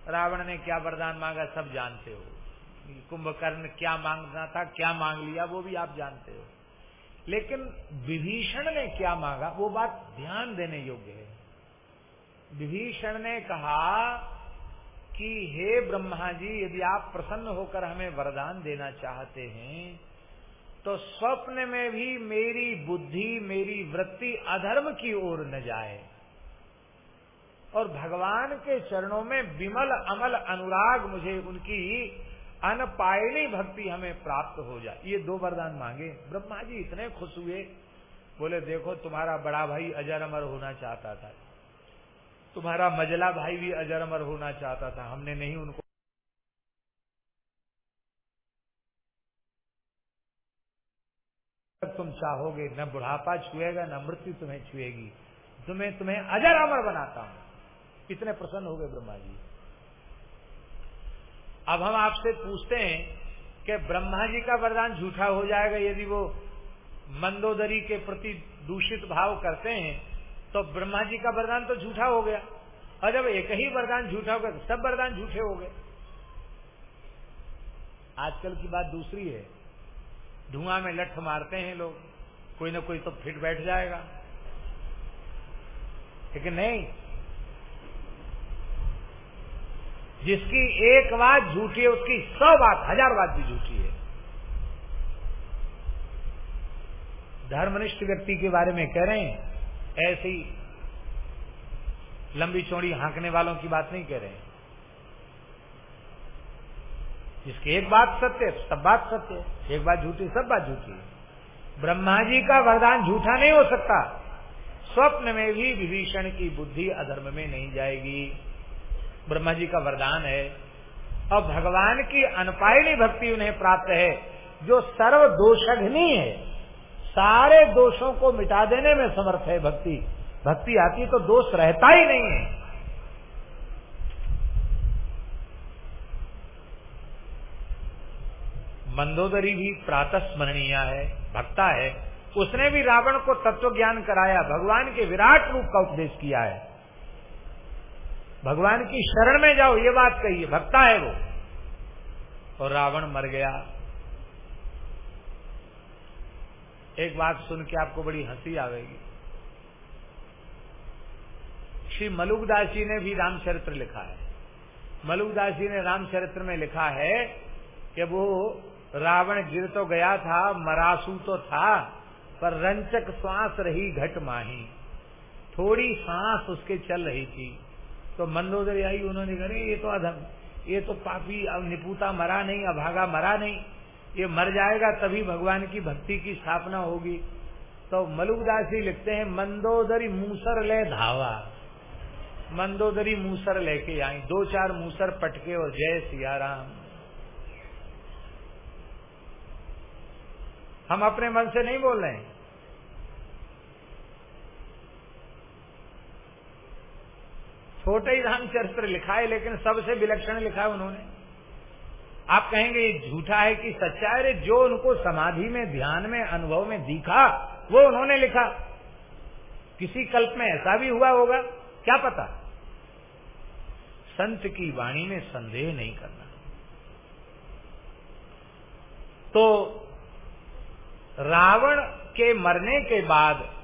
A: रावण ने क्या वरदान मांगा सब जानते हो। कुंभकर्ण क्या मांगना था, क्या मांग लिया, वो भी आप जानते हो। लेकिन विभीषण ने क्या मांगा, वो बात ध्यान देने योग्य है। विभीषण ने कहा कि हे ब्रह्मा जी, यदि आप प्रसन्न होकर हमें वरदान देना चाहते हैं तो स्वप्न में भी मेरी बुद्धि, मेरी वृत्ति अधर्म की ओर न जाए। और भगवान के चरणों में विमल अमल अनुराग मुझे उनकी अनपायणी भक्ति हमें प्राप्त हो जाए। ये दो वरदान मांगे। ब्रह्मा जी इतने खुश हुए। बोले, देखो, तुम्हारा बड़ा भाई अजर अमर होना चाहता था। तुम्हारा मजला भाई भी अजर अमर होना चाहता था। हमने नहीं उनको तुम चाहोगे, न बुढ़ापा छुएगा, न मृत्यु तुम्हें छुएगी। तुम्हें तुम्हें अजर अमर बनाता हूँ। कितने प्रसन्न हो गए ब्रह्मा जी अब हम आपसे पूछते हैं कि ब्रह्मा जी का वरदान झूठा हो जाएगा यदि वो मंदोदरी के प्रति दूषित भाव करते हैं तो ब्रह्मा जी का वरदान तो झूठा हो गया। और जब एक ही वरदान झूठा हो गया तो सब वरदान झूठे हो गए। आजकल की बात दूसरी है। धुआँ में लठ मारते हैं लोग। कोई ना कोई तो फिट बैठ जाएगा। लेकिन नहीं। जिसकी एक बात झूठी है, उसकी सौ बात, हज़ार बात भी झूठी है। धर्मनिष्ठ व्यक्ति के बारे में कह रहे हैं। ऐसी लंबी चौड़ी हाँकने वालों की बात नहीं कह रहे हैं। जिसकी एक बात सत्य सब बात सत्य एक बात झूठी, सब बात झूठी ब्रह्मा जी का वरदान झूठा नहीं हो सकता। स्वप्न में भी विभीषण की बुद्धि अधर्म में नहीं जाएगी। ब्रह्मा जी का वरदान है। और भगवान की अनपायणी भक्ति उन्हें प्राप्त है, जो सर्व दोषघ्नी है। सारे दोषों को मिटा देने में समर्थ है भक्ति। भक्ति आती तो दोष रहता ही नहीं है। मंदोदरी भी प्रातः स्मरणीय है, भक्ता है। उसने भी रावण को तत्व ज्ञान कराया, भगवान के विराट रूप का उपदेश किया है। भगवान की शरण में जाओ, ये बात कही है भक्ता है वो। और रावण मर गया एक बात सुन के आपको बड़ी हँसी आवेगी श्री मलुकदास जी ने भी रामचरित्र लिखा है। मलुकदास जी ने रामचरित्र में लिखा है कि वो रावण गिर तो गया था, मरासू तो था, पर रंचक श्वास रही घट माही। थोड़ी सांस उसके चल रही थी। तो मंदोदरी आई उन्होंने कहा ये तो अधम, ये तो पापी, अब निपुता मरा नहीं, अभागा मरा नहीं। ये मर जाएगा तभी भगवान की भक्ति की स्थापना होगी। तो मलुकदास जी लिखते हैं, मंदोदरी मूसर ले धावा। मंदोदरी मूसर लेके आई, दो चार मूसर पटके और जय सियाराम। हम अपने मन से नहीं बोल रहे हैं। छोटे ही धाम चरित्र लिखा है, लेकिन सबसे विलक्षण लिखा है उन्होंने। आप कहेंगे, ये झूठा है कि सच्चा है? जो उनको समाधि में, ध्यान में, अनुभव में दिखा, वो उन्होंने लिखा। किसी कल्प में ऐसा भी हुआ होगा, क्या पता? संत की वाणी में संदेह नहीं करना। तो रावण के मरने के बाद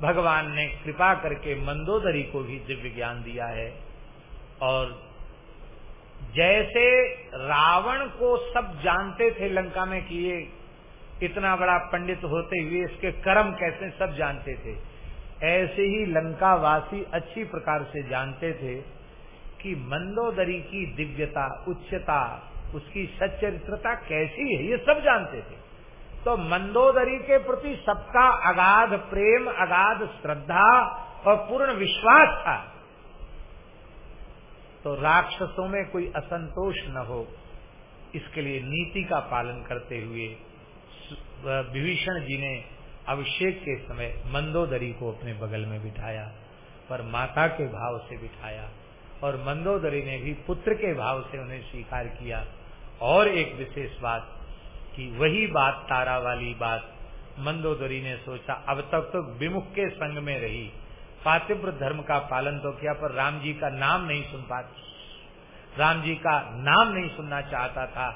A: भगवान ने कृपा करके मंदोदरी को भी दिव्य ज्ञान दिया है और जैसे रावण को सब जानते थे लंका में कि ये इतना बड़ा पंडित होते हुए इसके कर्म कैसे सब जानते थे। ऐसे ही लंका वासी अच्छी प्रकार से जानते थे कि मंदोदरी की दिव्यता, उच्चता, उसकी सच्चरित्रता कैसी है, ये सब जानते थे। तो मंदोदरी के प्रति सबका अगाध प्रेम, अगाध श्रद्धा और पूर्ण विश्वास था। तो राक्षसों में कोई असंतोष न हो, इसके लिए नीति का पालन करते हुए विभीषण जी ने अभिषेक के समय मंदोदरी को अपने बगल में बिठाया, पर माता के भाव से बिठाया, और मंदोदरी ने भी पुत्र के भाव से उन्हें स्वीकार किया। और एक विशेष बात कि वही बात तारा वाली बात मंदोदरी ने सोचा, अब तक तो विमुख के संग में रही। पातिव्र धर्म का पालन तो किया, पर राम जी का नाम नहीं सुन पाती। राम जी का नाम नहीं सुनना चाहता था।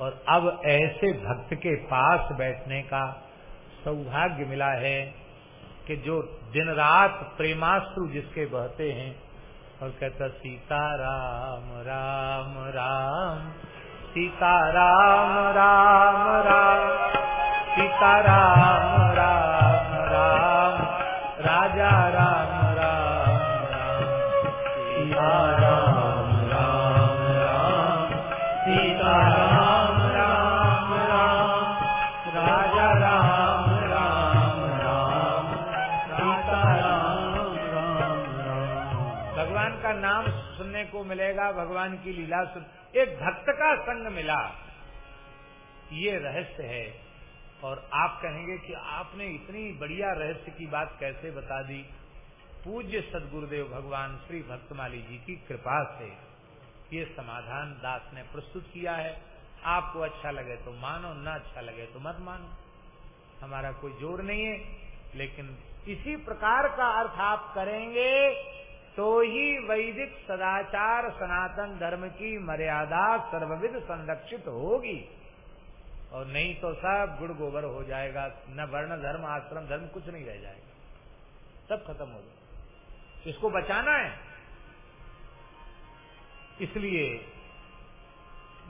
A: और अब ऐसे भक्त के पास बैठने का सौभाग्य मिला है कि जो दिन रात प्रेमास्त्रु जिसके बहते हैं, और कहता, सीता राम राम राम, सीता राम राम राम, सीता राम राम राम, राजा मिलेगा भगवान की लीला सुन। एक भक्त का संग मिला। ये रहस्य है। और आप कहेंगे कि आपने इतनी बढ़िया रहस्य की बात कैसे बता दी? पूज्य सदगुरुदेव भगवान श्री भक्तमाली जी की कृपा से। ये समाधान दास ने प्रस्तुत किया है। आपको अच्छा लगे तो मानो, न अच्छा लगे तो मत मानो। हमारा कोई ज़ोर नहीं है। लेकिन इसी प्रकार का अर्थ आप करेंगे तो ही वैदिक सदाचार सनातन धर्म की मर्यादा सर्वविध संरक्षित होगी। और नहीं तो सब गुड़ गोबर हो जाएगा, न वर्ण, धर्म, आश्रम, धर्म कुछ नहीं रह जाएगा। सब खत्म हो जाएगा इसको बचाना है। इसलिए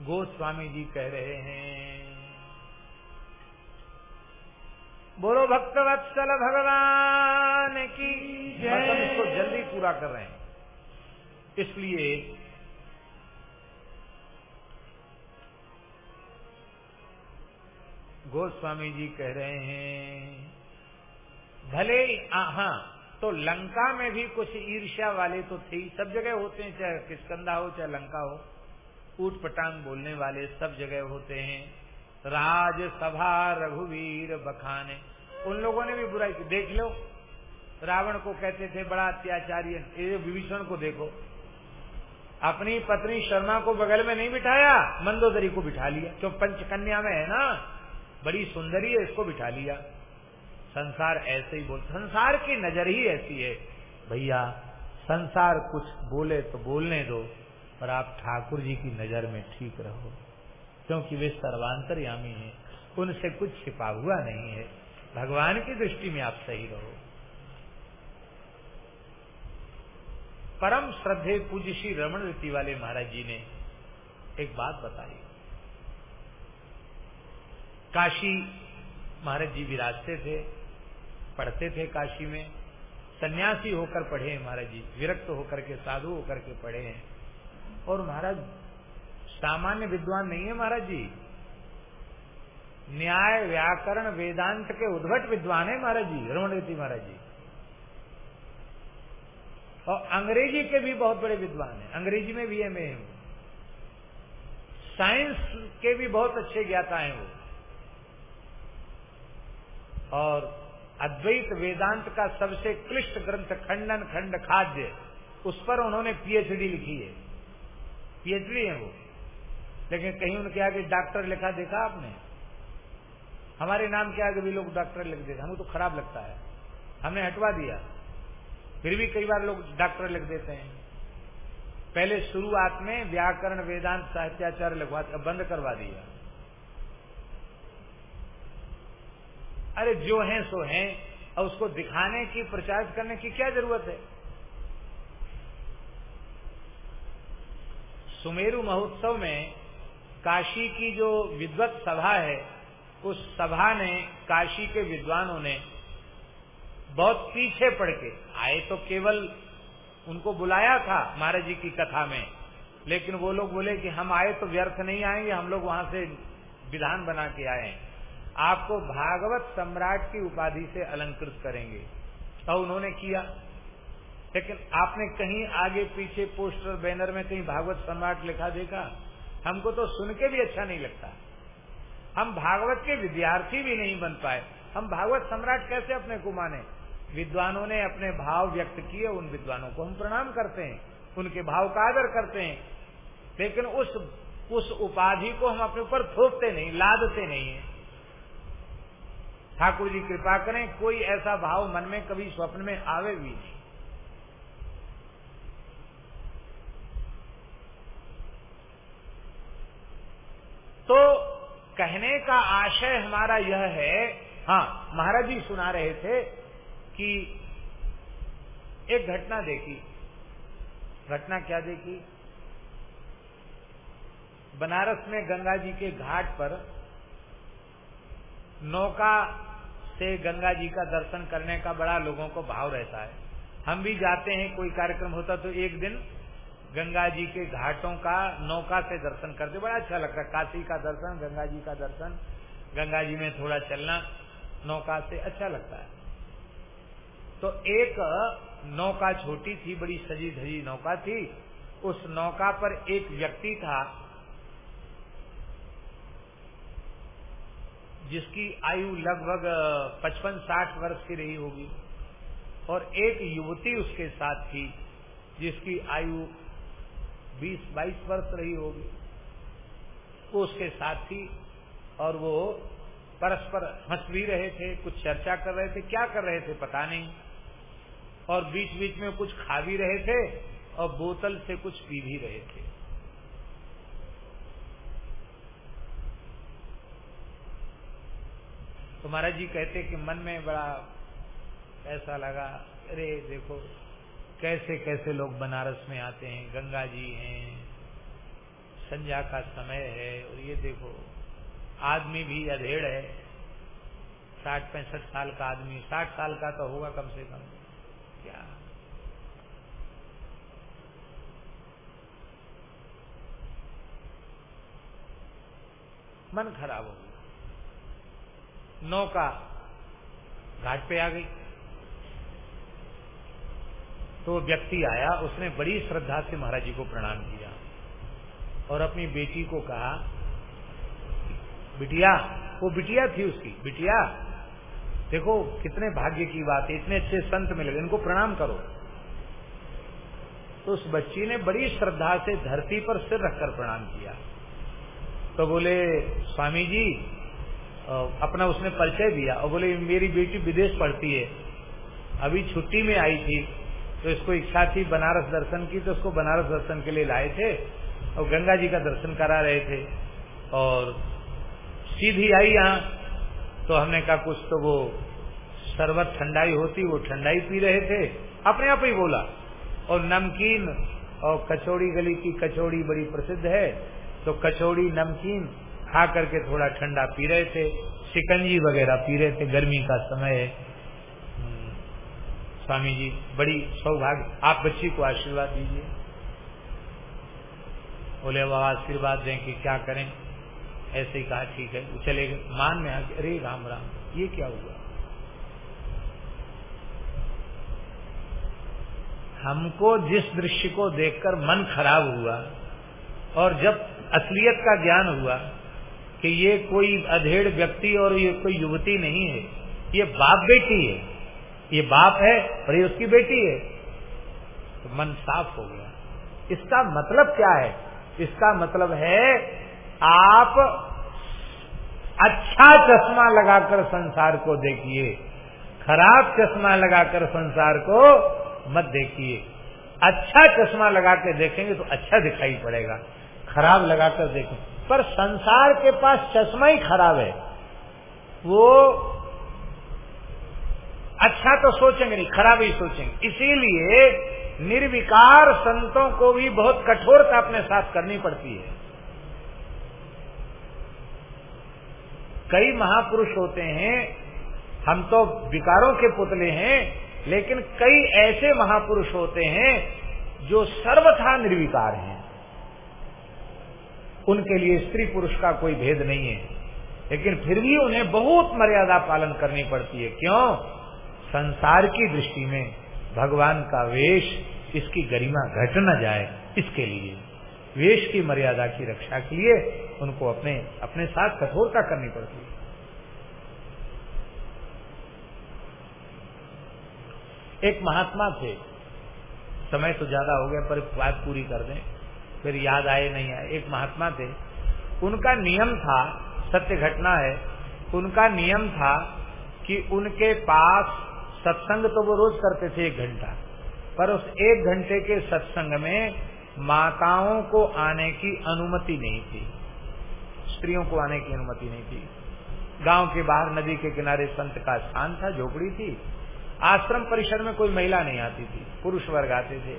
A: गोस्वामी जी कह रहे हैं बोलो भक्तवत्सल भगवान की मतलब इसको जल्दी पूरा कर रहे हैं। इसलिए गोस्वामी जी कह रहे हैं, भले ही हाँ तो लंका में भी कुछ ईर्ष्या वाले तो थे सब जगह होते हैं, चाहे किसकंदा हो, चाहे लंका हो। ऊट पटांग बोलने वाले सब जगह होते हैं। राजसभा रघुवीर बखाने। उन लोगों ने भी बुराई की। देख लो, रावण को कहते थे, बड़ा अत्याचारी विभीषण को देखो। अपनी पत्नी शर्मा को बगल में नहीं बिठाया, मंदोदरी को बिठा लिया। क्यों? पंचकन्या में है ना? बड़ी सुंदरी है, इसको बिठा लिया। संसार ऐसे ही बोल, संसार की नज़र ही ऐसी है। भैया, संसार कुछ बोले तो बोलने दो, पर आप ठाकुर जी की नज़र में ठीक रहो। क्योंकि वे सर्वांतरयामी हैं, उनसे कुछ छिपा हुआ नहीं है। भगवान की दृष्टि में आप सही रहो। परम श्रद्धे पूज्य श्री रमण रीति वाले महाराज जी ने एक बात बताई। काशी, महाराज जी विराजते थे, पढ़ते थे काशी में, सन्यासी होकर पढ़े हैं महाराज जी, विरक्त होकर के, साधु होकर के पढ़े हैं। और महाराज सामान्य विद्वान नहीं है महाराज जी। न्याय, व्याकरण, वेदांत के उद्भट विद्वान है महाराज जी रमण रीति महाराज जी। और अंग्रेज़ी के भी बहुत बड़े विद्वान हैं। अंग्रेज़ी में भी एम ए साइंस के भी बहुत अच्छे ज्ञाता हैं वो। और अद्वैत वेदांत का सबसे क्लिष्ट ग्रंथ खंडन खंड खाद्य उस पर उन्होंने पीएचडी लिखी है। पीएचडी है वो। लेकिन कहीं उनके आगे डॉक्टर लिखा देखा आपने? हमारे नाम के आगे भी लोग डॉक्टर लिख देते हमें तो खराब लगता है। हमने हटवा दिया। फिर भी कई बार लोग डॉक्टर लिख देते हैं। पहले शुरुआत में व्याकरण, वेदांत, साहित्याचार्य लिखवा, बंद करवा दिया। अरे जो है, सो है। और उसको दिखाने की, प्रचार करने की क्या ज़रूरत है? सुमेरु महोत्सव में काशी की जो विद्वत सभा है, उस सभा ने काशी के विद्वानों ने बहुत पीछे पड़ के आए तो केवल उनको बुलाया था महाराज जी की कथा में, लेकिन वो लोग बोले कि हम आए तो व्यर्थ नहीं आएँगे, हम लोग वहाँ से विधान बना के आए आपको भागवत सम्राट की उपाधि से अलंकृत करेंगे। तो उन्होंने किया। लेकिन आपने कहीं आगे पीछे पोस्टर, बैनर में कहीं भागवत सम्राट लिखा देखा? हमको तो सुन के भी अच्छा नहीं लगता। हम भागवत के विद्यार्थी भी नहीं बन पाए। हम भागवत सम्राट कैसे अपने को माने? विद्वानों ने अपने भाव व्यक्त किए, उन विद्वानों को हम प्रणाम करते हैं, उनके भाव का आदर करते हैं। लेकिन उस उस उपाधि को हम अपने ऊपर थोपते नहीं, लादते नहीं है। ठाकुर जी कृपा करें, कोई ऐसा भाव मन में कभी स्वप्न में आवे भी नहीं। तो कहने का आशय हमारा यह है हाँ महाराज जी सुना रहे थे कि एक घटना देखी। घटना क्या देखी? बनारस में गंगा जी के घाट पर नौका से गंगा जी का दर्शन करने का बड़ा लोगों को भाव रहता है। हम भी जाते हैं, कोई कार्यक्रम होता तो एक दिन गंगा जी के घाटों का, नौका से दर्शन करते बड़ा अच्छा लगता है। काशी का दर्शन, गंगा जी का दर्शन, गंगा जी में थोड़ा चलना, नौका से अच्छा लगता है। तो एक नौका छोटी थी, बड़ी सजी धजी नौका थी। उस नौका पर एक व्यक्ति था, जिसकी आयु लगभग पचपन साठ वर्ष की रही होगी। और एक युवती उसके साथ थी, जिसकी आयु बीस बाईस वर्ष रही होगी। वो उसके साथ और वो परस्पर हंस भी रहे थे, कुछ चर्चा कर रहे थे, क्या कर रहे थे पता नहीं। और बीच बीच में कुछ खा भी रहे थे और बोतल से कुछ पी भी रहे थे। तो महाराज जी कहते कि मन में बड़ा ऐसा लगा, अरे देखो कैसे कैसे लोग बनारस में आते हैं, गंगा जी हैं, संध्या का समय है, और ये देखो, आदमी भी अधेड़ है। साठ पैंसठ साल का आदमी, साठ साल का तो होगा कम से कम। क्या? मन खराब हो गया। नौका घाट पे आ गई। तो व्यक्ति आया, उसने बड़ी श्रद्धा से महाराज जी को प्रणाम किया और अपनी बेटी को कहा, बिटिया, वो बिटिया थी उसकी, बिटिया, देखो कितने भाग्य की बात है, इतने अच्छे संत मिले, इनको प्रणाम करो। तो उस बच्ची ने बड़ी श्रद्धा से धरती पर सिर रखकर प्रणाम किया। तो बोले, स्वामी जी अपना उसने परिचय दिया और बोले, मेरी बेटी विदेश पढ़ती है, अभी छुट्टी में आई थी। तो इसको इच्छा थी बनारस दर्शन की तो उसको बनारस दर्शन के लिए लाए थे और गंगा जी का दर्शन करा रहे थे। और सीधी आई यहाँ तो हमने कहा कुछ तो वो शरबत ठंडाई होती, वो ठंडाई पी रहे थे। अपने आप ही बोला, और नमकीन और कचौड़ी गली की कचौड़ी बड़ी प्रसिद्ध है तो कचौड़ी, नमकीन खा करके थोड़ा ठंडा पी रहे थे शिकंजी वगैरह पी रहे थे, गर्मी का समय है। स्वामी जी, बड़ी सौभाग्य। आप बच्ची को आशीर्वाद दीजिए। बोले बाबा आशीर्वाद दें कि क्या करें? ऐसे ही कहा, ठीक है। चले गए। मान में आके, अरे राम राम, ये क्या हुआ? हमको जिस दृश्य को देखकर मन खराब हुआ और जब असलियत का ज्ञान हुआ कि ये कोई अधेड़ व्यक्ति और ये कोई युवती नहीं है, ये बाप बेटी है ये बाप है और ये उसकी बेटी है। तो मन साफ़ हो गया। इसका मतलब क्या है? इसका मतलब है आप अच्छा चश्मा लगाकर संसार को देखिए। खराब चश्मा लगाकर संसार को मत देखिए। अच्छा चश्मा लगा के देखेंगे तो अच्छा दिखाई पड़ेगा। खराब लगाकर देखें। पर संसार के पास चश्मा ही खराब है। वो अच्छा तो सोचेंगे नहीं, खराब ही सोचेंगे। इसीलिए निर्विकार संतों को भी बहुत कठोरता अपने साथ करनी पड़ती है। कई महापुरुष होते हैं, हम तो विकारों के पुतले हैं, लेकिन कई ऐसे महापुरुष होते हैं जो सर्वथा निर्विकार हैं। उनके लिए स्त्री पुरुष का कोई भेद नहीं है। लेकिन फिर भी उन्हें बहुत मर्यादा पालन करनी पड़ती है। क्यों? संसार की दृष्टि में भगवान का वेश इसकी गरिमा घट न जाए इसके लिए। वेश की मर्यादा की रक्षा के लिए उनको अपने अपने साथ कठोरता करनी पड़ती है। एक महात्मा थे। समय तो ज़्यादा हो गया, पर बात पूरी कर दें, फिर याद आए, नहीं आए। एक महात्मा थे। उनका नियम था, सत्य घटना है, उनका नियम था कि उनके पास सत्संग तो वो रोज करते थे एक घंटा। पर उस एक घंटे के सत्संग में माताओं को आने की अनुमति नहीं थी। स्त्रियों को आने की अनुमति नहीं थी। गाँव के बाहर नदी के किनारे संत का स्थान था, झोपड़ी थी। आश्रम परिसर में कोई महिला नहीं आती थी, पुरुष वर्ग आते थे।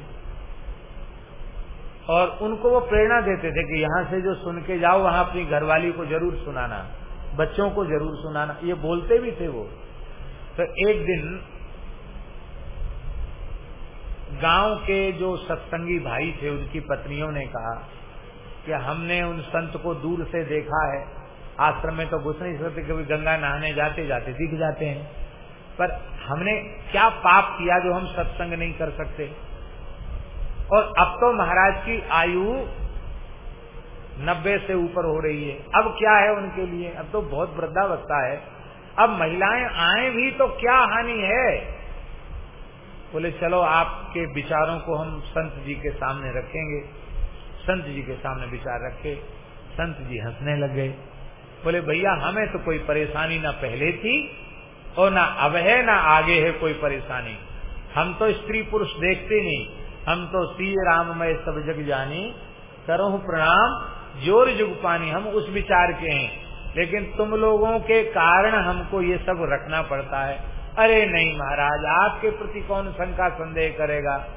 A: और उनको वो प्रेरणा देते थे कि यहाँ से जो सुन के जाओ, वहाँ अपनी घरवाली को ज़रूर सुनाना, बच्चों को ज़रूर सुनाना। ये बोलते भी थे वो। तो एक दिन गाँव के जो सत्संगी भाई थे, उनकी पत्नियों ने कहा कि हमने उन संत को दूर से देखा है। आश्रम में तो घुस नहीं सकते, कभी गंगा नहाने जाते जाते दिख जाते हैं। पर हमने क्या पाप किया जो हम सत्संग नहीं कर सकते? और अब तो महाराज की आयु नब्बे से ऊपर हो रही है। अब क्या है उनके लिए? अब तो बहुत वृद्धावस्था है। अब महिलाएँ आए भी तो क्या हानि है? बोले, चलो आपके विचारों को हम संत जी के सामने रखेंगे। संत जी के सामने विचार रखे, संत जी हंसने लग गए। बोले, भैया, हमें तो कोई परेशानी ना पहले थी और ना अब है, ना आगे है कोई परेशानी। हम तो स्त्री पुरुष देखते नहीं। हम तो सी राममय सब जग जानी। करो प्रणाम। ज़ोर जुग पानी। हम उस विचार के हैं। लेकिन तुम लोगों के कारण हमको ये सब रखना पड़ता है। अरे नहीं महाराज, आपके प्रति कौन शंका संदेह करेगा?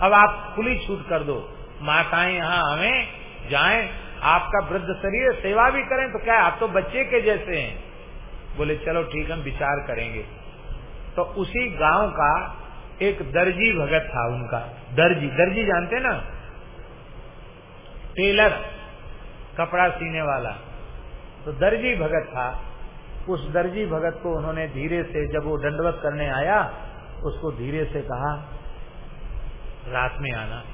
A: अब आप खुली छूट कर दो। माताएँ यहाँ हमें जाएँ, आपका वृद्ध शरीर सेवा भी करें तो क्या आप तो बच्चे के जैसे हैं? बोले, चलो ठीक, हम विचार करेंगे। तो उसी गाँव का एक दर्जी भगत था उनका। दर्जी दर्जी जानते ना? टेलर, कपड़ा सीने वाला। तो दर्जी भगत था। उस दर्जी भगत को उन्होंने धीरे से जब वो दंडवत करने आया, उसको धीरे से कहा, रात में आना।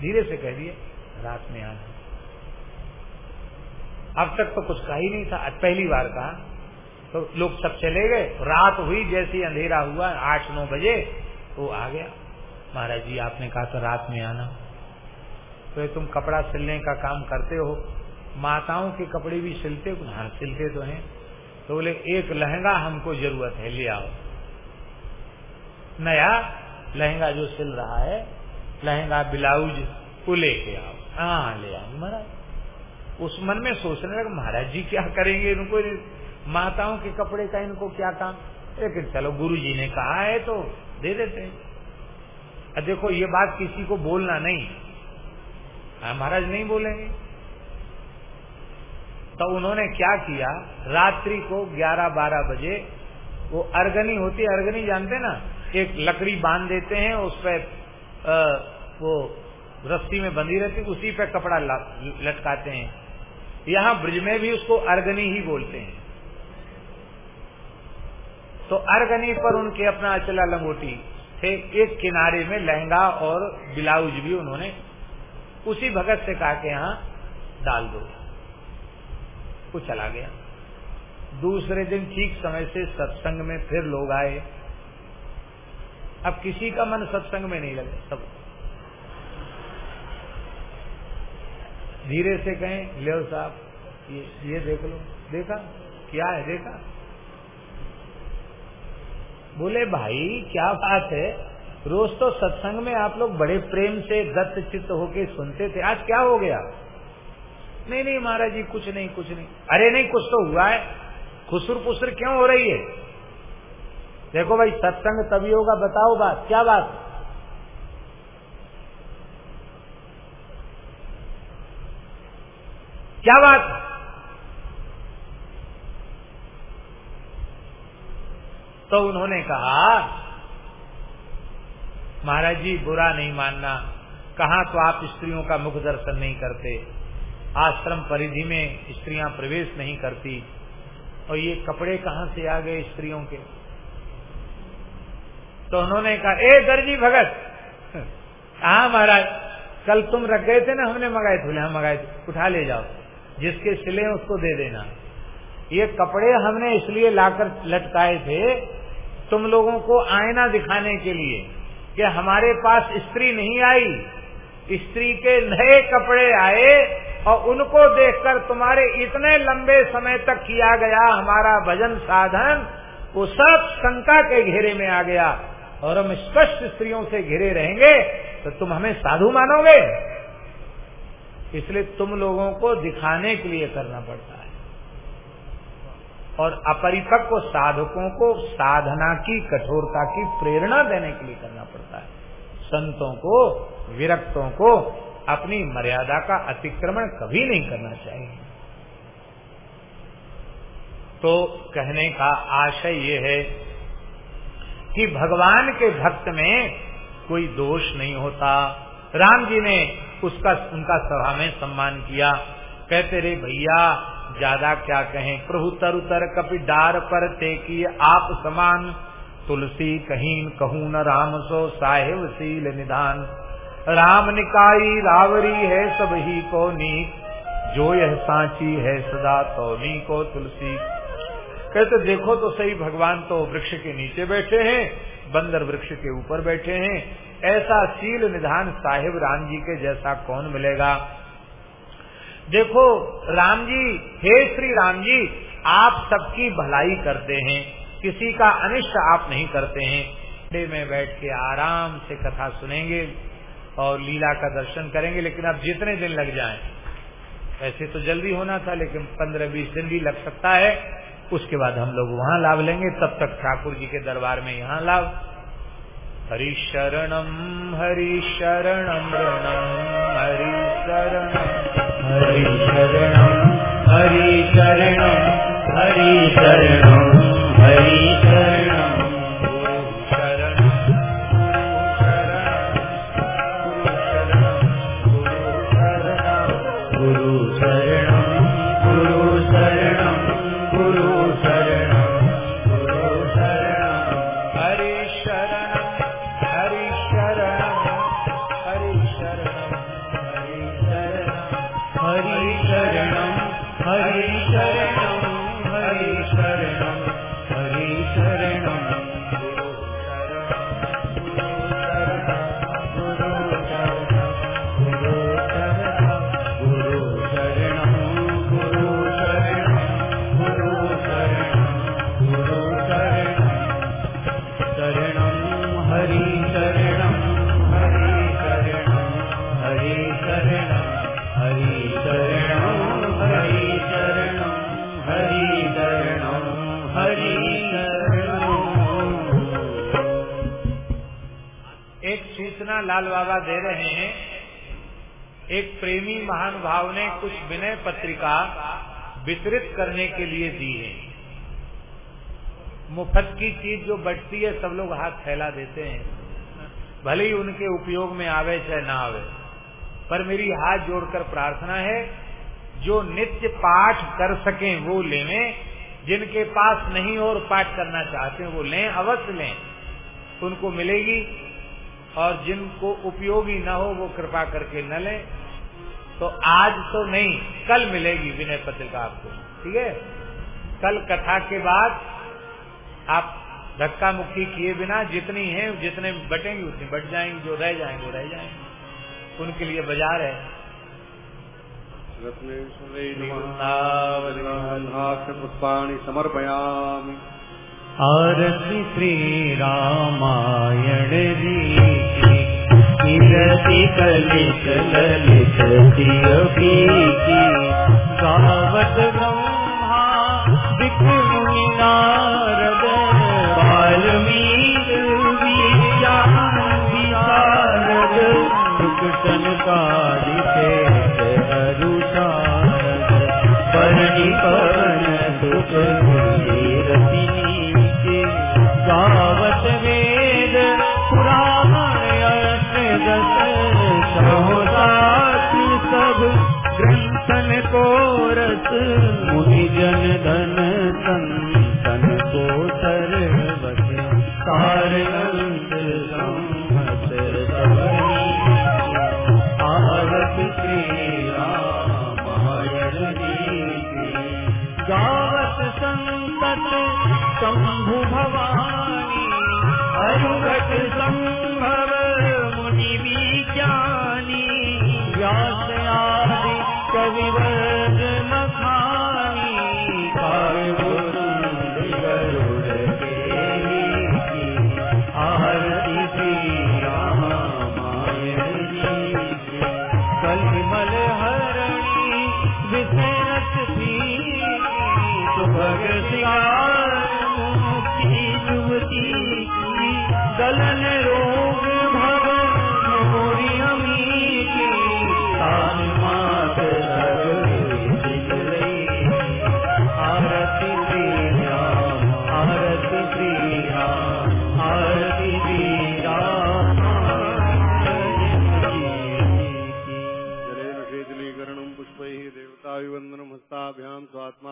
A: धीरे से कह दिए, रात में आना। अब तक तो कुछ कहा ही नहीं था। पहली बार कहा। तो लोग सब चले गए। रात हुई जैसे अंधेरा हुआ, आठ नौ बजे वो आ गया। महाराज जी, आपने कहा था रात में आना। तो तुम कपड़ा सिलने का काम करते हो? माताओं के कपड़े भी सिलते हाँ सिलते तो हैं। तो बोले, एक लहंगा हमको ज़रूरत है, ले आओ। नया लहंगा जो सिल रहा है, लहंगा ब्लाउज वो लेके आओ। हाँ ले आओ। महाराज, उस मन में सोचने लगा, महाराज जी क्या करेंगे इनको? माताओं के कपड़े का इनको क्या काम? लेकिन चलो, गुरु जी ने कहा है तो दे देते हैं। देखो, ये बात किसी को बोलना नहीं। हाँ महाराज नहीं बोलेंगे। तो उन्होंने क्या किया? रात्रि को 11-12 बजे, वो अर्गनी होती अर्गनी जानते ना? एक लकड़ी बाँध देते हैं, उस पर वो रस्सी में बंधी रहती उसी पे कपड़ा लटकाते हैं। यहाँ ब्रिज में भी उसको अर्गनी ही बोलते हैं। तो अर्गनी पर उनके अपना अचला लंगोटी थे। एक किनारे में लहंगा और ब्लाउज भी उन्होंने उसी भगत से कहा के यहाँ डाल दो। वो चला गया। दूसरे दिन ठीक समय से सत्संग में फिर लोग आए। अब किसी का मन सत्संग में नहीं लगे, सब। धीरे से कहें ले साहब, ये ये देख लो। देखा? क्या है? देखा? बोले, भाई, क्या बात है? रोज तो सत्संग में आप लोग बड़े प्रेम से दत्त चित्त होके सुनते थे। आज क्या हो गया? नहीं नहीं महाराज जी, कुछ नहीं कुछ नहीं। अरे नहीं, कुछ तो हुआ है। खुसुर पुसुर क्यों हो रही है? देखो भाई, सत्संग तभी होगा, बताओ बात, क्या बात? क्या बात? तो उन्होंने कहा, महाराज जी, बुरा नहीं मानना। कहा तो आप स्त्रियों का मुख दर्शन नहीं करते? आश्रम परिधि में स्त्रियाँ प्रवेश नहीं करती। और ये कपड़े कहाँ से आ गए स्त्रियों के? तो उन्होंने कहा, ए दर्जी भगत हाँ महाराज? कल तुम रख गए थे ना, हमने मंगाए थे। हम मंगाए थे। उठा ले जाओ। जिसके सिले उसको दे देना। ये कपड़े हमने इसलिए लाकर लटकाए थे तुम लोगों को आईना दिखाने के लिए कि हमारे पास स्त्री नहीं आई। स्त्री के नए कपड़े आए और उनको देखकर तुम्हारे इतने लंबे समय तक किया गया हमारा भजन साधन, वो सब शंका के घेरे में आ गया। और हम स्पष्ट स्त्रियों से घिरे रहेंगे तो तुम हमें साधु मानोगे? इसलिए तुम लोगों को दिखाने के लिए करना पड़ता है। और अपरिपक्व साधकों को साधना की कठोरता की प्रेरणा देने के लिए करना पड़ता है। संतों को विरक्तों को अपनी मर्यादा का अतिक्रमण कभी नहीं करना चाहिए। तो कहने का आशय ये है कि भगवान के भक्त में कोई दोष नहीं होता। राम जी ने उसका, उनका सभा में सम्मान किया। कहते, रे भैया, ज़्यादा क्या कहें? प्रभु तरु तर कपि डार पर ते की आप समान। तुलसी कहीन कहू न राम सो साहेब सील निधान राम निकाई रावरी है सब ही को नीक, जो यह सांची है सदा तो नी को तुलसी। कहते, देखो तो सही, भगवान तो वृक्ष के नीचे बैठे हैं, बंदर वृक्ष के ऊपर बैठे हैं। ऐसा शील निधान साहिब राम जी के जैसा कौन मिलेगा? देखो, राम जी, हे श्री राम जी, आप सबकी भलाई करते हैं, किसी का अनिष्ट आप नहीं करते हैं। में बैठ के आराम से कथा सुनेंगे। और लीला का दर्शन करेंगे, लेकिन अब जितने दिन लग जाएँ, ऐसे तो जल्दी होना था, लेकिन पंद्रह बीस दिन भी लग सकता है। उसके बाद हम लोग वहाँ लाभ लेंगे। तब तक ठाकुर जी के दरबार में यहाँ लाभ। हरि शरणम हरि शरणम हरि शरणम
B: हरि शरणम हरि शरणम हरि शरणम हरि शरणम
A: लाल बाबा दे रहे हैं। एक प्रेमी महानुभाव ने कुछ विनय पत्रिका वितरित करने के लिए दी है। मुफ़्त की चीज़ जो बचती है, सब लोग हाथ फैला देते हैं। भले ही उनके उपयोग में आवे चाहे ना आवे, पर मेरी हाथ जोड़कर प्रार्थना है, जो नित्य पाठ कर सकें, वो लेवें। जिनके पास नहीं और पाठ करना चाहते हैं, वो लें, अवश्य लें। उनको मिलेगी। और जिनको उपयोगी न हो वो कृपा करके न लें तो आज तो नहीं कल मिलेगी विनय पत्रिका आपको ठीक है कल कथा के बाद आप धक्का मुक्की किए बिना जितनी है जितने बटेंगे उतनी बट जाएँगे जो रह जाएँगे वो रह जाएँगे उनके लिए बाज़ार है
D: पुष्पाणि समर्पयामि
B: आरती श्री रामायण जी कीरति कलित ललित की गावत ब्रह्मा मुनि जन धन संतन को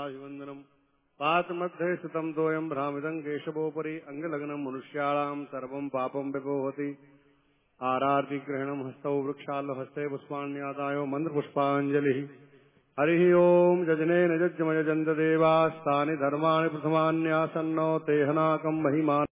D: स्वात्माभिवन्दनं पातमध्ये स्थितं तोयं भ्रामिदं केशवोपरि अङ्गलग्नं सर्व सर्वं पापं विभोवति आरार्तिग्रहणं हस्तौ वृक्षालहस्ते पुष्पाण्यादायो मन्त्रपुष्पाञ्जलिः। हरिः ओम् जजनेन जज्जमयजन्तदेवास्तानि धर्माणि प्रथमान्यासन्नो तेहनाकम् महिमा